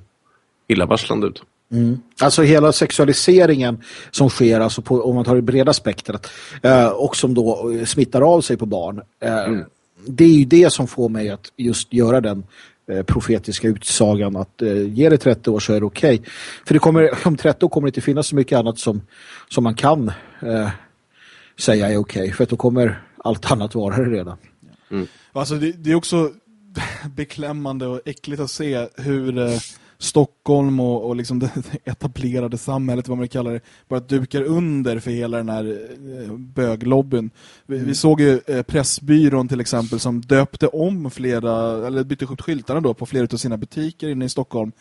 illavarslande ut. Mm. Alltså hela sexualiseringen som sker alltså på, om man tar det breda spektrat eh, och som då eh, smittar av sig på barn. Eh, mm. Det är ju det som får mig att just göra den eh, profetiska utsagan att eh, ge det 30 år så är det okej. Okay. För det kommer, om 30 år kommer det inte finnas så mycket annat som, som man kan eh, säga är okej. Okay, för att då kommer allt annat vara det redan. Mm. Alltså det, det, är också beklämmande och äckligt att se hur eh, Stockholm och, och liksom det etablerade samhället, vad man kallar det, bara dukar under för hela den här eh, böglobbyn. Vi, mm. vi såg ju eh, Pressbyrån till exempel som döpte om flera, eller bytte upp skyltarna då på flera av sina butiker inne i Stockholm.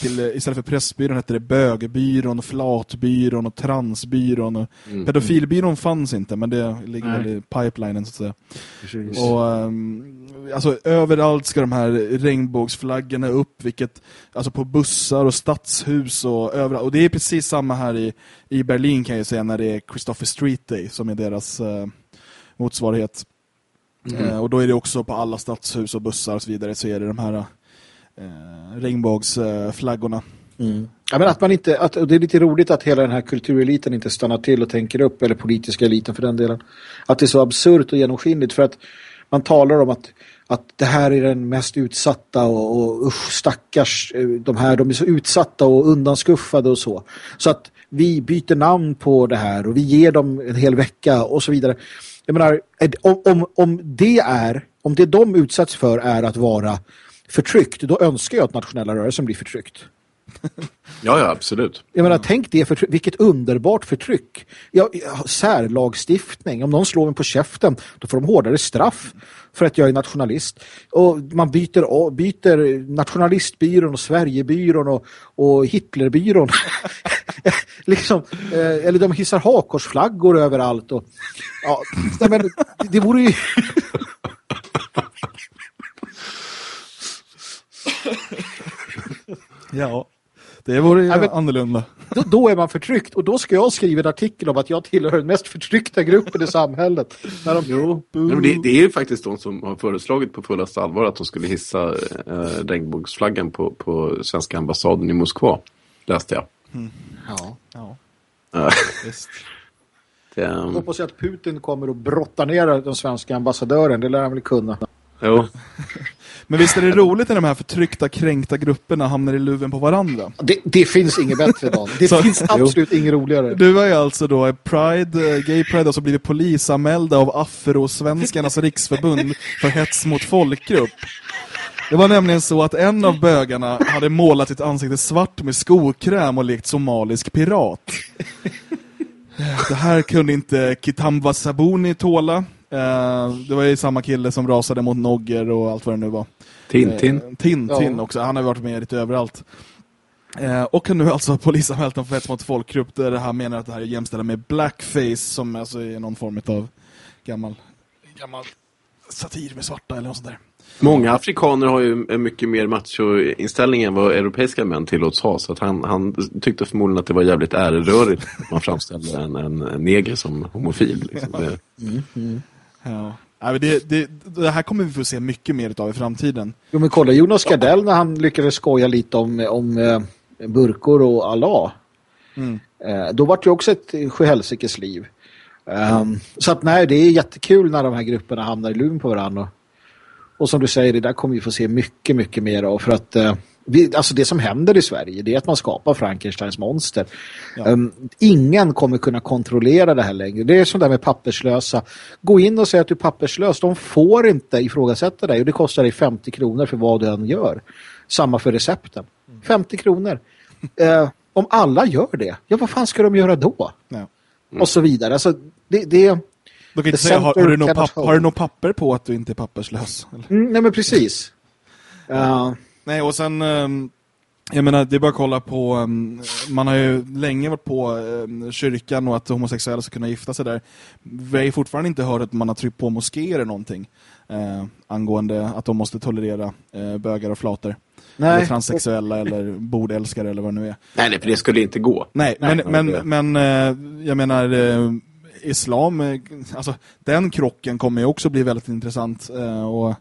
Till, eh, istället för Pressbyrån hette det Bögbyrån, Flatbyrån och Transbyrån. Och mm. Pedofilbyrån fanns inte, men det ligger väl i pipelinen så att säga. Precis. Och um, alltså överallt ska de här regnbågsflaggorna upp, vilket alltså på bussar och stadshus och överallt. Och det är precis samma här i, i Berlin kan jag säga när det är Christopher Street Day som är deras eh, motsvarighet. Mm. Eh, och då är det också på alla stadshus och bussar och så vidare så är det de här eh, regnbågsflaggorna. Mm. Ja, men att man inte, att, det är lite roligt att hela den här kultureliten inte stannar till och tänker upp, eller politiska eliten för den delen. Att det är så absurt och genomskinligt för att man talar om att att det här är den mest utsatta och, och usch, stackars, eh, de här, de är så utsatta och undanskuffade och så. Så att vi byter namn på det här och vi ger dem en hel vecka och så vidare. Jag menar, om, om, om det är, om det de utsätts för är att vara förtryckt, då önskar jag att nationella rörelsen blir förtryckt. Ja, ja, absolut. Jag menar, tänk det, för, vilket underbart förtryck. Ja, särlagstiftning. Om någon slår mig på käften, då får de hårdare straff för att jag är nationalist. Och man byter, byter nationalistbyrån och Sverigebyrån och, och Hitlerbyrån. liksom, eh, eller de hissar hakorsflaggor överallt. Och, ja, men, det vore ju... ja. Det vore ja, men, annorlunda. Då, då, är man förtryckt och då ska jag skriva en artikel om att jag tillhör den mest förtryckta gruppen i samhället. När de, jo, det, det, är ju faktiskt de som har föreslagit på fullaste allvar att de skulle hissa äh, regnbågsflaggan på, på svenska ambassaden i Moskva. Läste jag. Mm. Ja, ja. Visst. Det, um... Jag hoppas att Putin kommer att brotta ner den svenska ambassadören. Det lär han väl kunna. Jo. Men visst är det roligt när de här förtryckta, kränkta grupperna hamnar i luven på varandra? Det, det finns inget bättre, Dan. Det så, finns absolut jo. inget roligare. Du var ju alltså då Pride, eh, Gay Pride, och så blivit polisanmälda av Afro-svenskarnas riksförbund för hets mot folkgrupp. Det var nämligen så att en av bögarna hade målat sitt ansikte svart med skokräm och lekt somalisk pirat. Det här kunde inte Kitamba Sabuni tåla. Eh, det var ju samma kille som rasade mot Nogger och allt vad det nu var. Tintin. Uh, Tintin ja. också. Han har varit med lite överallt. Uh, och kan nu alltså polisanmält om för mot folkgrupp där det här menar att det här är jämställda med blackface som alltså är någon form av gammal, gammal satir med svarta eller något sånt där. Många afrikaner har ju en mycket mer macho-inställning än vad europeiska män tillåts ha. Så att han, han tyckte förmodligen att det var jävligt ärerörigt att man framställde en, en, en neger som homofil. Liksom. Mm, mm. Ja. Det, det, det, här kommer vi få se mycket mer av i framtiden. Jo, men kolla Jonas Gardell när han lyckades skoja lite om, om eh, burkor och Allah. Mm. Eh, då var det ju också ett sjuhelsikes liv. Um, så att nej, det är jättekul när de här grupperna hamnar i luven på varandra. Och som du säger, det där kommer vi få se mycket, mycket mer av. För att eh, vi, alltså det som händer i Sverige det är att man skapar Frankensteins monster. Ja. Um, ingen kommer kunna kontrollera det här längre. Det är som det med papperslösa. Gå in och säg att du är papperslös. De får inte ifrågasätta dig och det kostar dig 50 kronor för vad du än gör. Samma för recepten. Mm. 50 kronor. Uh, om alla gör det, ja vad fan ska de göra då? Ja. Mm. Och så vidare. Alltså, det, det du kan inte säga, har, har, du något papp, har du något papper på att du inte är papperslös? Mm, nej men precis. Uh, Nej, och sen... Um, jag menar, det är bara att kolla på... Um, man har ju länge varit på um, kyrkan och att homosexuella ska kunna gifta sig där. Vi har ju fortfarande inte hört att man har tryckt på moskéer eller någonting. Uh, angående att de måste tolerera uh, bögar och flator. Nej. Eller transsexuella eller bordälskare eller vad det nu är. Nej, nej, för det skulle inte gå. Nej, nej men, men, men uh, jag menar islam, eh, alltså den krocken kommer ju också bli väldigt intressant eh, och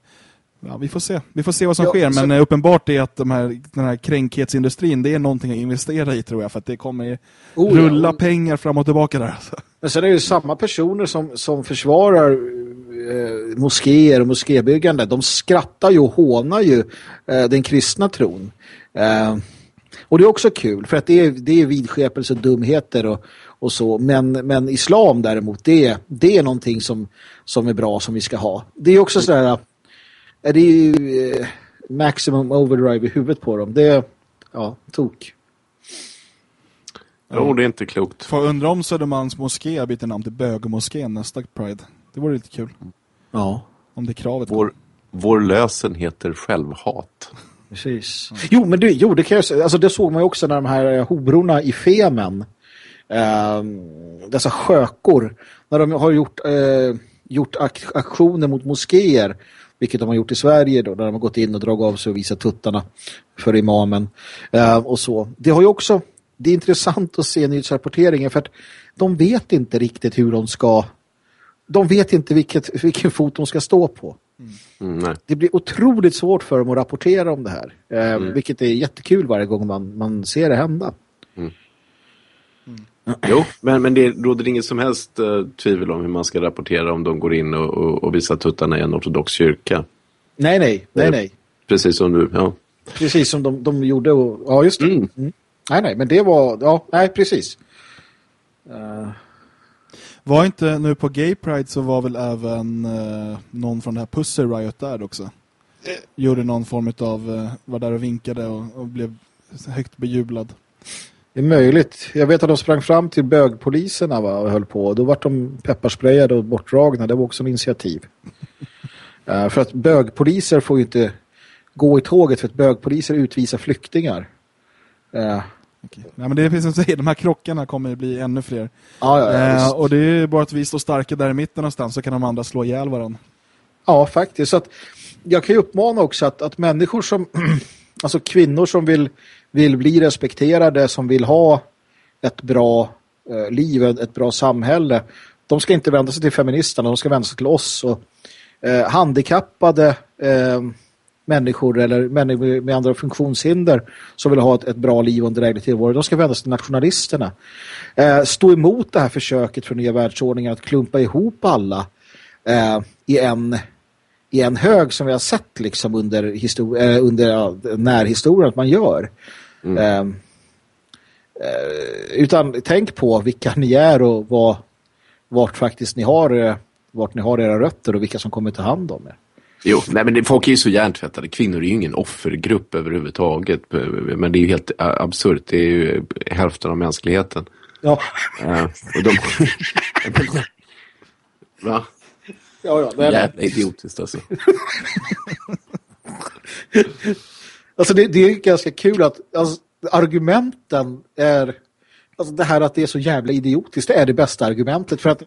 ja, vi får se. Vi får se vad som Ja, sker, så- men eh, uppenbart är att de här, den här kränkhetsindustrin, det är någonting att investera i tror jag, för att det kommer Oh, ja. rulla pengar fram och tillbaka där. Alltså. Men sen är det ju samma personer som, som försvarar eh, moskéer och moskébyggande. De skrattar ju och hånar ju eh, den kristna tron. Eh, och det är också kul för att det är, det är vidskepelse och dumheter och, och så. Men, men islam däremot, det, är- det är någonting som, som är bra som vi ska ha. Det är också sådär, är det är ju eh, maximum overdrive i huvudet på dem. Det är, ja, tok. Jo, det är inte klokt. Får undra om Södermalms moské byter namn till Bögmoskén nästa Pride. Det vore lite kul. Ja. Om det kravet Vår, vår lösen heter självhat. Precis. Jo, men det, jo, det kan jag säga. Alltså, det såg man ju också när de här eh, hororna i Femen, eh, dessa skökor, när de har gjort, eh, gjort ak aktioner mot moskéer, vilket de har gjort i Sverige då, där de har gått in och dragit av sig och visat tuttarna för imamen eh, och så. Det har ju också, det är intressant att se nyhetsrapporteringen för att de vet inte riktigt hur de ska, de vet inte vilket, vilken fot de ska stå på Mm, det blir otroligt svårt för dem att rapportera om det här. Eh, Vilket är jättekul varje gång man, man ser det hända. Jo, men, men det råder inget som helst eh, tvivel om hur man ska rapportera om de går in och, och, och visar tuttarna i en ortodox kyrka. Nej, nej, nej, Eh, nej. Precis som du, ja. Precis som de, de gjorde. Och, ja, just det. Mm. Mm. Nej, nej, men det var, ja, nej, precis. Eh, Var inte nu på Gay Pride så var väl även eh, någon från det här Pussy Riot där också. Gjorde någon form av, eh, var där och vinkade och, och blev högt bejublad. Det är möjligt. Jag vet att de sprang fram till bögpoliserna va, och höll på. Då var de pepparsprayade och bortdragna. Det var också en initiativ. Eh, för att bögpoliser får ju inte gå i tåget för att bögpoliser utvisar flyktingar. Eh, Okej. Nej, men det är precis som du säger, de här krockarna kommer ju bli ännu fler. ja, ja, eh, och det är bara att vi står starka där i mitten någonstans så kan de andra slå ihjäl varandra. Ja, faktiskt. Så att jag kan ju uppmana också att, att människor som, alltså kvinnor som vill, vill bli respekterade, som vill ha ett bra eh, liv, ett bra samhälle, de ska inte vända sig till feministerna, de ska vända sig till oss. Och, eh, handikappade eh, människor eller människor med andra funktionshinder som vill ha ett, ett bra liv och en dräglig tillvaro, de ska vända sig till nationalisterna. Eh, stå emot det här försöket från nya världsordningen att klumpa ihop alla eh, i en i en hög som vi har sett liksom under, histor- eh, under ja, närhistorien att man gör. Eh, eh, utan tänk på vilka ni är och vad, vart faktiskt ni har eh, vart ni har era rötter och vilka som kommer ta hand om er. Jo, nej men det, folk är ju så hjärntvättade. Kvinnor är ju ingen offergrupp överhuvudtaget. Men det är ju helt äh, absurt. Det är ju hälften av mänskligheten. Ja, Eh, och de... Va? Ja, ja. Men, Jävla idiotiskt alltså. Alltså det, det är ganska kul att alltså, argumenten är alltså det här att det är så jävla idiotiskt det är det bästa argumentet för att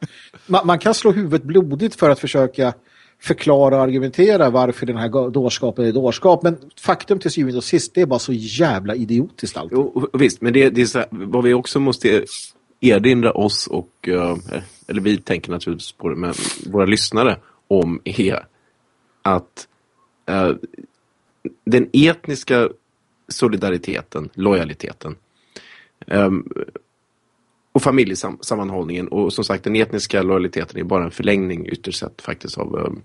man, man kan slå huvudet blodigt för att försöka förklara och argumentera varför den här dårskapen är dårskap men faktum till syvende och sist det är bara så jävla idiotiskt allt. Jo, visst, men det, det är så här, vad vi också måste erinra oss och, eh, eller vi tänker naturligtvis på det, men våra lyssnare om är att eh, den etniska solidariteten, lojaliteten ehm, och familjesammanhållningen och som sagt den etniska lojaliteten är bara en förlängning ytterst sett faktiskt av ehm,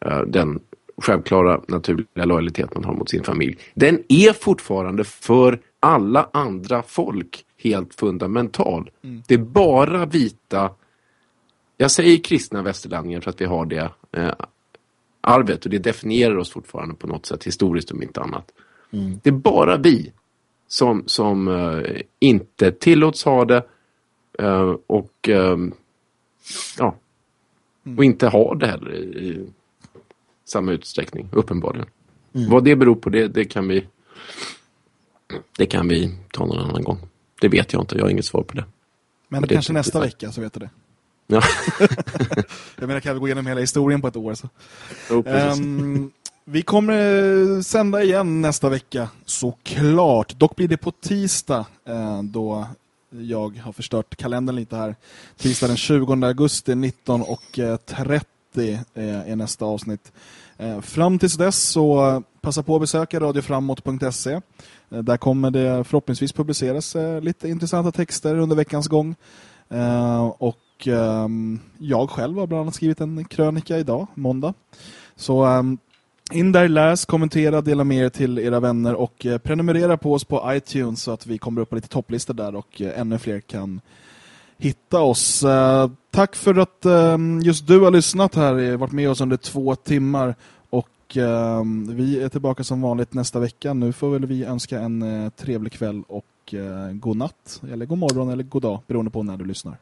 eh, den självklara naturliga lojalitet man har mot sin familj. Den är fortfarande för alla andra folk helt fundamental. Det är bara vita, jag säger kristna västerlänningar för att vi har det eh, arvet och det definierar oss fortfarande på något sätt historiskt om inte annat. Det är bara vi som, som eh, inte tillåts ha det eh, och ehm, ja, och inte har det heller i, i samma utsträckning, uppenbarligen. Vad det beror på, det, det kan vi det kan vi ta någon annan gång. Det vet jag inte, jag har inget svar på det. Men Men det kanske nästa vecka så vet du det. Ja, Jag menar kan vi gå igenom hela historien på ett år så. jo. Ehm, vi kommer eh, sända igen nästa vecka, såklart. Dock blir det på tisdag eh, då jag har förstört kalendern lite här. Tisdag den 20 augusti 19.30 är nästa avsnitt. Fram tills dess så passa på att besöka radioframåt.se. Där kommer det förhoppningsvis publiceras lite intressanta texter under veckans gång. Och Ehm, jag själv har bland annat skrivit en krönika idag, måndag. Så ehm, in där, läs, kommentera, dela med er till era vänner och uh, prenumerera på oss på iTunes så att vi kommer upp på lite topplistor där och uh, ännu fler kan hitta oss. Uh, tack för att ehm, just du har lyssnat här, varit med oss under två timmar och vi är tillbaka som vanligt nästa vecka. Nu får väl vi önska en trevlig kväll och god natt, eller god morgon eller god dag beroende på när du lyssnar.